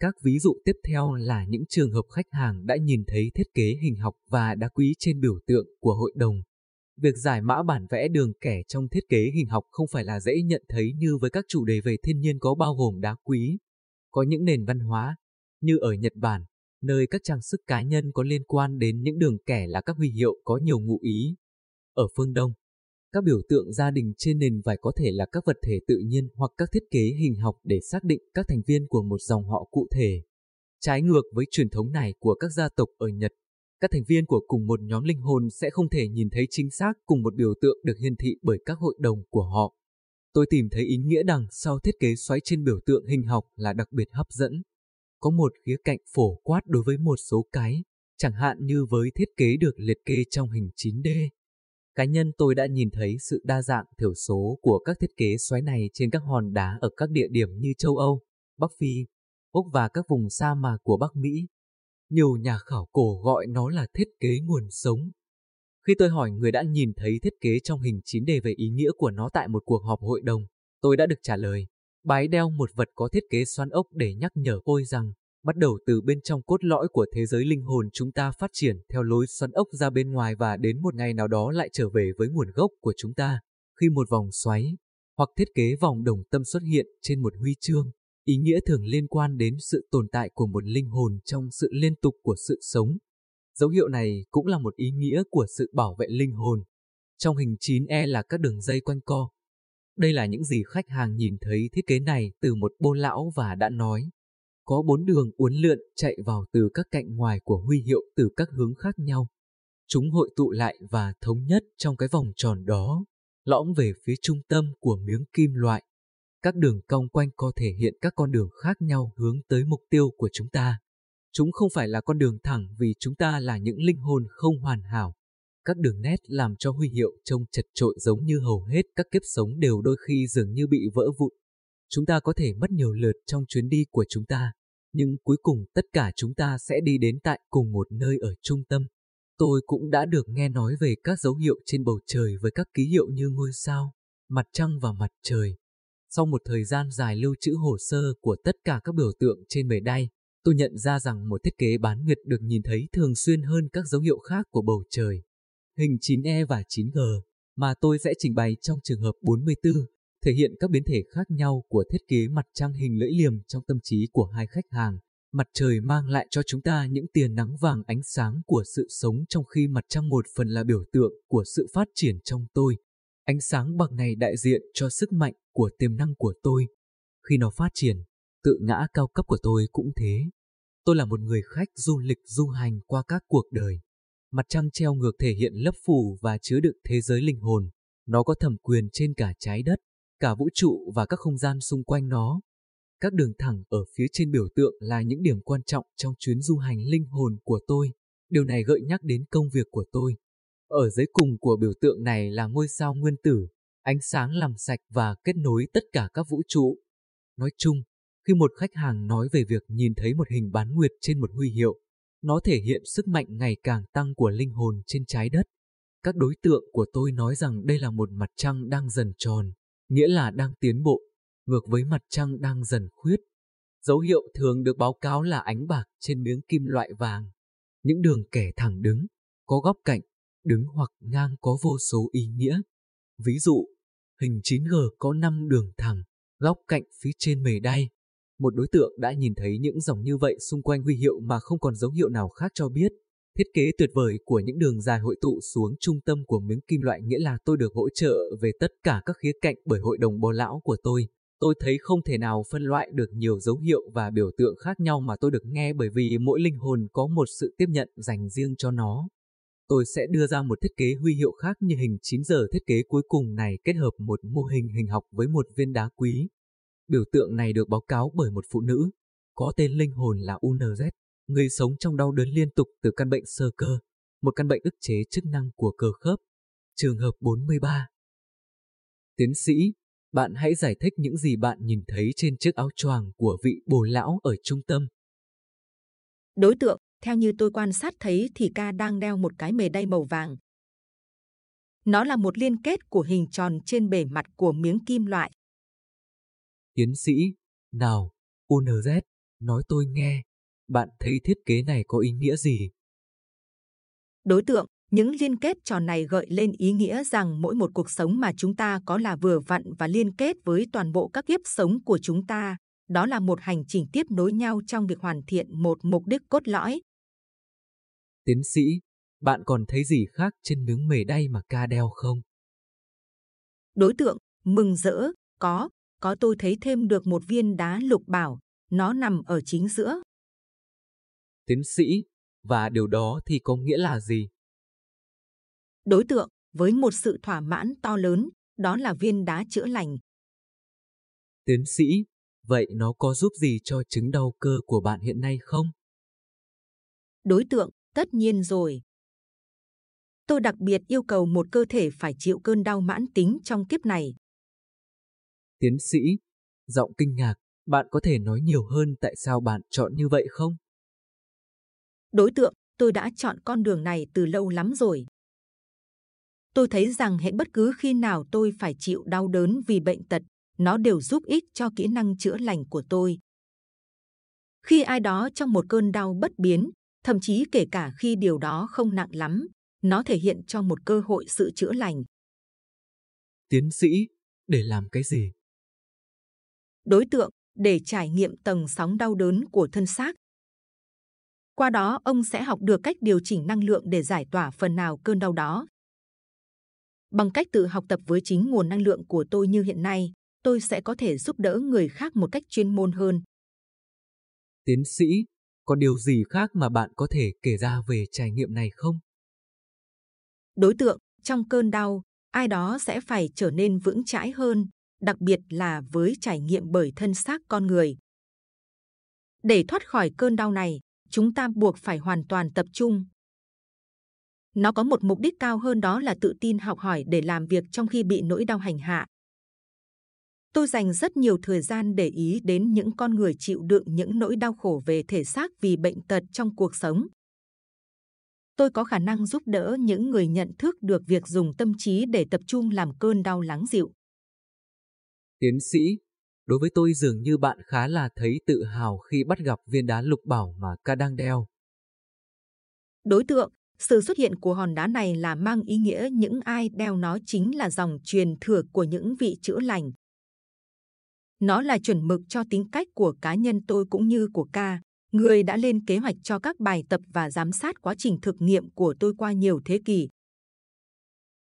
[SPEAKER 1] Các ví dụ tiếp theo là những trường hợp khách hàng đã nhìn thấy thiết kế hình học và đá quý trên biểu tượng của hội đồng. Việc giải mã bản vẽ đường kẻ trong thiết kế hình học không phải là dễ nhận thấy như với các chủ đề về thiên nhiên có bao gồm đá quý. Có những nền văn hóa, như ở Nhật Bản, nơi các trang sức cá nhân có liên quan đến những đường kẻ là các huy hiệu có nhiều ngụ ý. Ở phương Đông, các biểu tượng gia đình trên nền vải có thể là các vật thể tự nhiên hoặc các thiết kế hình học để xác định các thành viên của một dòng họ cụ thể. Trái ngược với truyền thống này của các gia tộc ở Nhật, các thành viên của cùng một nhóm linh hồn sẽ không thể nhìn thấy chính xác cùng một biểu tượng được hiển thị bởi các hội đồng của họ. Tôi tìm thấy ý nghĩa đằng sau thiết kế xoáy trên biểu tượng hình học là đặc biệt hấp dẫn. Có một khía cạnh phổ quát đối với một số cái, chẳng hạn như với thiết kế được liệt kê trong hình 9D. Cá nhân tôi đã nhìn thấy sự đa dạng thiểu số của các thiết kế xoáy này trên các hòn đá ở các địa điểm như châu Âu, Bắc Phi, Úc và các vùng sa mạc của Bắc Mỹ. Nhiều nhà khảo cổ gọi nó là thiết kế nguồn sống. Khi tôi hỏi người đã nhìn thấy thiết kế trong hình 9D về ý nghĩa của nó tại một cuộc họp hội đồng, tôi đã được trả lời. Bái đeo một vật có thiết kế xoắn ốc để nhắc nhở tôi rằng, bắt đầu từ bên trong cốt lõi của thế giới linh hồn chúng ta phát triển theo lối xoắn ốc ra bên ngoài và đến một ngày nào đó lại trở về với nguồn gốc của chúng ta. Khi một vòng xoáy hoặc thiết kế vòng đồng tâm xuất hiện trên một huy chương, ý nghĩa thường liên quan đến sự tồn tại của một linh hồn trong sự liên tục của sự sống. Dấu hiệu này cũng là một ý nghĩa của sự bảo vệ linh hồn. Trong hình 9E là các đường dây quanh co. Đây là những gì khách hàng nhìn thấy thiết kế này từ một bô lão và đã nói. Có bốn đường uốn lượn chạy vào từ các cạnh ngoài của huy hiệu từ các hướng khác nhau. Chúng hội tụ lại và thống nhất trong cái vòng tròn đó, lõm về phía trung tâm của miếng kim loại. Các đường cong quanh co thể hiện các con đường khác nhau hướng tới mục tiêu của chúng ta. Chúng không phải là con đường thẳng vì chúng ta là những linh hồn không hoàn hảo. Các đường nét làm cho huy hiệu trông chật trội giống như hầu hết các kiếp sống đều đôi khi dường như bị vỡ vụn. Chúng ta có thể mất nhiều lượt trong chuyến đi của chúng ta, nhưng cuối cùng tất cả chúng ta sẽ đi đến tại cùng một nơi ở trung tâm. Tôi cũng đã được nghe nói về các dấu hiệu trên bầu trời với các ký hiệu như ngôi sao, mặt trăng và mặt trời. Sau một thời gian dài lưu trữ hồ sơ của tất cả các biểu tượng trên bề đai tôi nhận ra rằng một thiết kế bán nguyệt được nhìn thấy thường xuyên hơn các dấu hiệu khác của bầu trời. Hình 9E và 9G mà tôi sẽ trình bày trong trường hợp 44 thể hiện các biến thể khác nhau của thiết kế mặt trăng hình lưỡi liềm trong tâm trí của hai khách hàng. Mặt trời mang lại cho chúng ta những tia nắng vàng ánh sáng của sự sống trong khi mặt trăng một phần là biểu tượng của sự phát triển trong tôi. Ánh sáng bạc này đại diện cho sức mạnh của tiềm năng của tôi. Khi nó phát triển, tự ngã cao cấp của tôi cũng thế. Tôi là một người khách du lịch du hành qua các cuộc đời. Mặt trăng treo ngược thể hiện lấp phủ và chứa đựng thế giới linh hồn. Nó có thẩm quyền trên cả trái đất, cả vũ trụ và các không gian xung quanh nó. Các đường thẳng ở phía trên biểu tượng là những điểm quan trọng trong chuyến du hành linh hồn của tôi. Điều này gợi nhắc đến công việc của tôi. Ở dưới cùng của biểu tượng này là ngôi sao nguyên tử, ánh sáng làm sạch và kết nối tất cả các vũ trụ. Nói chung, khi một khách hàng nói về việc nhìn thấy một hình bán nguyệt trên một huy hiệu, nó thể hiện sức mạnh ngày càng tăng của linh hồn trên trái đất. Các đối tượng của tôi nói rằng đây là một mặt trăng đang dần tròn, nghĩa là đang tiến bộ, ngược với mặt trăng đang dần khuyết. Dấu hiệu thường được báo cáo là ánh bạc trên miếng kim loại vàng. Những đường kẻ thẳng đứng, có góc cạnh, đứng hoặc ngang có vô số ý nghĩa. Ví dụ, hình 9G có 5 đường thẳng, góc cạnh phía trên mề đay. Một đối tượng đã nhìn thấy những dòng như vậy xung quanh huy hiệu mà không còn dấu hiệu nào khác cho biết. Thiết kế tuyệt vời của những đường dài hội tụ xuống trung tâm của miếng kim loại nghĩa là tôi được hỗ trợ về tất cả các khía cạnh bởi hội đồng bò lão của tôi. Tôi thấy không thể nào phân loại được nhiều dấu hiệu và biểu tượng khác nhau mà tôi được nghe bởi vì mỗi linh hồn có một sự tiếp nhận dành riêng cho nó. Tôi sẽ đưa ra một thiết kế huy hiệu khác như hình 9 giờ thiết kế cuối cùng này kết hợp một mô hình hình học với một viên đá quý. Biểu tượng này được báo cáo bởi một phụ nữ, có tên linh hồn là UNZ, người sống trong đau đớn liên tục từ căn bệnh sơ cơ, một căn bệnh ức chế chức năng của cơ khớp. Trường hợp 43 Tiến sĩ, bạn hãy giải thích những gì bạn nhìn thấy trên chiếc áo choàng của vị bồ lão ở trung tâm.
[SPEAKER 6] Đối tượng, theo như tôi quan sát thấy thì ca đang đeo một cái mề đay màu vàng. Nó là một liên kết của hình tròn trên bề mặt của miếng kim loại.
[SPEAKER 1] Tiến sĩ, nào, UNZ, nói tôi nghe, bạn thấy thiết kế này có ý nghĩa gì?
[SPEAKER 6] Đối tượng, những liên kết tròn này gợi lên ý nghĩa rằng mỗi một cuộc sống mà chúng ta có là vừa vặn và liên kết với toàn bộ các kiếp sống của chúng ta. Đó là một hành trình tiếp nối nhau trong việc hoàn thiện một mục đích cốt lõi.
[SPEAKER 1] Tiến sĩ, bạn còn thấy gì khác trên miếng mề đay mà ca đeo không?
[SPEAKER 6] Đối tượng, mừng rỡ, có, có tôi thấy thêm được một viên đá lục bảo, nó nằm ở chính giữa.
[SPEAKER 1] Tiến sĩ, và điều đó thì có nghĩa là gì?
[SPEAKER 6] Đối tượng, với một sự thỏa mãn to lớn, đó là viên đá chữa lành.
[SPEAKER 1] Tiến sĩ, vậy nó có giúp gì cho chứng đau cơ của bạn hiện nay không?
[SPEAKER 6] Đối tượng, tất nhiên rồi. Tôi đặc biệt yêu cầu một cơ thể phải chịu cơn đau mãn tính trong kiếp này.
[SPEAKER 1] Tiến sĩ, giọng kinh ngạc, bạn có thể nói nhiều hơn tại sao bạn chọn như vậy không?
[SPEAKER 6] Đối tượng, tôi đã chọn con đường này từ lâu lắm rồi. Tôi thấy rằng hệ bất cứ khi nào tôi phải chịu đau đớn vì bệnh tật, nó đều giúp ích cho kỹ năng chữa lành của tôi. Khi ai đó trong một cơn đau bất biến, thậm chí kể cả khi điều đó không nặng lắm, nó thể hiện cho một cơ hội sự chữa lành.
[SPEAKER 1] Tiến sĩ, để làm cái gì?
[SPEAKER 6] Đối tượng, để trải nghiệm tầng sóng đau đớn của thân xác. Qua đó, ông sẽ học được cách điều chỉnh năng lượng để giải tỏa phần nào cơn đau đó. Bằng cách tự học tập với chính nguồn năng lượng của tôi như hiện nay, tôi sẽ có thể giúp đỡ người khác một cách chuyên môn hơn.
[SPEAKER 1] Tiến sĩ, có điều gì khác mà bạn có thể kể ra về trải nghiệm này không?
[SPEAKER 6] Đối tượng, trong cơn đau, ai đó sẽ phải trở nên vững chãi hơn, đặc biệt là với trải nghiệm bởi thân xác con người. Để thoát khỏi cơn đau này, chúng ta buộc phải hoàn toàn tập trung. Nó có một mục đích cao hơn đó là tự tin học hỏi để làm việc trong khi bị nỗi đau hành hạ. Tôi dành rất nhiều thời gian để ý đến những con người chịu đựng những nỗi đau khổ về thể xác vì bệnh tật trong cuộc sống. Tôi có khả năng giúp đỡ những người nhận thức được việc dùng tâm trí để tập trung làm cơn đau lắng dịu.
[SPEAKER 1] Tiến sĩ, đối với tôi dường như bạn khá là thấy tự hào khi bắt gặp viên đá lục bảo mà ca đang đeo.
[SPEAKER 6] Đối tượng, sự xuất hiện của hòn đá này là mang ý nghĩa những ai đeo nó chính là dòng truyền thừa của những vị chữa lành. Nó là chuẩn mực cho tính cách của cá nhân tôi cũng như của ca, người đã lên kế hoạch cho các bài tập và giám sát quá trình thực nghiệm của tôi qua nhiều thế kỷ.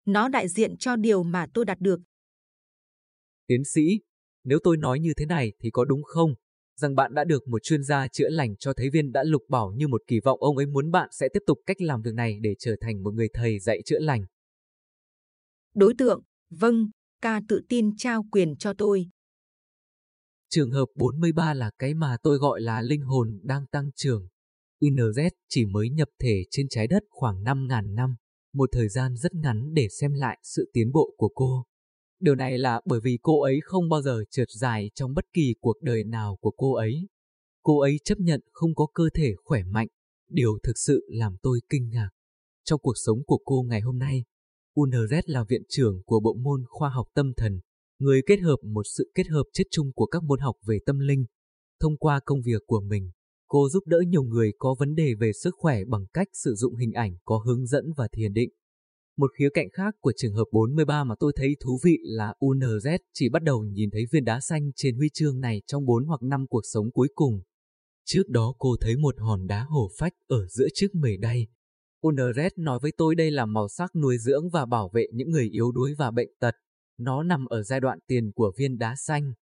[SPEAKER 6] Nó đại diện cho điều mà tôi đạt được.
[SPEAKER 1] Tiến sĩ, nếu tôi nói như thế này thì có đúng không? Rằng bạn đã được một chuyên gia chữa lành cho thấy viên đã lục bảo như một kỳ vọng ông ấy muốn bạn sẽ tiếp tục cách làm việc này để trở thành một người thầy dạy chữa lành.
[SPEAKER 6] Đối tượng, vâng, ca tự tin trao quyền cho tôi.
[SPEAKER 1] Trường hợp 43 là cái mà tôi gọi là linh hồn đang tăng trưởng. INZ chỉ mới nhập thể trên trái đất khoảng 5.000 năm, một thời gian rất ngắn để xem lại sự tiến bộ của cô. Điều này là bởi vì cô ấy không bao giờ trượt dài trong bất kỳ cuộc đời nào của cô ấy. Cô ấy chấp nhận không có cơ thể khỏe mạnh, điều thực sự làm tôi kinh ngạc. Trong cuộc sống của cô ngày hôm nay, UNZ là viện trưởng của bộ môn khoa học tâm thần, người kết hợp một sự kết hợp chết chung của các môn học về tâm linh. Thông qua công việc của mình, cô giúp đỡ nhiều người có vấn đề về sức khỏe bằng cách sử dụng hình ảnh có hướng dẫn và thiền định. Một khía cạnh khác của trường hợp 43 mà tôi thấy thú vị là UNZ chỉ bắt đầu nhìn thấy viên đá xanh trên huy chương này trong 4 hoặc 5 cuộc sống cuối cùng. Trước đó cô thấy một hòn đá hổ phách ở giữa chiếc mề đay. unz nói với tôi đây là màu sắc nuôi dưỡng và bảo vệ những người yếu đuối và bệnh tật. Nó nằm ở giai đoạn tiền của viên đá xanh.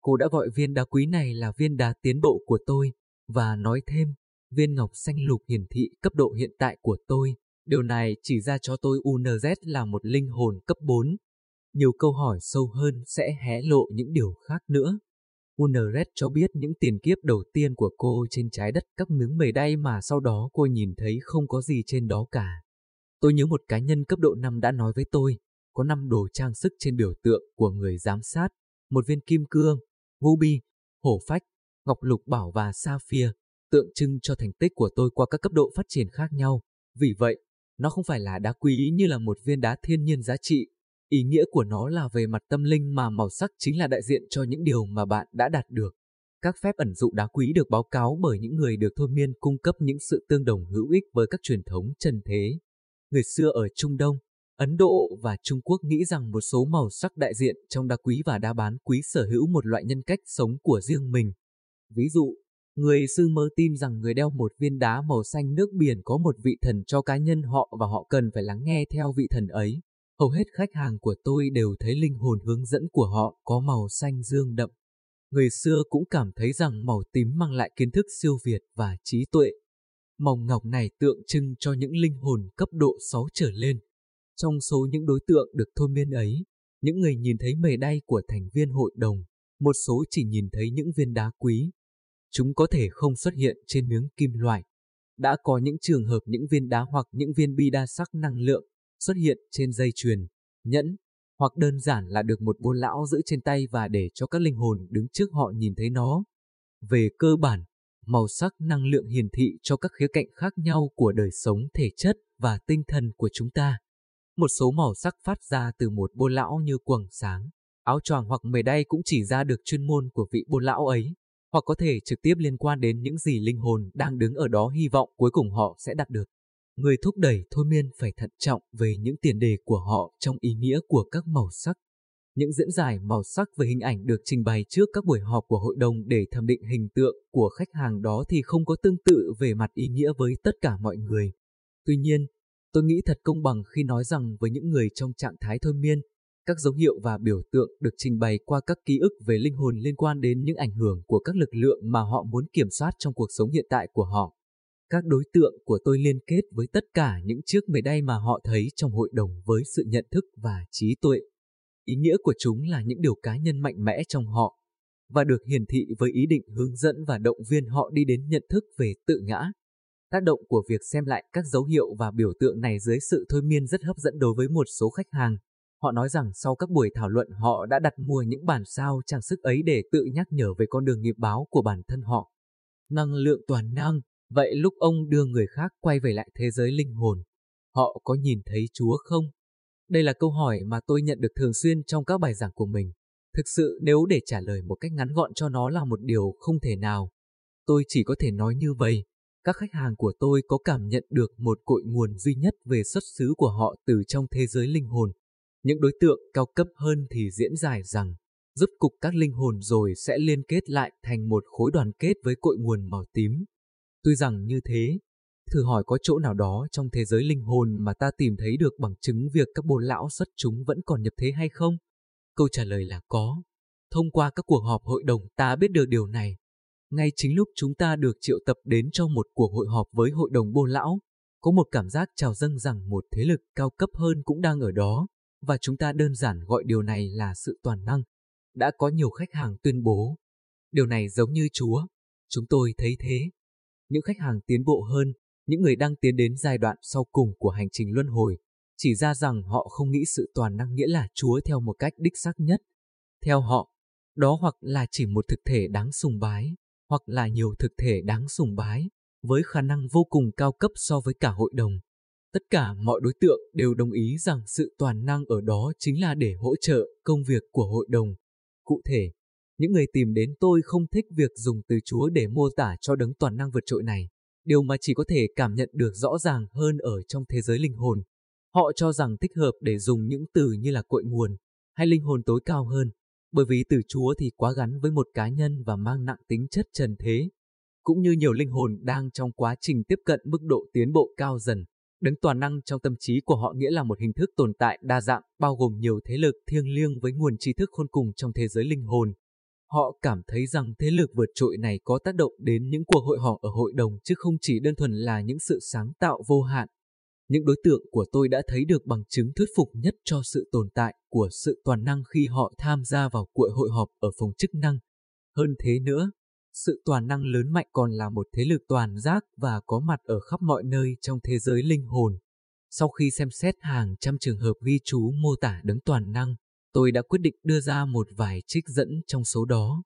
[SPEAKER 1] Cô đã gọi viên đá quý này là viên đá tiến bộ của tôi, và nói thêm, viên ngọc xanh lục hiển thị cấp độ hiện tại của tôi. Điều này chỉ ra cho tôi UNZ là một linh hồn cấp 4. Nhiều câu hỏi sâu hơn sẽ hé lộ những điều khác nữa. Unz cho biết những tiền kiếp đầu tiên của cô trên trái đất các miếng mề đay mà sau đó cô nhìn thấy không có gì trên đó cả. Tôi nhớ một cá nhân cấp độ 5 đã nói với tôi, có 5 đồ trang sức trên biểu tượng của người giám sát, một viên kim cương, ruby, hổ phách, ngọc lục bảo và sapphire, tượng trưng cho thành tích của tôi qua các cấp độ phát triển khác nhau. Vì vậy, nó không phải là đá quý như là một viên đá thiên nhiên giá trị, Ý nghĩa của nó là về mặt tâm linh mà màu sắc chính là đại diện cho những điều mà bạn đã đạt được. Các phép ẩn dụ đá quý được báo cáo bởi những người được thôi miên cung cấp những sự tương đồng hữu ích với các truyền thống trần thế. Người xưa ở Trung Đông, Ấn Độ và Trung Quốc nghĩ rằng một số màu sắc đại diện trong đá quý và đá bán quý sở hữu một loại nhân cách sống của riêng mình. Ví dụ, người sư mơ tin rằng người đeo một viên đá màu xanh nước biển có một vị thần cho cá nhân họ và họ cần phải lắng nghe theo vị thần ấy. Hầu hết khách hàng của tôi đều thấy linh hồn hướng dẫn của họ có màu xanh dương đậm. Người xưa cũng cảm thấy rằng màu tím mang lại kiến thức siêu việt và trí tuệ. Màu ngọc này tượng trưng cho những linh hồn cấp độ 6 trở lên. Trong số những đối tượng được thôi miên ấy, những người nhìn thấy mề đay của thành viên hội đồng, một số chỉ nhìn thấy những viên đá quý. Chúng có thể không xuất hiện trên miếng kim loại. Đã có những trường hợp những viên đá hoặc những viên bi đa sắc năng lượng xuất hiện trên dây chuyền, nhẫn, hoặc đơn giản là được một bố lão giữ trên tay và để cho các linh hồn đứng trước họ nhìn thấy nó. Về cơ bản, màu sắc năng lượng hiển thị cho các khía cạnh khác nhau của đời sống thể chất và tinh thần của chúng ta. Một số màu sắc phát ra từ một bố lão như quầng sáng, áo choàng hoặc mề đay cũng chỉ ra được chuyên môn của vị bố lão ấy, hoặc có thể trực tiếp liên quan đến những gì linh hồn đang đứng ở đó hy vọng cuối cùng họ sẽ đạt được. Người thúc đẩy thôi miên phải thận trọng về những tiền đề của họ trong ý nghĩa của các màu sắc. Những diễn giải màu sắc về hình ảnh được trình bày trước các buổi họp của hội đồng để thẩm định hình tượng của khách hàng đó thì không có tương tự về mặt ý nghĩa với tất cả mọi người. Tuy nhiên, tôi nghĩ thật công bằng khi nói rằng với những người trong trạng thái thôi miên, các dấu hiệu và biểu tượng được trình bày qua các ký ức về linh hồn liên quan đến những ảnh hưởng của các lực lượng mà họ muốn kiểm soát trong cuộc sống hiện tại của họ. Các đối tượng của tôi liên kết với tất cả những chiếc mề đay mà họ thấy trong hội đồng với sự nhận thức và trí tuệ. Ý nghĩa của chúng là những điều cá nhân mạnh mẽ trong họ và được hiển thị với ý định hướng dẫn và động viên họ đi đến nhận thức về tự ngã. Tác động của việc xem lại các dấu hiệu và biểu tượng này dưới sự thôi miên rất hấp dẫn đối với một số khách hàng. Họ nói rằng sau các buổi thảo luận họ đã đặt mua những bản sao trang sức ấy để tự nhắc nhở về con đường nghiệp báo của bản thân họ. Năng lượng toàn năng Vậy lúc ông đưa người khác quay về lại thế giới linh hồn, họ có nhìn thấy Chúa không? Đây là câu hỏi mà tôi nhận được thường xuyên trong các bài giảng của mình. Thực sự nếu để trả lời một cách ngắn gọn cho nó là một điều không thể nào. Tôi chỉ có thể nói như vậy. Các khách hàng của tôi có cảm nhận được một cội nguồn duy nhất về xuất xứ của họ từ trong thế giới linh hồn. Những đối tượng cao cấp hơn thì diễn giải rằng, rút cục các linh hồn rồi sẽ liên kết lại thành một khối đoàn kết với cội nguồn màu tím. Tuy rằng như thế, thử hỏi có chỗ nào đó trong thế giới linh hồn mà ta tìm thấy được bằng chứng việc các bồ lão xuất chúng vẫn còn nhập thế hay không? Câu trả lời là có. Thông qua các cuộc họp hội đồng ta biết được điều này. Ngay chính lúc chúng ta được triệu tập đến cho một cuộc hội họp với hội đồng bồ lão, có một cảm giác trào dâng rằng một thế lực cao cấp hơn cũng đang ở đó, và chúng ta đơn giản gọi điều này là sự toàn năng. Đã có nhiều khách hàng tuyên bố, điều này giống như Chúa, chúng tôi thấy thế những khách hàng tiến bộ hơn, những người đang tiến đến giai đoạn sau cùng của hành trình luân hồi, chỉ ra rằng họ không nghĩ sự toàn năng nghĩa là Chúa theo một cách đích xác nhất. Theo họ, đó hoặc là chỉ một thực thể đáng sùng bái, hoặc là nhiều thực thể đáng sùng bái, với khả năng vô cùng cao cấp so với cả hội đồng. Tất cả mọi đối tượng đều đồng ý rằng sự toàn năng ở đó chính là để hỗ trợ công việc của hội đồng. Cụ thể, những người tìm đến tôi không thích việc dùng từ Chúa để mô tả cho đấng toàn năng vượt trội này, điều mà chỉ có thể cảm nhận được rõ ràng hơn ở trong thế giới linh hồn. Họ cho rằng thích hợp để dùng những từ như là cội nguồn hay linh hồn tối cao hơn, bởi vì từ Chúa thì quá gắn với một cá nhân và mang nặng tính chất trần thế. Cũng như nhiều linh hồn đang trong quá trình tiếp cận mức độ tiến bộ cao dần, Đấng toàn năng trong tâm trí của họ nghĩa là một hình thức tồn tại đa dạng, bao gồm nhiều thế lực thiêng liêng với nguồn tri thức khôn cùng trong thế giới linh hồn. Họ cảm thấy rằng thế lực vượt trội này có tác động đến những cuộc hội họp ở hội đồng chứ không chỉ đơn thuần là những sự sáng tạo vô hạn. Những đối tượng của tôi đã thấy được bằng chứng thuyết phục nhất cho sự tồn tại của sự toàn năng khi họ tham gia vào cuộc hội họp ở phòng chức năng. Hơn thế nữa, sự toàn năng lớn mạnh còn là một thế lực toàn giác và có mặt ở khắp mọi nơi trong thế giới linh hồn. Sau khi xem xét hàng trăm trường hợp ghi chú mô tả đấng toàn năng, tôi đã quyết định đưa ra một vài trích dẫn trong số đó.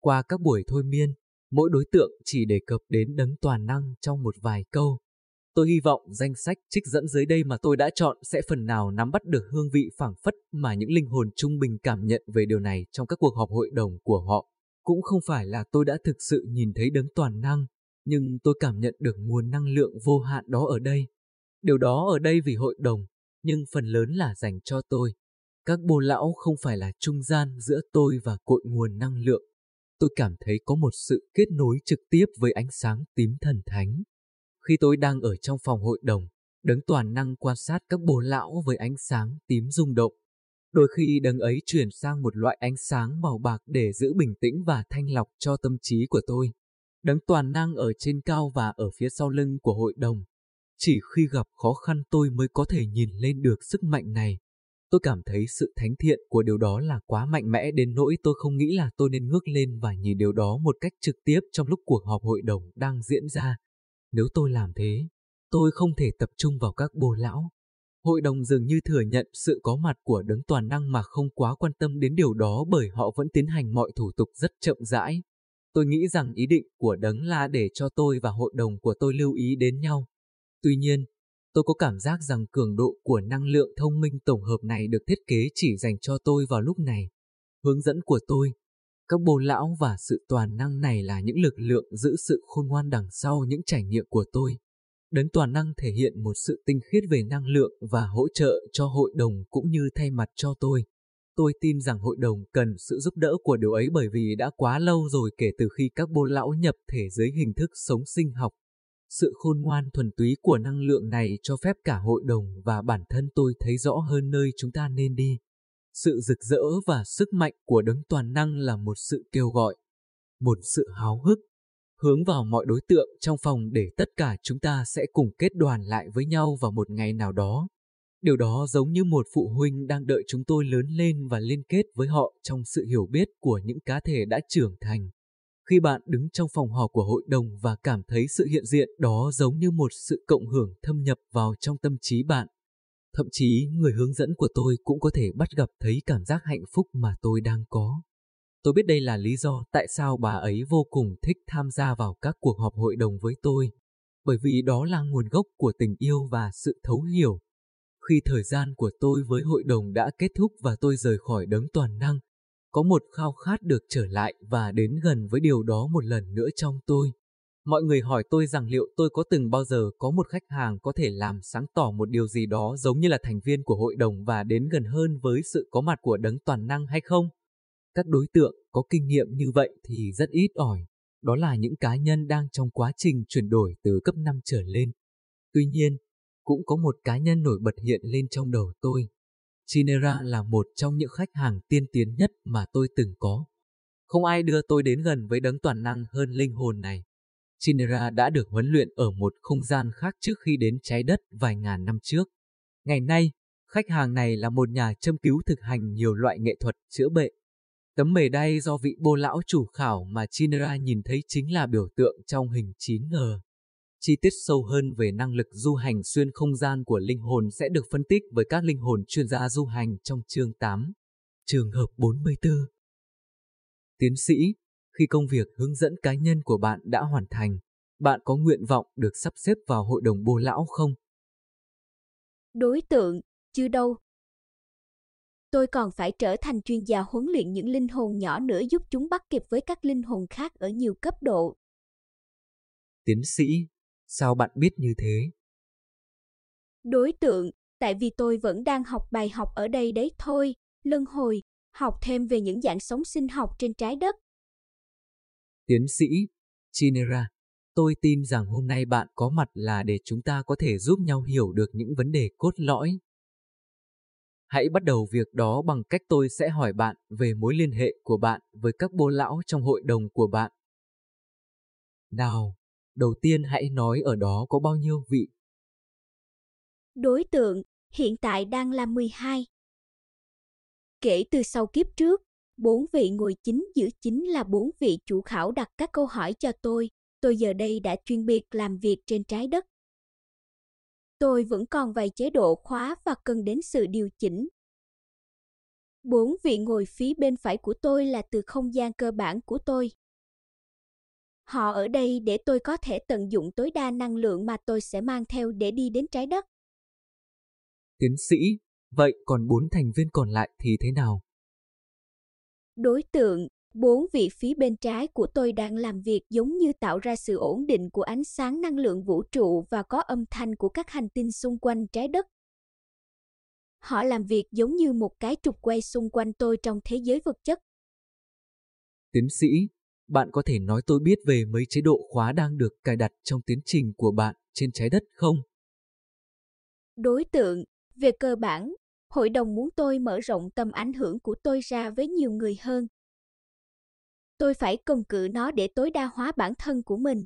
[SPEAKER 1] Qua các buổi thôi miên, mỗi đối tượng chỉ đề cập đến đấng toàn năng trong một vài câu. Tôi hy vọng danh sách trích dẫn dưới đây mà tôi đã chọn sẽ phần nào nắm bắt được hương vị phảng phất mà những linh hồn trung bình cảm nhận về điều này trong các cuộc họp hội đồng của họ. Cũng không phải là tôi đã thực sự nhìn thấy đấng toàn năng, nhưng tôi cảm nhận được nguồn năng lượng vô hạn đó ở đây. Điều đó ở đây vì hội đồng, nhưng phần lớn là dành cho tôi. Các bồ lão không phải là trung gian giữa tôi và cội nguồn năng lượng. Tôi cảm thấy có một sự kết nối trực tiếp với ánh sáng tím thần thánh. Khi tôi đang ở trong phòng hội đồng, đấng toàn năng quan sát các bồ lão với ánh sáng tím rung động. Đôi khi đấng ấy chuyển sang một loại ánh sáng màu bạc để giữ bình tĩnh và thanh lọc cho tâm trí của tôi. Đấng toàn năng ở trên cao và ở phía sau lưng của hội đồng. Chỉ khi gặp khó khăn tôi mới có thể nhìn lên được sức mạnh này. Tôi cảm thấy sự thánh thiện của điều đó là quá mạnh mẽ đến nỗi tôi không nghĩ là tôi nên ngước lên và nhìn điều đó một cách trực tiếp trong lúc cuộc họp hội đồng đang diễn ra. Nếu tôi làm thế, tôi không thể tập trung vào các bồ lão. Hội đồng dường như thừa nhận sự có mặt của đấng toàn năng mà không quá quan tâm đến điều đó bởi họ vẫn tiến hành mọi thủ tục rất chậm rãi. Tôi nghĩ rằng ý định của đấng là để cho tôi và hội đồng của tôi lưu ý đến nhau. Tuy nhiên, tôi có cảm giác rằng cường độ của năng lượng thông minh tổng hợp này được thiết kế chỉ dành cho tôi vào lúc này. Hướng dẫn của tôi, các bồ lão và sự toàn năng này là những lực lượng giữ sự khôn ngoan đằng sau những trải nghiệm của tôi. Đấng toàn năng thể hiện một sự tinh khiết về năng lượng và hỗ trợ cho hội đồng cũng như thay mặt cho tôi. Tôi tin rằng hội đồng cần sự giúp đỡ của điều ấy bởi vì đã quá lâu rồi kể từ khi các bô lão nhập thể dưới hình thức sống sinh học. Sự khôn ngoan thuần túy của năng lượng này cho phép cả hội đồng và bản thân tôi thấy rõ hơn nơi chúng ta nên đi. Sự rực rỡ và sức mạnh của đấng toàn năng là một sự kêu gọi, một sự háo hức, hướng vào mọi đối tượng trong phòng để tất cả chúng ta sẽ cùng kết đoàn lại với nhau vào một ngày nào đó. Điều đó giống như một phụ huynh đang đợi chúng tôi lớn lên và liên kết với họ trong sự hiểu biết của những cá thể đã trưởng thành. Khi bạn đứng trong phòng họp của hội đồng và cảm thấy sự hiện diện đó giống như một sự cộng hưởng thâm nhập vào trong tâm trí bạn. Thậm chí người hướng dẫn của tôi cũng có thể bắt gặp thấy cảm giác hạnh phúc mà tôi đang có. Tôi biết đây là lý do tại sao bà ấy vô cùng thích tham gia vào các cuộc họp hội đồng với tôi, bởi vì đó là nguồn gốc của tình yêu và sự thấu hiểu. Khi thời gian của tôi với hội đồng đã kết thúc và tôi rời khỏi đấng toàn năng, có một khao khát được trở lại và đến gần với điều đó một lần nữa trong tôi. Mọi người hỏi tôi rằng liệu tôi có từng bao giờ có một khách hàng có thể làm sáng tỏ một điều gì đó giống như là thành viên của hội đồng và đến gần hơn với sự có mặt của đấng toàn năng hay không? Các đối tượng có kinh nghiệm như vậy thì rất ít ỏi. Đó là những cá nhân đang trong quá trình chuyển đổi từ cấp 5 trở lên. Tuy nhiên, cũng có một cá nhân nổi bật hiện lên trong đầu tôi. Chinera là một trong những khách hàng tiên tiến nhất mà tôi từng có. Không ai đưa tôi đến gần với đấng toàn năng hơn linh hồn này. Chinera đã được huấn luyện ở một không gian khác trước khi đến trái đất vài ngàn năm trước. Ngày nay, khách hàng này là một nhà châm cứu thực hành nhiều loại nghệ thuật chữa bệnh. Tấm mề đay do vị bô lão chủ khảo mà Chinera nhìn thấy chính là biểu tượng trong hình 9G. Chi tiết sâu hơn về năng lực du hành xuyên không gian của linh hồn sẽ được phân tích với các linh hồn chuyên gia du hành trong chương 8. Trường hợp 44 Tiến sĩ, khi công việc hướng dẫn cá nhân của bạn đã hoàn thành, bạn có nguyện vọng được sắp xếp vào hội đồng bô lão không?
[SPEAKER 5] Đối tượng, chưa đâu. Tôi còn phải trở thành chuyên gia huấn luyện những linh hồn nhỏ nữa giúp chúng bắt kịp với các linh hồn khác ở nhiều cấp độ.
[SPEAKER 1] Tiến sĩ, sao bạn biết như thế?
[SPEAKER 5] Đối tượng, tại vì tôi vẫn đang học bài học ở đây đấy thôi, luân hồi, học thêm về những dạng sống sinh học trên trái đất.
[SPEAKER 1] Tiến sĩ, Chinera, tôi tin rằng hôm nay bạn có mặt là để chúng ta có thể giúp nhau hiểu được những vấn đề cốt lõi. Hãy bắt đầu việc đó bằng cách tôi sẽ hỏi bạn về mối liên hệ của bạn với các bô lão trong hội đồng của bạn. Nào, đầu tiên hãy nói ở đó có bao nhiêu vị.
[SPEAKER 5] Đối tượng hiện tại đang là 12. Kể từ sau kiếp trước, bốn vị ngồi chính giữa chính là bốn vị chủ khảo đặt các câu hỏi cho tôi. Tôi giờ đây đã chuyên biệt làm việc trên trái đất. Tôi vẫn còn vài chế độ khóa và cần đến sự điều chỉnh. Bốn vị ngồi phía bên phải của tôi là từ không gian cơ bản của tôi. Họ ở đây để tôi có thể tận dụng tối đa năng lượng mà tôi sẽ mang theo để đi đến trái đất.
[SPEAKER 1] Tiến sĩ, vậy còn bốn thành viên còn lại thì thế nào?
[SPEAKER 5] Đối tượng, bốn vị phía bên trái của tôi đang làm việc giống như tạo ra sự ổn định của ánh sáng năng lượng vũ trụ và có âm thanh của các hành tinh xung quanh trái đất. Họ làm việc giống như một cái trục quay xung quanh tôi trong thế giới vật chất.
[SPEAKER 1] Tiến sĩ, bạn có thể nói tôi biết về mấy chế độ khóa đang được cài đặt trong tiến trình của bạn trên trái đất không?
[SPEAKER 5] Đối tượng, về cơ bản, hội đồng muốn tôi mở rộng tầm ảnh hưởng của tôi ra với nhiều người hơn. Tôi phải cầm cự nó để tối đa hóa bản thân của mình.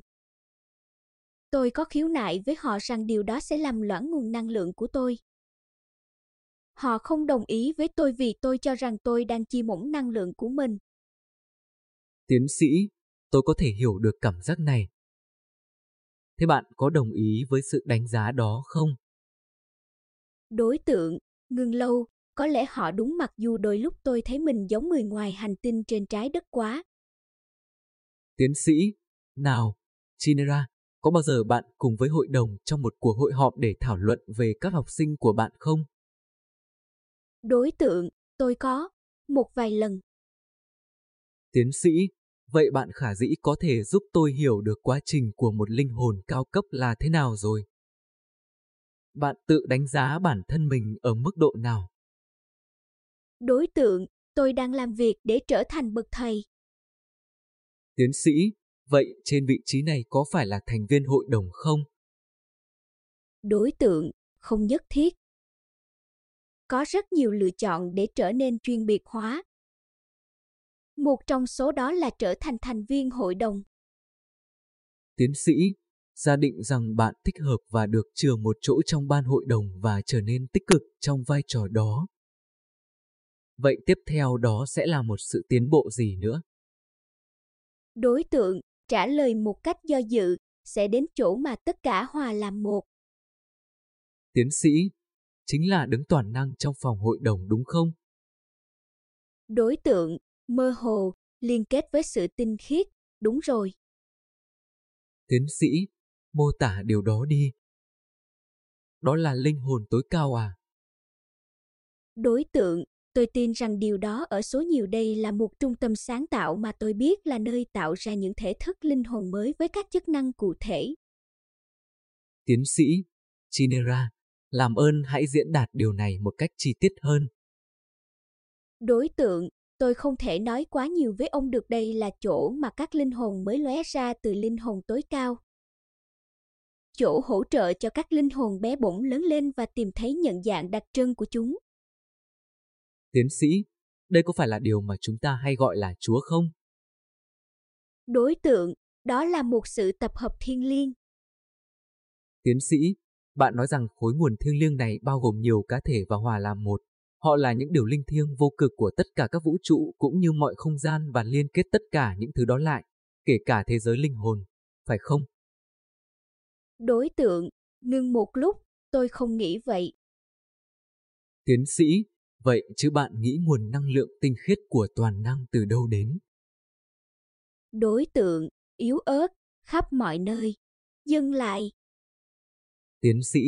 [SPEAKER 5] Tôi có khiếu nại với họ rằng điều đó sẽ làm loãng nguồn năng lượng của tôi. Họ không đồng ý với tôi vì tôi cho rằng tôi đang chi mỏng năng lượng của mình.
[SPEAKER 1] Tiến sĩ, tôi có thể hiểu được cảm giác này. Thế bạn có đồng ý với sự đánh giá đó không?
[SPEAKER 5] Đối tượng, ngừng lâu, có lẽ họ đúng mặc dù đôi lúc tôi thấy mình giống người ngoài hành tinh trên trái đất quá.
[SPEAKER 1] Tiến sĩ, nào, Chinera, có bao giờ bạn cùng với hội đồng trong một cuộc hội họp để thảo luận về các học sinh của bạn không?
[SPEAKER 5] Đối tượng, tôi có, một vài lần.
[SPEAKER 1] Tiến sĩ, vậy bạn khả dĩ có thể giúp tôi hiểu được quá trình của một linh hồn cao cấp là thế nào rồi? Bạn tự đánh giá bản thân mình ở mức độ nào?
[SPEAKER 5] Đối tượng, tôi đang làm việc để trở thành bậc thầy.
[SPEAKER 1] Tiến sĩ, vậy trên vị trí này có phải là thành viên hội đồng không?
[SPEAKER 5] Đối tượng, không nhất thiết. Có rất nhiều lựa chọn để trở nên chuyên biệt hóa. Một trong số đó là trở thành thành viên hội đồng.
[SPEAKER 1] Tiến sĩ, gia định rằng bạn thích hợp và được chừa một chỗ trong ban hội đồng và trở nên tích cực trong vai trò đó. Vậy tiếp theo đó sẽ là một sự tiến bộ gì nữa?
[SPEAKER 5] Đối tượng trả lời một cách do dự sẽ đến chỗ mà tất cả hòa làm một.
[SPEAKER 1] Tiến sĩ, chính là đứng toàn năng trong phòng hội đồng đúng không?
[SPEAKER 5] Đối tượng, mơ hồ, liên kết với sự tinh khiết, đúng rồi.
[SPEAKER 1] Tiến sĩ, mô tả điều đó đi. Đó là linh hồn tối cao à?
[SPEAKER 5] Đối tượng, tôi tin rằng điều đó ở số nhiều đây là một trung tâm sáng tạo mà tôi biết là nơi tạo ra những thể thức linh hồn mới với các chức năng cụ thể.
[SPEAKER 1] Tiến sĩ, Chinera, làm ơn hãy diễn đạt điều này một cách chi tiết hơn.
[SPEAKER 5] Đối tượng, tôi không thể nói quá nhiều với ông được đây là chỗ mà các linh hồn mới lóe ra từ linh hồn tối cao. Chỗ hỗ trợ cho các linh hồn bé bỏng lớn lên và tìm thấy nhận dạng đặc trưng của chúng.
[SPEAKER 1] Tiến sĩ, đây có phải là điều mà chúng ta hay gọi là Chúa không?
[SPEAKER 5] Đối tượng, đó là một sự tập hợp thiên liêng.
[SPEAKER 1] Tiến sĩ, bạn nói rằng khối nguồn thiêng liêng này bao gồm nhiều cá thể và hòa làm một. Họ là những điều linh thiêng vô cực của tất cả các vũ trụ cũng như mọi không gian và liên kết tất cả những thứ đó lại, kể cả thế giới linh hồn, phải không?
[SPEAKER 5] Đối tượng, ngừng một lúc, tôi không nghĩ vậy.
[SPEAKER 1] Tiến sĩ, vậy chứ bạn nghĩ nguồn năng lượng tinh khiết của toàn năng từ đâu đến?
[SPEAKER 5] Đối tượng, yếu ớt, khắp mọi nơi. Dừng lại.
[SPEAKER 1] Tiến sĩ,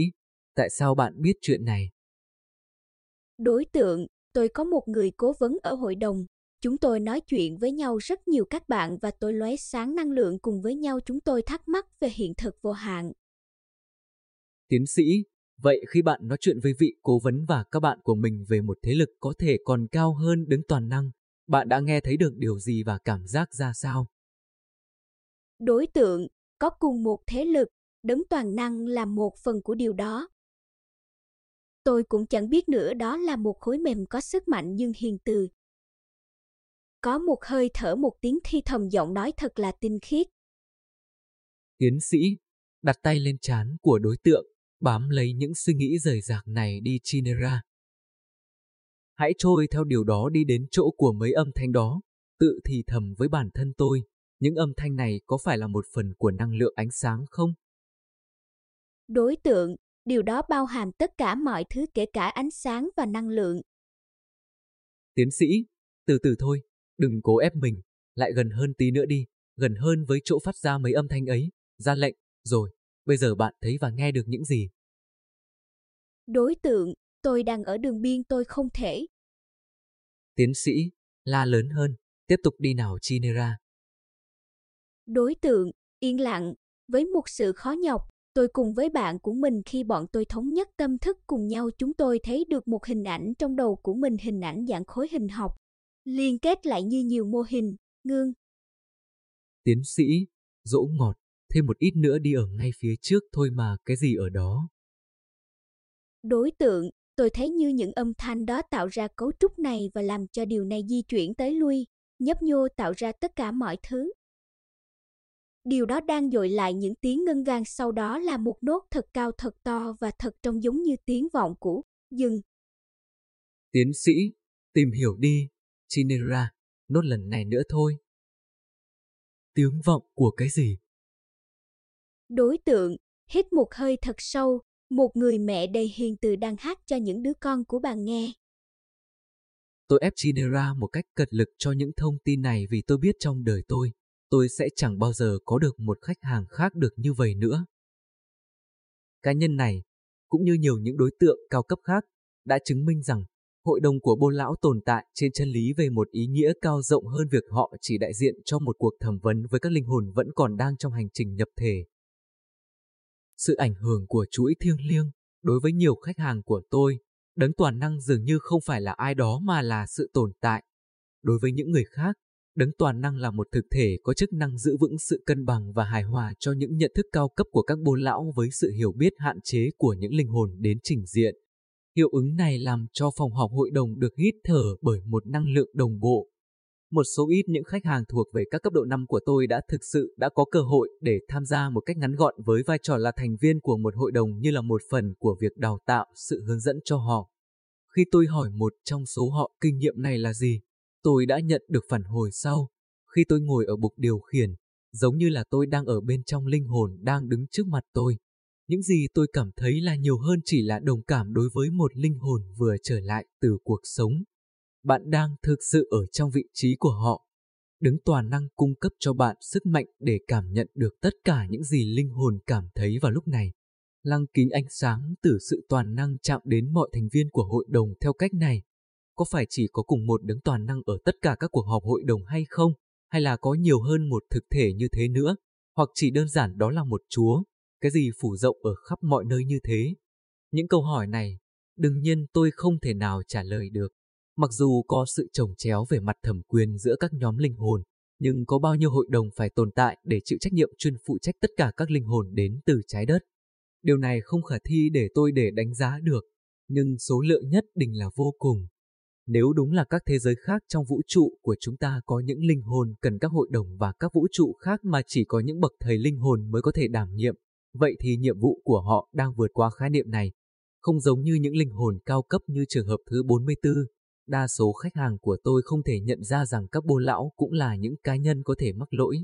[SPEAKER 1] tại sao bạn biết chuyện này?
[SPEAKER 5] Đối tượng, tôi có một người cố vấn ở hội đồng. Chúng tôi nói chuyện với nhau rất nhiều các bạn và tôi lóe sáng năng lượng cùng với nhau chúng tôi thắc mắc về hiện thực vô hạn.
[SPEAKER 1] Tiến sĩ, vậy khi bạn nói chuyện với vị cố vấn và các bạn của mình về một thế lực có thể còn cao hơn đứng toàn năng, bạn đã nghe thấy được điều gì và cảm giác ra sao?
[SPEAKER 5] Đối tượng, có cùng một thế lực, đấng toàn năng là một phần của điều đó. Tôi cũng chẳng biết nữa đó là một khối mềm có sức mạnh nhưng hiền từ. Có một hơi thở một tiếng thi thầm giọng nói thật là tinh khiết.
[SPEAKER 1] Tiến sĩ, đặt tay lên trán của đối tượng, bám lấy những suy nghĩ rời rạc này đi Chinera. Hãy trôi theo điều đó đi đến chỗ của mấy âm thanh đó, tự thì thầm với bản thân tôi, những âm thanh này có phải là một phần của năng lượng ánh sáng không?
[SPEAKER 5] Đối tượng, điều đó bao hàm tất cả mọi thứ kể cả ánh sáng và năng lượng.
[SPEAKER 1] Tiến sĩ, từ từ thôi, đừng cố ép mình, lại gần hơn tí nữa đi, gần hơn với chỗ phát ra mấy âm thanh ấy, ra lệnh, rồi, bây giờ bạn thấy và nghe được những gì?
[SPEAKER 5] Đối tượng, tôi đang ở đường biên tôi không thể.
[SPEAKER 1] Tiến sĩ, la lớn hơn, tiếp tục đi nào Chinera.
[SPEAKER 5] Đối tượng, yên lặng, với một sự khó nhọc, tôi cùng với bạn của mình khi bọn tôi thống nhất tâm thức cùng nhau chúng tôi thấy được một hình ảnh trong đầu của mình hình ảnh dạng khối hình học, liên kết lại như nhiều mô hình, ngương.
[SPEAKER 1] Tiến sĩ, dỗ ngọt, thêm một ít nữa đi ở ngay phía trước thôi mà cái gì ở đó.
[SPEAKER 5] Đối tượng, tôi thấy như những âm thanh đó tạo ra cấu trúc này và làm cho điều này di chuyển tới lui, nhấp nhô tạo ra tất cả mọi thứ. Điều đó đang dội lại những tiếng ngân vang sau đó là một nốt thật cao thật to và thật trông giống như tiếng vọng của dừng.
[SPEAKER 1] Tiến sĩ, tìm hiểu đi, Chinera, nốt lần này nữa thôi. Tiếng vọng của cái gì?
[SPEAKER 5] Đối tượng, hít một hơi thật sâu, một người mẹ đầy hiền từ đang hát cho những đứa con của bà nghe.
[SPEAKER 1] Tôi ép Chinera một cách cật lực cho những thông tin này vì tôi biết trong đời tôi, tôi sẽ chẳng bao giờ có được một khách hàng khác được như vậy nữa. Cá nhân này, cũng như nhiều những đối tượng cao cấp khác, đã chứng minh rằng hội đồng của bôn lão tồn tại trên chân lý về một ý nghĩa cao rộng hơn việc họ chỉ đại diện cho một cuộc thẩm vấn với các linh hồn vẫn còn đang trong hành trình nhập thể. Sự ảnh hưởng của chuỗi thiêng liêng đối với nhiều khách hàng của tôi, đấng toàn năng dường như không phải là ai đó mà là sự tồn tại. Đối với những người khác, đấng toàn năng là một thực thể có chức năng giữ vững sự cân bằng và hài hòa cho những nhận thức cao cấp của các bố lão với sự hiểu biết hạn chế của những linh hồn đến trình diện. Hiệu ứng này làm cho phòng họp hội đồng được hít thở bởi một năng lượng đồng bộ. Một số ít những khách hàng thuộc về các cấp độ 5 của tôi đã thực sự đã có cơ hội để tham gia một cách ngắn gọn với vai trò là thành viên của một hội đồng như là một phần của việc đào tạo sự hướng dẫn cho họ. Khi tôi hỏi một trong số họ kinh nghiệm này là gì, tôi đã nhận được phản hồi sau. Khi tôi ngồi ở bục điều khiển, giống như là tôi đang ở bên trong linh hồn đang đứng trước mặt tôi. Những gì tôi cảm thấy là nhiều hơn chỉ là đồng cảm đối với một linh hồn vừa trở lại từ cuộc sống. Bạn đang thực sự ở trong vị trí của họ. Đứng toàn năng cung cấp cho bạn sức mạnh để cảm nhận được tất cả những gì linh hồn cảm thấy vào lúc này. Lăng kính ánh sáng từ sự toàn năng chạm đến mọi thành viên của hội đồng theo cách này. Có phải chỉ có cùng một đứng toàn năng ở tất cả các cuộc họp hội đồng hay không? Hay là có nhiều hơn một thực thể như thế nữa? Hoặc chỉ đơn giản đó là một chúa, cái gì phủ rộng ở khắp mọi nơi như thế? Những câu hỏi này, đương nhiên tôi không thể nào trả lời được. Mặc dù có sự trồng chéo về mặt thẩm quyền giữa các nhóm linh hồn, nhưng có bao nhiêu hội đồng phải tồn tại để chịu trách nhiệm chuyên phụ trách tất cả các linh hồn đến từ trái đất? Điều này không khả thi để tôi để đánh giá được, nhưng số lượng nhất định là vô cùng. Nếu đúng là các thế giới khác trong vũ trụ của chúng ta có những linh hồn cần các hội đồng và các vũ trụ khác mà chỉ có những bậc thầy linh hồn mới có thể đảm nhiệm, vậy thì nhiệm vụ của họ đang vượt qua khái niệm này. Không giống như những linh hồn cao cấp như trường hợp thứ 44, đa số khách hàng của tôi không thể nhận ra rằng các bô lão cũng là những cá nhân có thể mắc lỗi.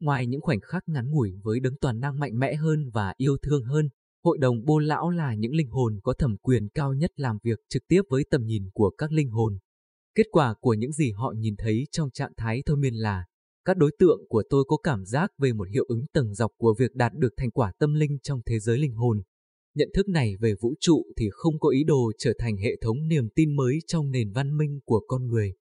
[SPEAKER 1] Ngoài những khoảnh khắc ngắn ngủi với đấng toàn năng mạnh mẽ hơn và yêu thương hơn, Hội đồng bô lão là những linh hồn có thẩm quyền cao nhất làm việc trực tiếp với tầm nhìn của các linh hồn. Kết quả của những gì họ nhìn thấy trong trạng thái thôi miên là các đối tượng của tôi có cảm giác về một hiệu ứng tầng dọc của việc đạt được thành quả tâm linh trong thế giới linh hồn. Nhận thức này về vũ trụ thì không có ý đồ trở thành hệ thống niềm tin mới trong nền văn minh của con người.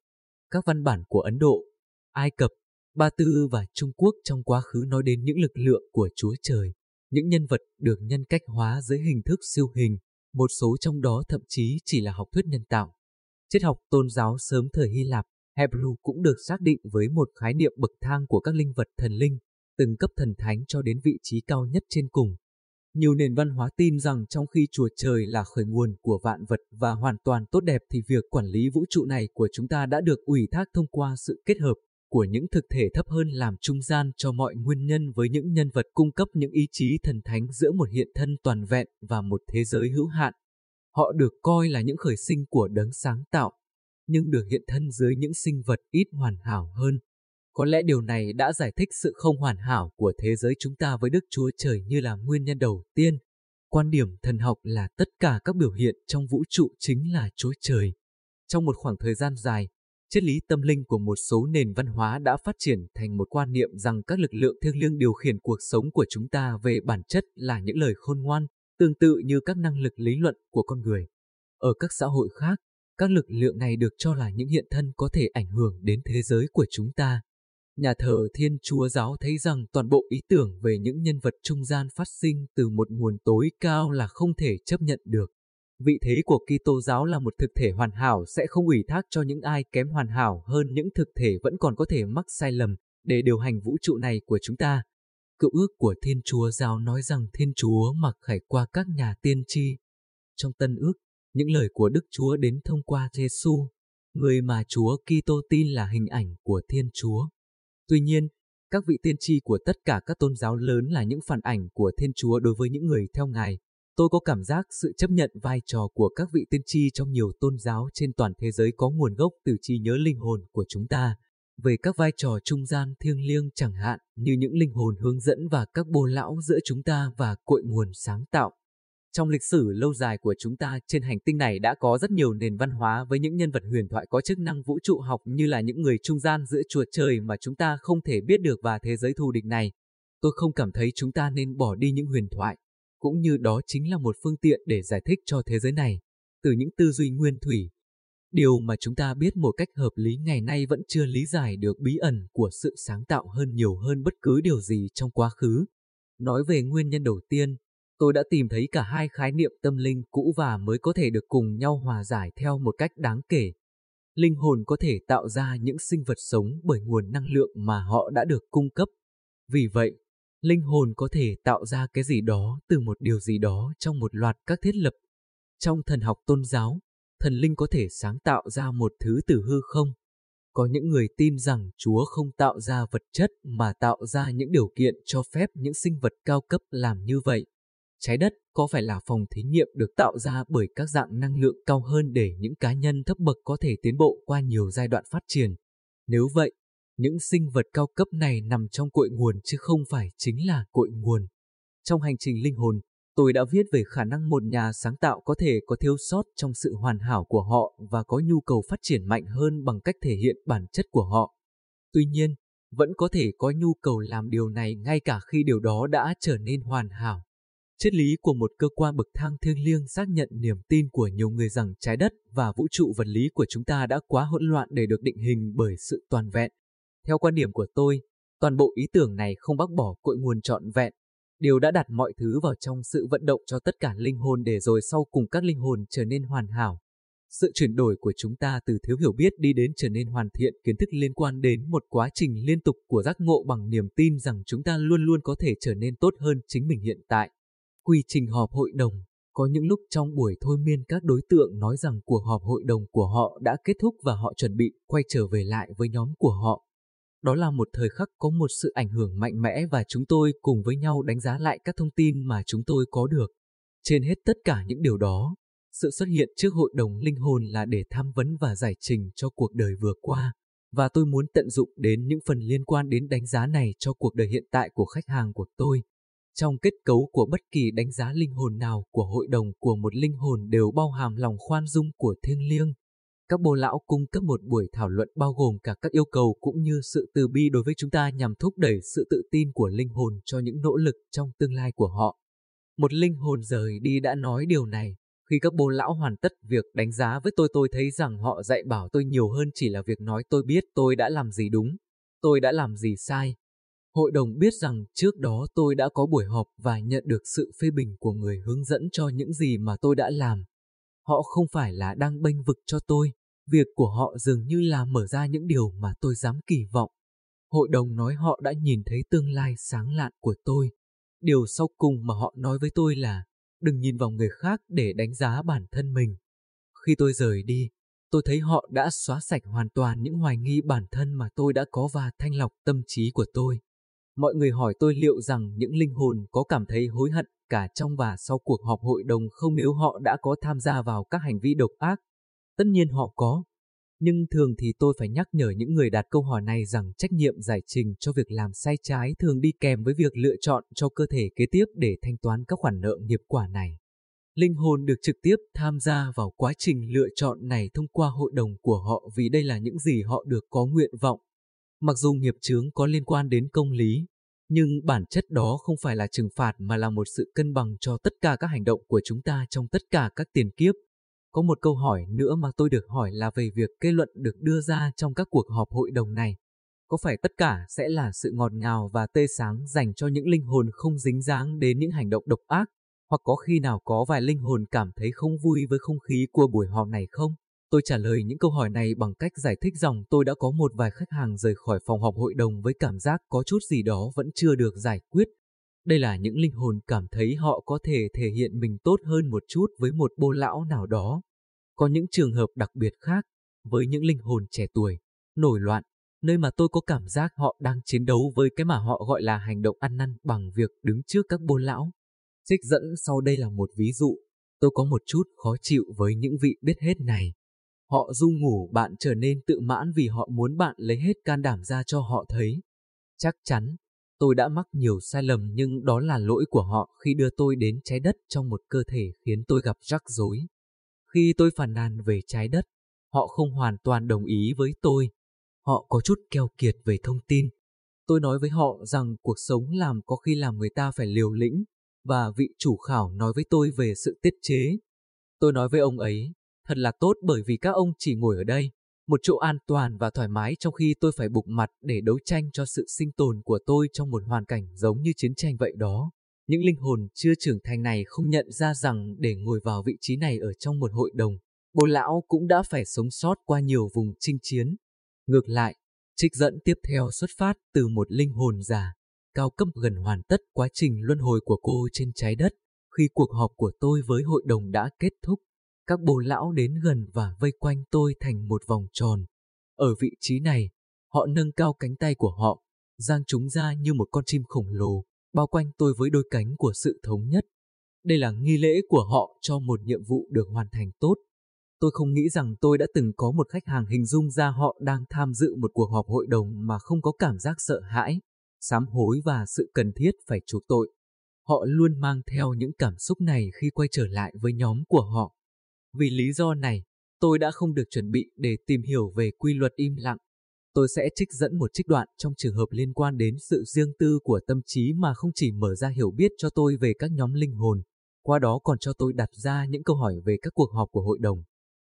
[SPEAKER 1] Các văn bản của Ấn Độ, Ai Cập, Ba Tư và Trung Quốc trong quá khứ nói đến những lực lượng của Chúa Trời. Những nhân vật được nhân cách hóa dưới hình thức siêu hình, một số trong đó thậm chí chỉ là học thuyết nhân tạo. Triết học tôn giáo sớm thời Hy Lạp, Hebrew cũng được xác định với một khái niệm bậc thang của các linh vật thần linh. từng cấp thần thánh cho đến vị trí cao nhất trên cùng. Nhiều nền văn hóa tin rằng trong khi chùa trời là khởi nguồn của vạn vật và hoàn toàn tốt đẹp thì việc quản lý vũ trụ này của chúng ta đã được ủy thác thông qua sự kết hợp của những thực thể thấp hơn làm trung gian cho mọi nguyên nhân với những nhân vật cung cấp những ý chí thần thánh giữa một hiện thân toàn vẹn và một thế giới hữu hạn. Họ được coi là những khởi sinh của đấng sáng tạo, nhưng được hiện thân dưới những sinh vật ít hoàn hảo hơn. Có lẽ điều này đã giải thích sự không hoàn hảo của thế giới chúng ta với Đức Chúa Trời như là nguyên nhân đầu tiên. Quan điểm thần học là tất cả các biểu hiện trong vũ trụ chính là Chúa Trời. Trong một khoảng thời gian dài, triết lý tâm linh của một số nền văn hóa đã phát triển thành một quan niệm rằng các lực lượng thiêng liêng điều khiển cuộc sống của chúng ta về bản chất là những lời khôn ngoan, tương tự như các năng lực lý luận của con người. Ở các xã hội khác, các lực lượng này được cho là những hiện thân có thể ảnh hưởng đến thế giới của chúng ta. Nhà thờ Thiên Chúa Giáo thấy rằng toàn bộ ý tưởng về những nhân vật trung gian phát sinh từ một nguồn tối cao là không thể chấp nhận được. Vị thế của Kitô giáo là một thực thể hoàn hảo sẽ không ủy thác cho những ai kém hoàn hảo hơn những thực thể vẫn còn có thể mắc sai lầm để điều hành vũ trụ này của chúng ta. Cựu ước của Thiên Chúa giáo nói rằng Thiên Chúa mặc khải qua các nhà tiên tri. Trong Tân ước, những lời của Đức Chúa đến thông qua Giêsu, người mà Chúa Kitô tin là hình ảnh của Thiên Chúa. Tuy nhiên, các vị tiên tri của tất cả các tôn giáo lớn là những phản ảnh của Thiên Chúa đối với những người theo Ngài. Tôi có cảm giác sự chấp nhận vai trò của các vị tiên tri trong nhiều tôn giáo trên toàn thế giới có nguồn gốc từ trí nhớ linh hồn của chúng ta. Về các vai trò trung gian thiêng liêng chẳng hạn như những linh hồn hướng dẫn và các bồ lão giữa chúng ta và cội nguồn sáng tạo. Trong lịch sử lâu dài của chúng ta trên hành tinh này đã có rất nhiều nền văn hóa với những nhân vật huyền thoại có chức năng vũ trụ học như là những người trung gian giữa chuột trời mà chúng ta không thể biết được và thế giới thù địch này. Tôi không cảm thấy chúng ta nên bỏ đi những huyền thoại, cũng như đó chính là một phương tiện để giải thích cho thế giới này, từ những tư duy nguyên thủy. Điều mà chúng ta biết một cách hợp lý ngày nay vẫn chưa lý giải được bí ẩn của sự sáng tạo hơn nhiều hơn bất cứ điều gì trong quá khứ. Nói về nguyên nhân đầu tiên, tôi đã tìm thấy cả hai khái niệm tâm linh cũ và mới có thể được cùng nhau hòa giải theo một cách đáng kể. Linh hồn có thể tạo ra những sinh vật sống bởi nguồn năng lượng mà họ đã được cung cấp. Vì vậy, linh hồn có thể tạo ra cái gì đó từ một điều gì đó trong một loạt các thiết lập. Trong thần học tôn giáo, thần linh có thể sáng tạo ra một thứ từ hư không. Có những người tin rằng Chúa không tạo ra vật chất mà tạo ra những điều kiện cho phép những sinh vật cao cấp làm như vậy. Trái đất có phải là phòng thí nghiệm được tạo ra bởi các dạng năng lượng cao hơn để những cá nhân thấp bậc có thể tiến bộ qua nhiều giai đoạn phát triển? Nếu vậy, những sinh vật cao cấp này nằm trong cội nguồn chứ không phải chính là cội nguồn. Trong hành trình linh hồn, tôi đã viết về khả năng một nhà sáng tạo có thể có thiếu sót trong sự hoàn hảo của họ và có nhu cầu phát triển mạnh hơn bằng cách thể hiện bản chất của họ. Tuy nhiên, vẫn có thể có nhu cầu làm điều này ngay cả khi điều đó đã trở nên hoàn hảo. Triết lý của một cơ quan bậc thang thiêng liêng xác nhận niềm tin của nhiều người rằng trái đất và vũ trụ vật lý của chúng ta đã quá hỗn loạn để được định hình bởi sự toàn vẹn. Theo quan điểm của tôi, toàn bộ ý tưởng này không bác bỏ cội nguồn trọn vẹn. Điều đã đặt mọi thứ vào trong sự vận động cho tất cả linh hồn để rồi sau cùng các linh hồn trở nên hoàn hảo. Sự chuyển đổi của chúng ta từ thiếu hiểu biết đi đến trở nên hoàn thiện kiến thức liên quan đến một quá trình liên tục của giác ngộ bằng niềm tin rằng chúng ta luôn luôn có thể trở nên tốt hơn chính mình hiện tại. Quy trình họp hội đồng Có những lúc trong buổi thôi miên các đối tượng nói rằng cuộc họp hội đồng của họ đã kết thúc và họ chuẩn bị quay trở về lại với nhóm của họ. Đó là một thời khắc có một sự ảnh hưởng mạnh mẽ và chúng tôi cùng với nhau đánh giá lại các thông tin mà chúng tôi có được. Trên hết tất cả những điều đó, sự xuất hiện trước hội đồng linh hồn là để tham vấn và giải trình cho cuộc đời vừa qua. Và tôi muốn tận dụng đến những phần liên quan đến đánh giá này cho cuộc đời hiện tại của khách hàng của tôi. Trong kết cấu của bất kỳ đánh giá linh hồn nào của hội đồng của một linh hồn đều bao hàm lòng khoan dung của thiêng liêng. Các bồ lão cung cấp một buổi thảo luận bao gồm cả các yêu cầu cũng như sự từ bi đối với chúng ta nhằm thúc đẩy sự tự tin của linh hồn cho những nỗ lực trong tương lai của họ. Một linh hồn rời đi đã nói điều này. Khi các bồ lão hoàn tất việc đánh giá với tôi tôi thấy rằng họ dạy bảo tôi nhiều hơn chỉ là việc nói tôi biết tôi đã làm gì đúng, tôi đã làm gì sai, Hội đồng biết rằng trước đó tôi đã có buổi họp và nhận được sự phê bình của người hướng dẫn cho những gì mà tôi đã làm. Họ không phải là đang bênh vực cho tôi, việc của họ dường như là mở ra những điều mà tôi dám kỳ vọng. Hội đồng nói họ đã nhìn thấy tương lai sáng lạn của tôi. Điều sau cùng mà họ nói với tôi là đừng nhìn vào người khác để đánh giá bản thân mình. Khi tôi rời đi, tôi thấy họ đã xóa sạch hoàn toàn những hoài nghi bản thân mà tôi đã có và thanh lọc tâm trí của tôi. Mọi người hỏi tôi liệu rằng những linh hồn có cảm thấy hối hận cả trong và sau cuộc họp hội đồng không nếu họ đã có tham gia vào các hành vi độc ác. Tất nhiên họ có. Nhưng thường thì tôi phải nhắc nhở những người đặt câu hỏi này rằng trách nhiệm giải trình cho việc làm sai trái thường đi kèm với việc lựa chọn cho cơ thể kế tiếp để thanh toán các khoản nợ nghiệp quả này. Linh hồn được trực tiếp tham gia vào quá trình lựa chọn này thông qua hội đồng của họ vì đây là những gì họ được có nguyện vọng. Mặc dù nghiệp chướng có liên quan đến công lý, nhưng bản chất đó không phải là trừng phạt mà là một sự cân bằng cho tất cả các hành động của chúng ta trong tất cả các tiền kiếp. Có một câu hỏi nữa mà tôi được hỏi là về việc kết luận được đưa ra trong các cuộc họp hội đồng này. Có phải tất cả sẽ là sự ngọt ngào và tê sáng dành cho những linh hồn không dính dáng đến những hành động độc ác? Hoặc có khi nào có vài linh hồn cảm thấy không vui với không khí của buổi họp này không? Tôi trả lời những câu hỏi này bằng cách giải thích rằng tôi đã có một vài khách hàng rời khỏi phòng họp hội đồng với cảm giác có chút gì đó vẫn chưa được giải quyết. Đây là những linh hồn cảm thấy họ có thể thể hiện mình tốt hơn một chút với một bô lão nào đó. Có những trường hợp đặc biệt khác, với những linh hồn trẻ tuổi, nổi loạn, nơi mà tôi có cảm giác họ đang chiến đấu với cái mà họ gọi là hành động ăn năn bằng việc đứng trước các bô lão. Trích dẫn sau đây là một ví dụ. Tôi có một chút khó chịu với những vị biết hết này. Họ du ngủ bạn trở nên tự mãn vì họ muốn bạn lấy hết can đảm ra cho họ thấy. Chắc chắn, tôi đã mắc nhiều sai lầm nhưng đó là lỗi của họ khi đưa tôi đến trái đất trong một cơ thể khiến tôi gặp rắc rối. Khi tôi phản nàn về trái đất, họ không hoàn toàn đồng ý với tôi. Họ có chút keo kiệt về thông tin. Tôi nói với họ rằng cuộc sống làm có khi làm người ta phải liều lĩnh, và vị chủ khảo nói với tôi về sự tiết chế. Tôi nói với ông ấy, thật là tốt bởi vì các ông chỉ ngồi ở đây, một chỗ an toàn và thoải mái trong khi tôi phải bục mặt để đấu tranh cho sự sinh tồn của tôi trong một hoàn cảnh giống như chiến tranh vậy đó. Những linh hồn chưa trưởng thành này không nhận ra rằng để ngồi vào vị trí này ở trong một hội đồng, bố lão cũng đã phải sống sót qua nhiều vùng chinh chiến. Ngược lại, trích dẫn tiếp theo xuất phát từ một linh hồn già, cao cấp gần hoàn tất quá trình luân hồi của cô trên trái đất. Khi cuộc họp của tôi với hội đồng đã kết thúc, các bồ lão đến gần và vây quanh tôi thành một vòng tròn. Ở vị trí này, họ nâng cao cánh tay của họ, giang chúng ra như một con chim khổng lồ, bao quanh tôi với đôi cánh của sự thống nhất. Đây là nghi lễ của họ cho một nhiệm vụ được hoàn thành tốt. Tôi không nghĩ rằng tôi đã từng có một khách hàng hình dung ra họ đang tham dự một cuộc họp hội đồng mà không có cảm giác sợ hãi, sám hối và sự cần thiết phải chuộc tội. Họ luôn mang theo những cảm xúc này khi quay trở lại với nhóm của họ. Vì lý do này, tôi đã không được chuẩn bị để tìm hiểu về quy luật im lặng. Tôi sẽ trích dẫn một trích đoạn trong trường hợp liên quan đến sự riêng tư của tâm trí mà không chỉ mở ra hiểu biết cho tôi về các nhóm linh hồn, qua đó còn cho tôi đặt ra những câu hỏi về các cuộc họp của hội đồng.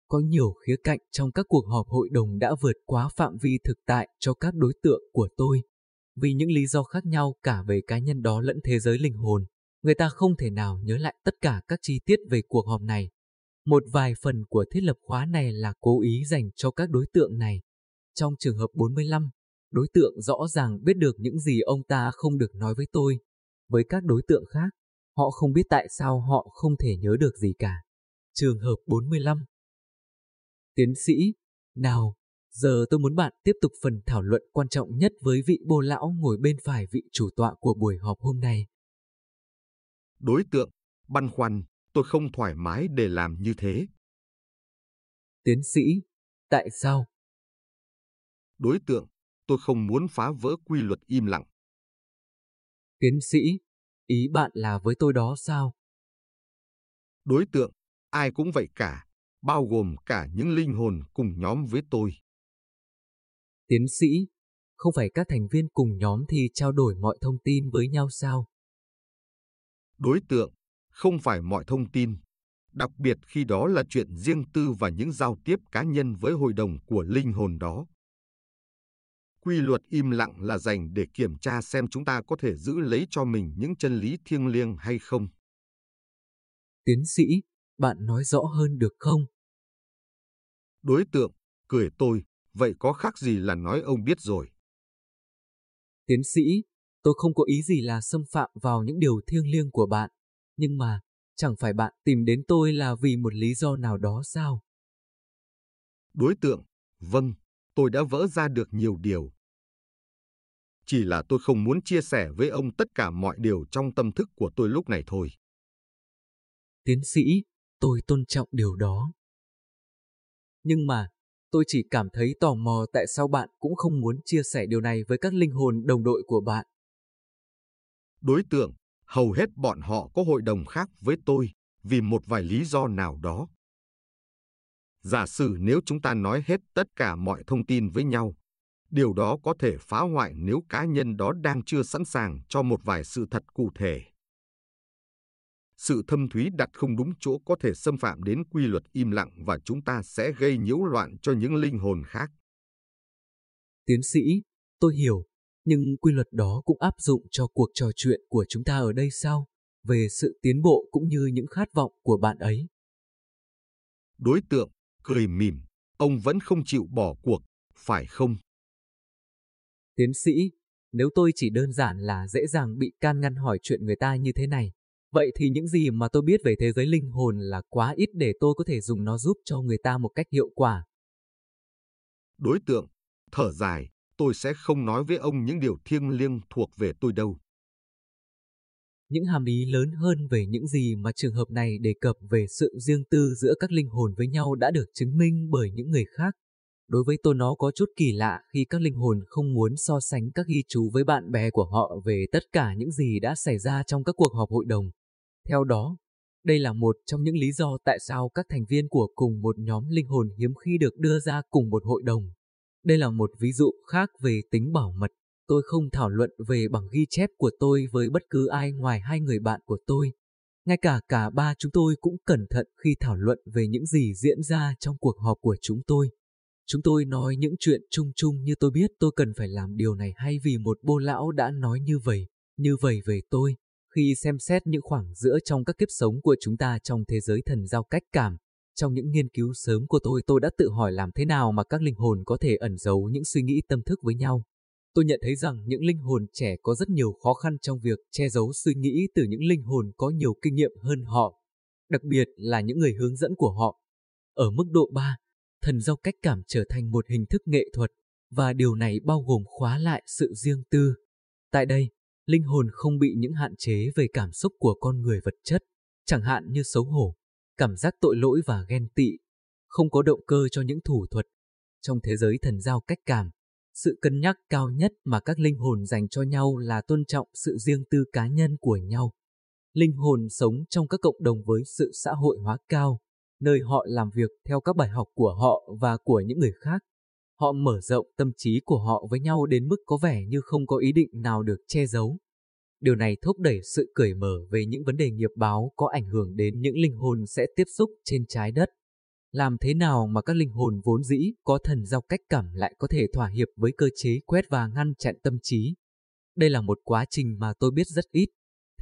[SPEAKER 1] Có nhiều khía cạnh trong các cuộc họp hội đồng đã vượt quá phạm vi thực tại cho các đối tượng của tôi. Vì những lý do khác nhau cả về cá nhân đó lẫn thế giới linh hồn, người ta không thể nào nhớ lại tất cả các chi tiết về cuộc họp này. Một vài phần của thiết lập khóa này là cố ý dành cho các đối tượng này. Trong trường hợp 45, đối tượng rõ ràng biết được những gì ông ta không được nói với tôi. Với các đối tượng khác, họ không biết tại sao họ không thể nhớ được gì cả. Trường hợp 45 Tiến sĩ, nào, giờ tôi muốn bạn tiếp tục phần thảo luận quan trọng nhất với vị bồ lão ngồi bên phải vị chủ tọa của buổi họp hôm nay.
[SPEAKER 2] Đối tượng, băn khoăn, tôi không thoải mái để làm như thế.
[SPEAKER 1] Tiến sĩ, tại sao?
[SPEAKER 2] Đối tượng, tôi không muốn phá vỡ quy luật im lặng.
[SPEAKER 1] Tiến sĩ, ý bạn là với tôi đó sao?
[SPEAKER 2] Đối tượng, ai cũng vậy cả, bao gồm cả những linh hồn cùng nhóm với tôi.
[SPEAKER 1] Tiến sĩ, không phải các thành viên cùng nhóm thì trao đổi mọi thông tin với nhau sao?
[SPEAKER 2] Đối tượng, không phải mọi thông tin, đặc biệt khi đó là chuyện riêng tư và những giao tiếp cá nhân với hội đồng của linh hồn đó. Quy luật im lặng là dành để kiểm tra xem chúng ta có thể giữ lấy cho mình những chân lý thiêng liêng hay không.
[SPEAKER 1] Tiến sĩ, bạn nói rõ hơn được không?
[SPEAKER 2] Đối tượng, cười tôi, vậy có khác gì là nói ông biết rồi.
[SPEAKER 1] Tiến sĩ, tôi không có ý gì là xâm phạm vào những điều thiêng liêng của bạn, nhưng mà chẳng phải bạn tìm đến tôi là vì một lý do nào đó sao?
[SPEAKER 2] Đối tượng, vâng, tôi đã vỡ ra được nhiều điều. Chỉ là tôi không muốn chia sẻ với ông tất cả mọi điều trong tâm thức của tôi lúc này thôi.
[SPEAKER 1] Tiến sĩ, tôi tôn trọng điều đó. Nhưng mà, tôi chỉ cảm thấy tò mò tại sao bạn cũng không muốn chia sẻ điều này với các linh hồn đồng đội của bạn.
[SPEAKER 2] Đối tượng, hầu hết bọn họ có hội đồng khác với tôi vì một vài lý do nào đó. Giả sử nếu chúng ta nói hết tất cả mọi thông tin với nhau, điều đó có thể phá hoại nếu cá nhân đó đang chưa sẵn sàng cho một vài sự thật cụ thể. Sự thâm thúy đặt không đúng chỗ có thể xâm phạm đến quy luật im lặng và chúng ta sẽ gây nhiễu loạn cho những linh hồn khác.
[SPEAKER 1] Tiến sĩ, tôi hiểu, nhưng quy luật đó cũng áp dụng cho cuộc trò chuyện của chúng ta ở đây sao? Về sự tiến bộ cũng như những khát vọng của bạn ấy.
[SPEAKER 2] Đối tượng, cười mỉm, ông vẫn không chịu bỏ cuộc, phải không?
[SPEAKER 1] Tiến sĩ, nếu tôi chỉ đơn giản là dễ dàng bị can ngăn hỏi chuyện người ta như thế này, vậy thì những gì mà tôi biết về thế giới linh hồn là quá ít để tôi có thể dùng nó giúp cho người ta một cách hiệu quả.
[SPEAKER 2] Đối tượng, thở dài, tôi sẽ không nói với ông những điều thiêng liêng thuộc về tôi đâu.
[SPEAKER 1] Những hàm ý lớn hơn về những gì mà trường hợp này đề cập về sự riêng tư giữa các linh hồn với nhau đã được chứng minh bởi những người khác. Đối với tôi nó có chút kỳ lạ khi các linh hồn không muốn so sánh các ghi chú với bạn bè của họ về tất cả những gì đã xảy ra trong các cuộc họp hội đồng. Theo đó, đây là một trong những lý do tại sao các thành viên của cùng một nhóm linh hồn hiếm khi được đưa ra cùng một hội đồng. Đây là một ví dụ khác về tính bảo mật. Tôi không thảo luận về bằng ghi chép của tôi với bất cứ ai ngoài hai người bạn của tôi. Ngay cả cả ba chúng tôi cũng cẩn thận khi thảo luận về những gì diễn ra trong cuộc họp của chúng tôi. Chúng tôi nói những chuyện chung chung như tôi biết tôi cần phải làm điều này hay vì một bô lão đã nói như vậy, như vậy về tôi. Khi xem xét những khoảng giữa trong các kiếp sống của chúng ta trong thế giới thần giao cách cảm, trong những nghiên cứu sớm của tôi tôi đã tự hỏi làm thế nào mà các linh hồn có thể ẩn giấu những suy nghĩ tâm thức với nhau. Tôi nhận thấy rằng những linh hồn trẻ có rất nhiều khó khăn trong việc che giấu suy nghĩ từ những linh hồn có nhiều kinh nghiệm hơn họ, đặc biệt là những người hướng dẫn của họ. Ở mức độ 3, thần giao cách cảm trở thành một hình thức nghệ thuật, và điều này bao gồm khóa lại sự riêng tư. Tại đây, linh hồn không bị những hạn chế về cảm xúc của con người vật chất, chẳng hạn như xấu hổ, cảm giác tội lỗi và ghen tị, không có động cơ cho những thủ thuật. Trong thế giới thần giao cách cảm, sự cân nhắc cao nhất mà các linh hồn dành cho nhau là tôn trọng sự riêng tư cá nhân của nhau. Linh hồn sống trong các cộng đồng với sự xã hội hóa cao, nơi họ làm việc theo các bài học của họ và của những người khác. Họ mở rộng tâm trí của họ với nhau đến mức có vẻ như không có ý định nào được che giấu. Điều này thúc đẩy sự cởi mở về những vấn đề nghiệp báo có ảnh hưởng đến những linh hồn sẽ tiếp xúc trên trái đất. Làm thế nào mà các linh hồn vốn dĩ có thần giao cách cảm lại có thể thỏa hiệp với cơ chế quét và ngăn chặn tâm trí? Đây là một quá trình mà tôi biết rất ít,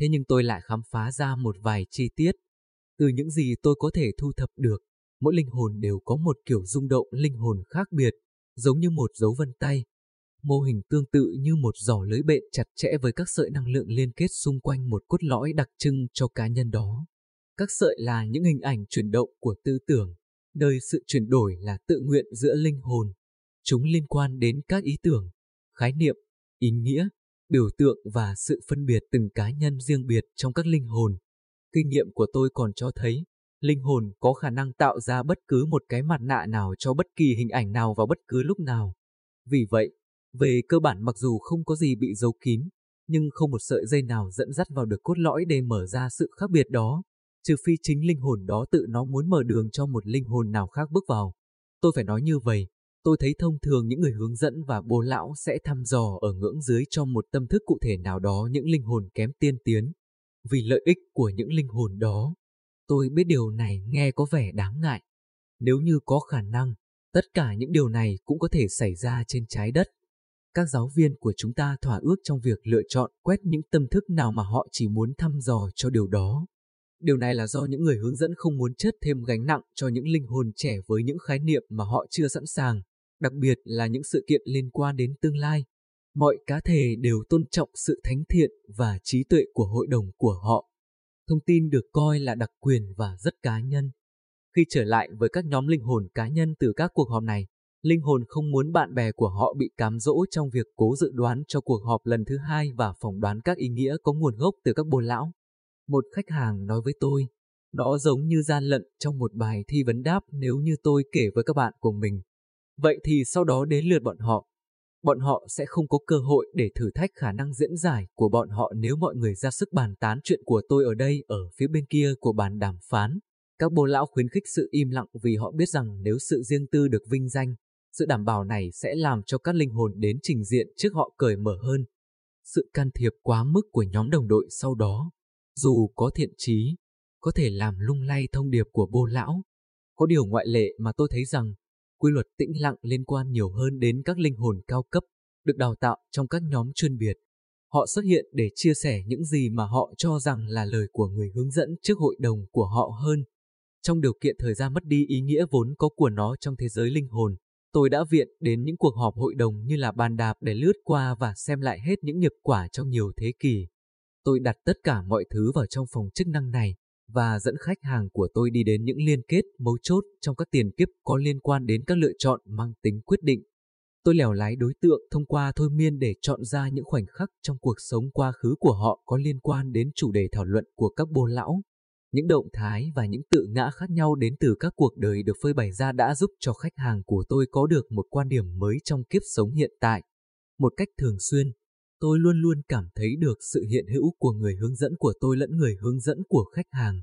[SPEAKER 1] thế nhưng tôi lại khám phá ra một vài chi tiết. Từ những gì tôi có thể thu thập được, mỗi linh hồn đều có một kiểu rung động linh hồn khác biệt, giống như một dấu vân tay, mô hình tương tự như một giỏ lưới bện chặt chẽ với các sợi năng lượng liên kết xung quanh một cốt lõi đặc trưng cho cá nhân đó. Các sợi là những hình ảnh chuyển động của tư tưởng, nơi sự chuyển đổi là tự nguyện giữa linh hồn. Chúng liên quan đến các ý tưởng, khái niệm, ý nghĩa, biểu tượng và sự phân biệt từng cá nhân riêng biệt trong các linh hồn. Kinh nghiệm của tôi còn cho thấy, linh hồn có khả năng tạo ra bất cứ một cái mặt nạ nào cho bất kỳ hình ảnh nào vào bất cứ lúc nào. Vì vậy, về cơ bản mặc dù không có gì bị giấu kín, nhưng không một sợi dây nào dẫn dắt vào được cốt lõi để mở ra sự khác biệt đó, trừ phi chính linh hồn đó tự nó muốn mở đường cho một linh hồn nào khác bước vào. Tôi phải nói như vậy, tôi thấy thông thường những người hướng dẫn và bố lão sẽ thăm dò ở ngưỡng dưới cho một tâm thức cụ thể nào đó những linh hồn kém tiên tiến. Vì lợi ích của những linh hồn đó, tôi biết điều này nghe có vẻ đáng ngại. Nếu như có khả năng, tất cả những điều này cũng có thể xảy ra trên trái đất các giáo viên của chúng ta thỏa ước trong việc lựa chọn quét những tâm thức nào mà họ chỉ muốn thăm dò cho điều đó. Điều này là do những người hướng dẫn không muốn chất thêm gánh nặng cho những linh hồn trẻ với những khái niệm mà họ chưa sẵn sàng, đặc biệt là những sự kiện liên quan đến tương lai. Mọi cá thể đều tôn trọng sự thánh thiện và trí tuệ của hội đồng của họ. Thông tin được coi là đặc quyền và rất cá nhân. Khi trở lại với các nhóm linh hồn cá nhân từ các cuộc họp này, linh hồn không muốn bạn bè của họ bị cám dỗ trong việc cố dự đoán cho cuộc họp lần thứ hai và phỏng đoán các ý nghĩa có nguồn gốc từ các bồ lão. Một khách hàng nói với tôi, đó giống như gian lận trong một bài thi vấn đáp nếu như tôi kể với các bạn của mình. Vậy thì sau đó đến lượt bọn họ. Bọn họ sẽ không có cơ hội để thử thách khả năng diễn giải của bọn họ nếu mọi người ra sức bàn tán chuyện của tôi ở đây ở phía bên kia của bàn đàm phán. Các bồ lão khuyến khích sự im lặng vì họ biết rằng nếu sự riêng tư được vinh danh, sự đảm bảo này sẽ làm cho các linh hồn đến trình diện trước họ cởi mở hơn. Sự can thiệp quá mức của nhóm đồng đội sau đó, dù có thiện trí, có thể làm lung lay thông điệp của bô lão. Có điều ngoại lệ mà tôi thấy rằng, quy luật tĩnh lặng liên quan nhiều hơn đến các linh hồn cao cấp, được đào tạo trong các nhóm chuyên biệt. Họ xuất hiện để chia sẻ những gì mà họ cho rằng là lời của người hướng dẫn trước hội đồng của họ hơn. Trong điều kiện thời gian mất đi ý nghĩa vốn có của nó trong thế giới linh hồn, tôi đã viện đến những cuộc họp hội đồng như là bàn đạp để lướt qua và xem lại hết những nghiệp quả trong nhiều thế kỷ. Tôi đặt tất cả mọi thứ vào trong phòng chức năng này và dẫn khách hàng của tôi đi đến những liên kết mấu chốt trong các tiền kiếp có liên quan đến các lựa chọn mang tính quyết định. Tôi lèo lái đối tượng thông qua thôi miên để chọn ra những khoảnh khắc trong cuộc sống quá khứ của họ có liên quan đến chủ đề thảo luận của các bồ lão. Những động thái và những tự ngã khác nhau đến từ các cuộc đời được phơi bày ra đã giúp cho khách hàng của tôi có được một quan điểm mới trong kiếp sống hiện tại. Một cách thường xuyên, tôi luôn luôn cảm thấy được sự hiện hữu của người hướng dẫn của tôi lẫn người hướng dẫn của khách hàng.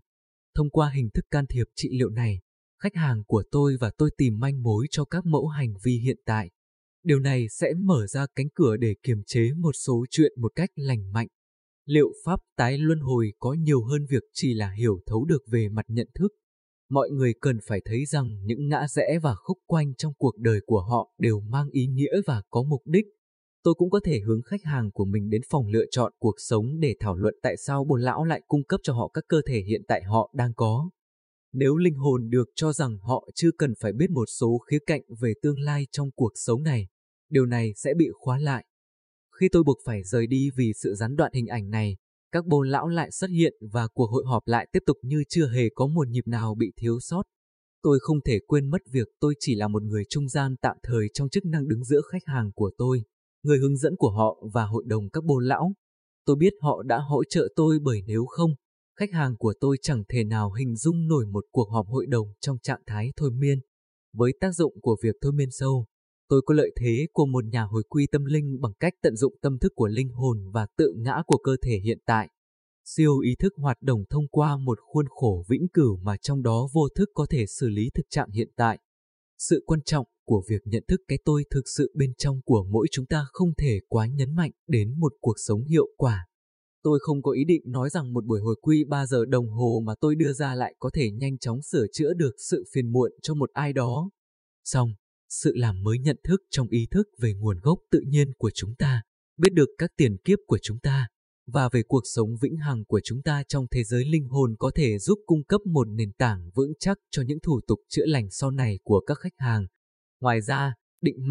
[SPEAKER 1] Thông qua hình thức can thiệp trị liệu này, khách hàng của tôi và tôi tìm manh mối cho các mẫu hành vi hiện tại. Điều này sẽ mở ra cánh cửa để kiềm chế một số chuyện một cách lành mạnh. Liệu pháp tái luân hồi có nhiều hơn việc chỉ là hiểu thấu được về mặt nhận thức? Mọi người cần phải thấy rằng những ngã rẽ và khúc quanh trong cuộc đời của họ đều mang ý nghĩa và có mục đích. Tôi cũng có thể hướng khách hàng của mình đến phòng lựa chọn cuộc sống để thảo luận tại sao bồn lão lại cung cấp cho họ các cơ thể hiện tại họ đang có. Nếu linh hồn được cho rằng họ chưa cần phải biết một số khía cạnh về tương lai trong cuộc sống này, điều này sẽ bị khóa lại. Khi tôi buộc phải rời đi vì sự gián đoạn hình ảnh này, các bồ lão lại xuất hiện và cuộc hội họp lại tiếp tục như chưa hề có một nhịp nào bị thiếu sót. Tôi không thể quên mất việc tôi chỉ là một người trung gian tạm thời trong chức năng đứng giữa khách hàng của tôi, người hướng dẫn của họ và hội đồng các bồ lão. Tôi biết họ đã hỗ trợ tôi bởi nếu không, khách hàng của tôi chẳng thể nào hình dung nổi một cuộc họp hội đồng trong trạng thái thôi miên. Với tác dụng của việc thôi miên sâu, tôi có lợi thế của một nhà hồi quy tâm linh bằng cách tận dụng tâm thức của linh hồn và tự ngã của cơ thể hiện tại. Siêu ý thức hoạt động thông qua một khuôn khổ vĩnh cửu mà trong đó vô thức có thể xử lý thực trạng hiện tại. Sự quan trọng của việc nhận thức cái tôi thực sự bên trong của mỗi chúng ta không thể quá nhấn mạnh đến một cuộc sống hiệu quả. Tôi không có ý định nói rằng một buổi hồi quy 3 giờ đồng hồ mà tôi đưa ra lại có thể nhanh chóng sửa chữa được sự phiền muộn cho một ai đó. Xong, sự làm mới nhận thức trong ý thức về nguồn gốc tự nhiên của chúng ta, biết được các tiền kiếp của chúng ta, và về cuộc sống vĩnh hằng của chúng ta trong thế giới linh hồn có thể giúp cung cấp một nền tảng vững chắc cho những thủ tục chữa lành sau này của các khách hàng. Ngoài ra, định mệnh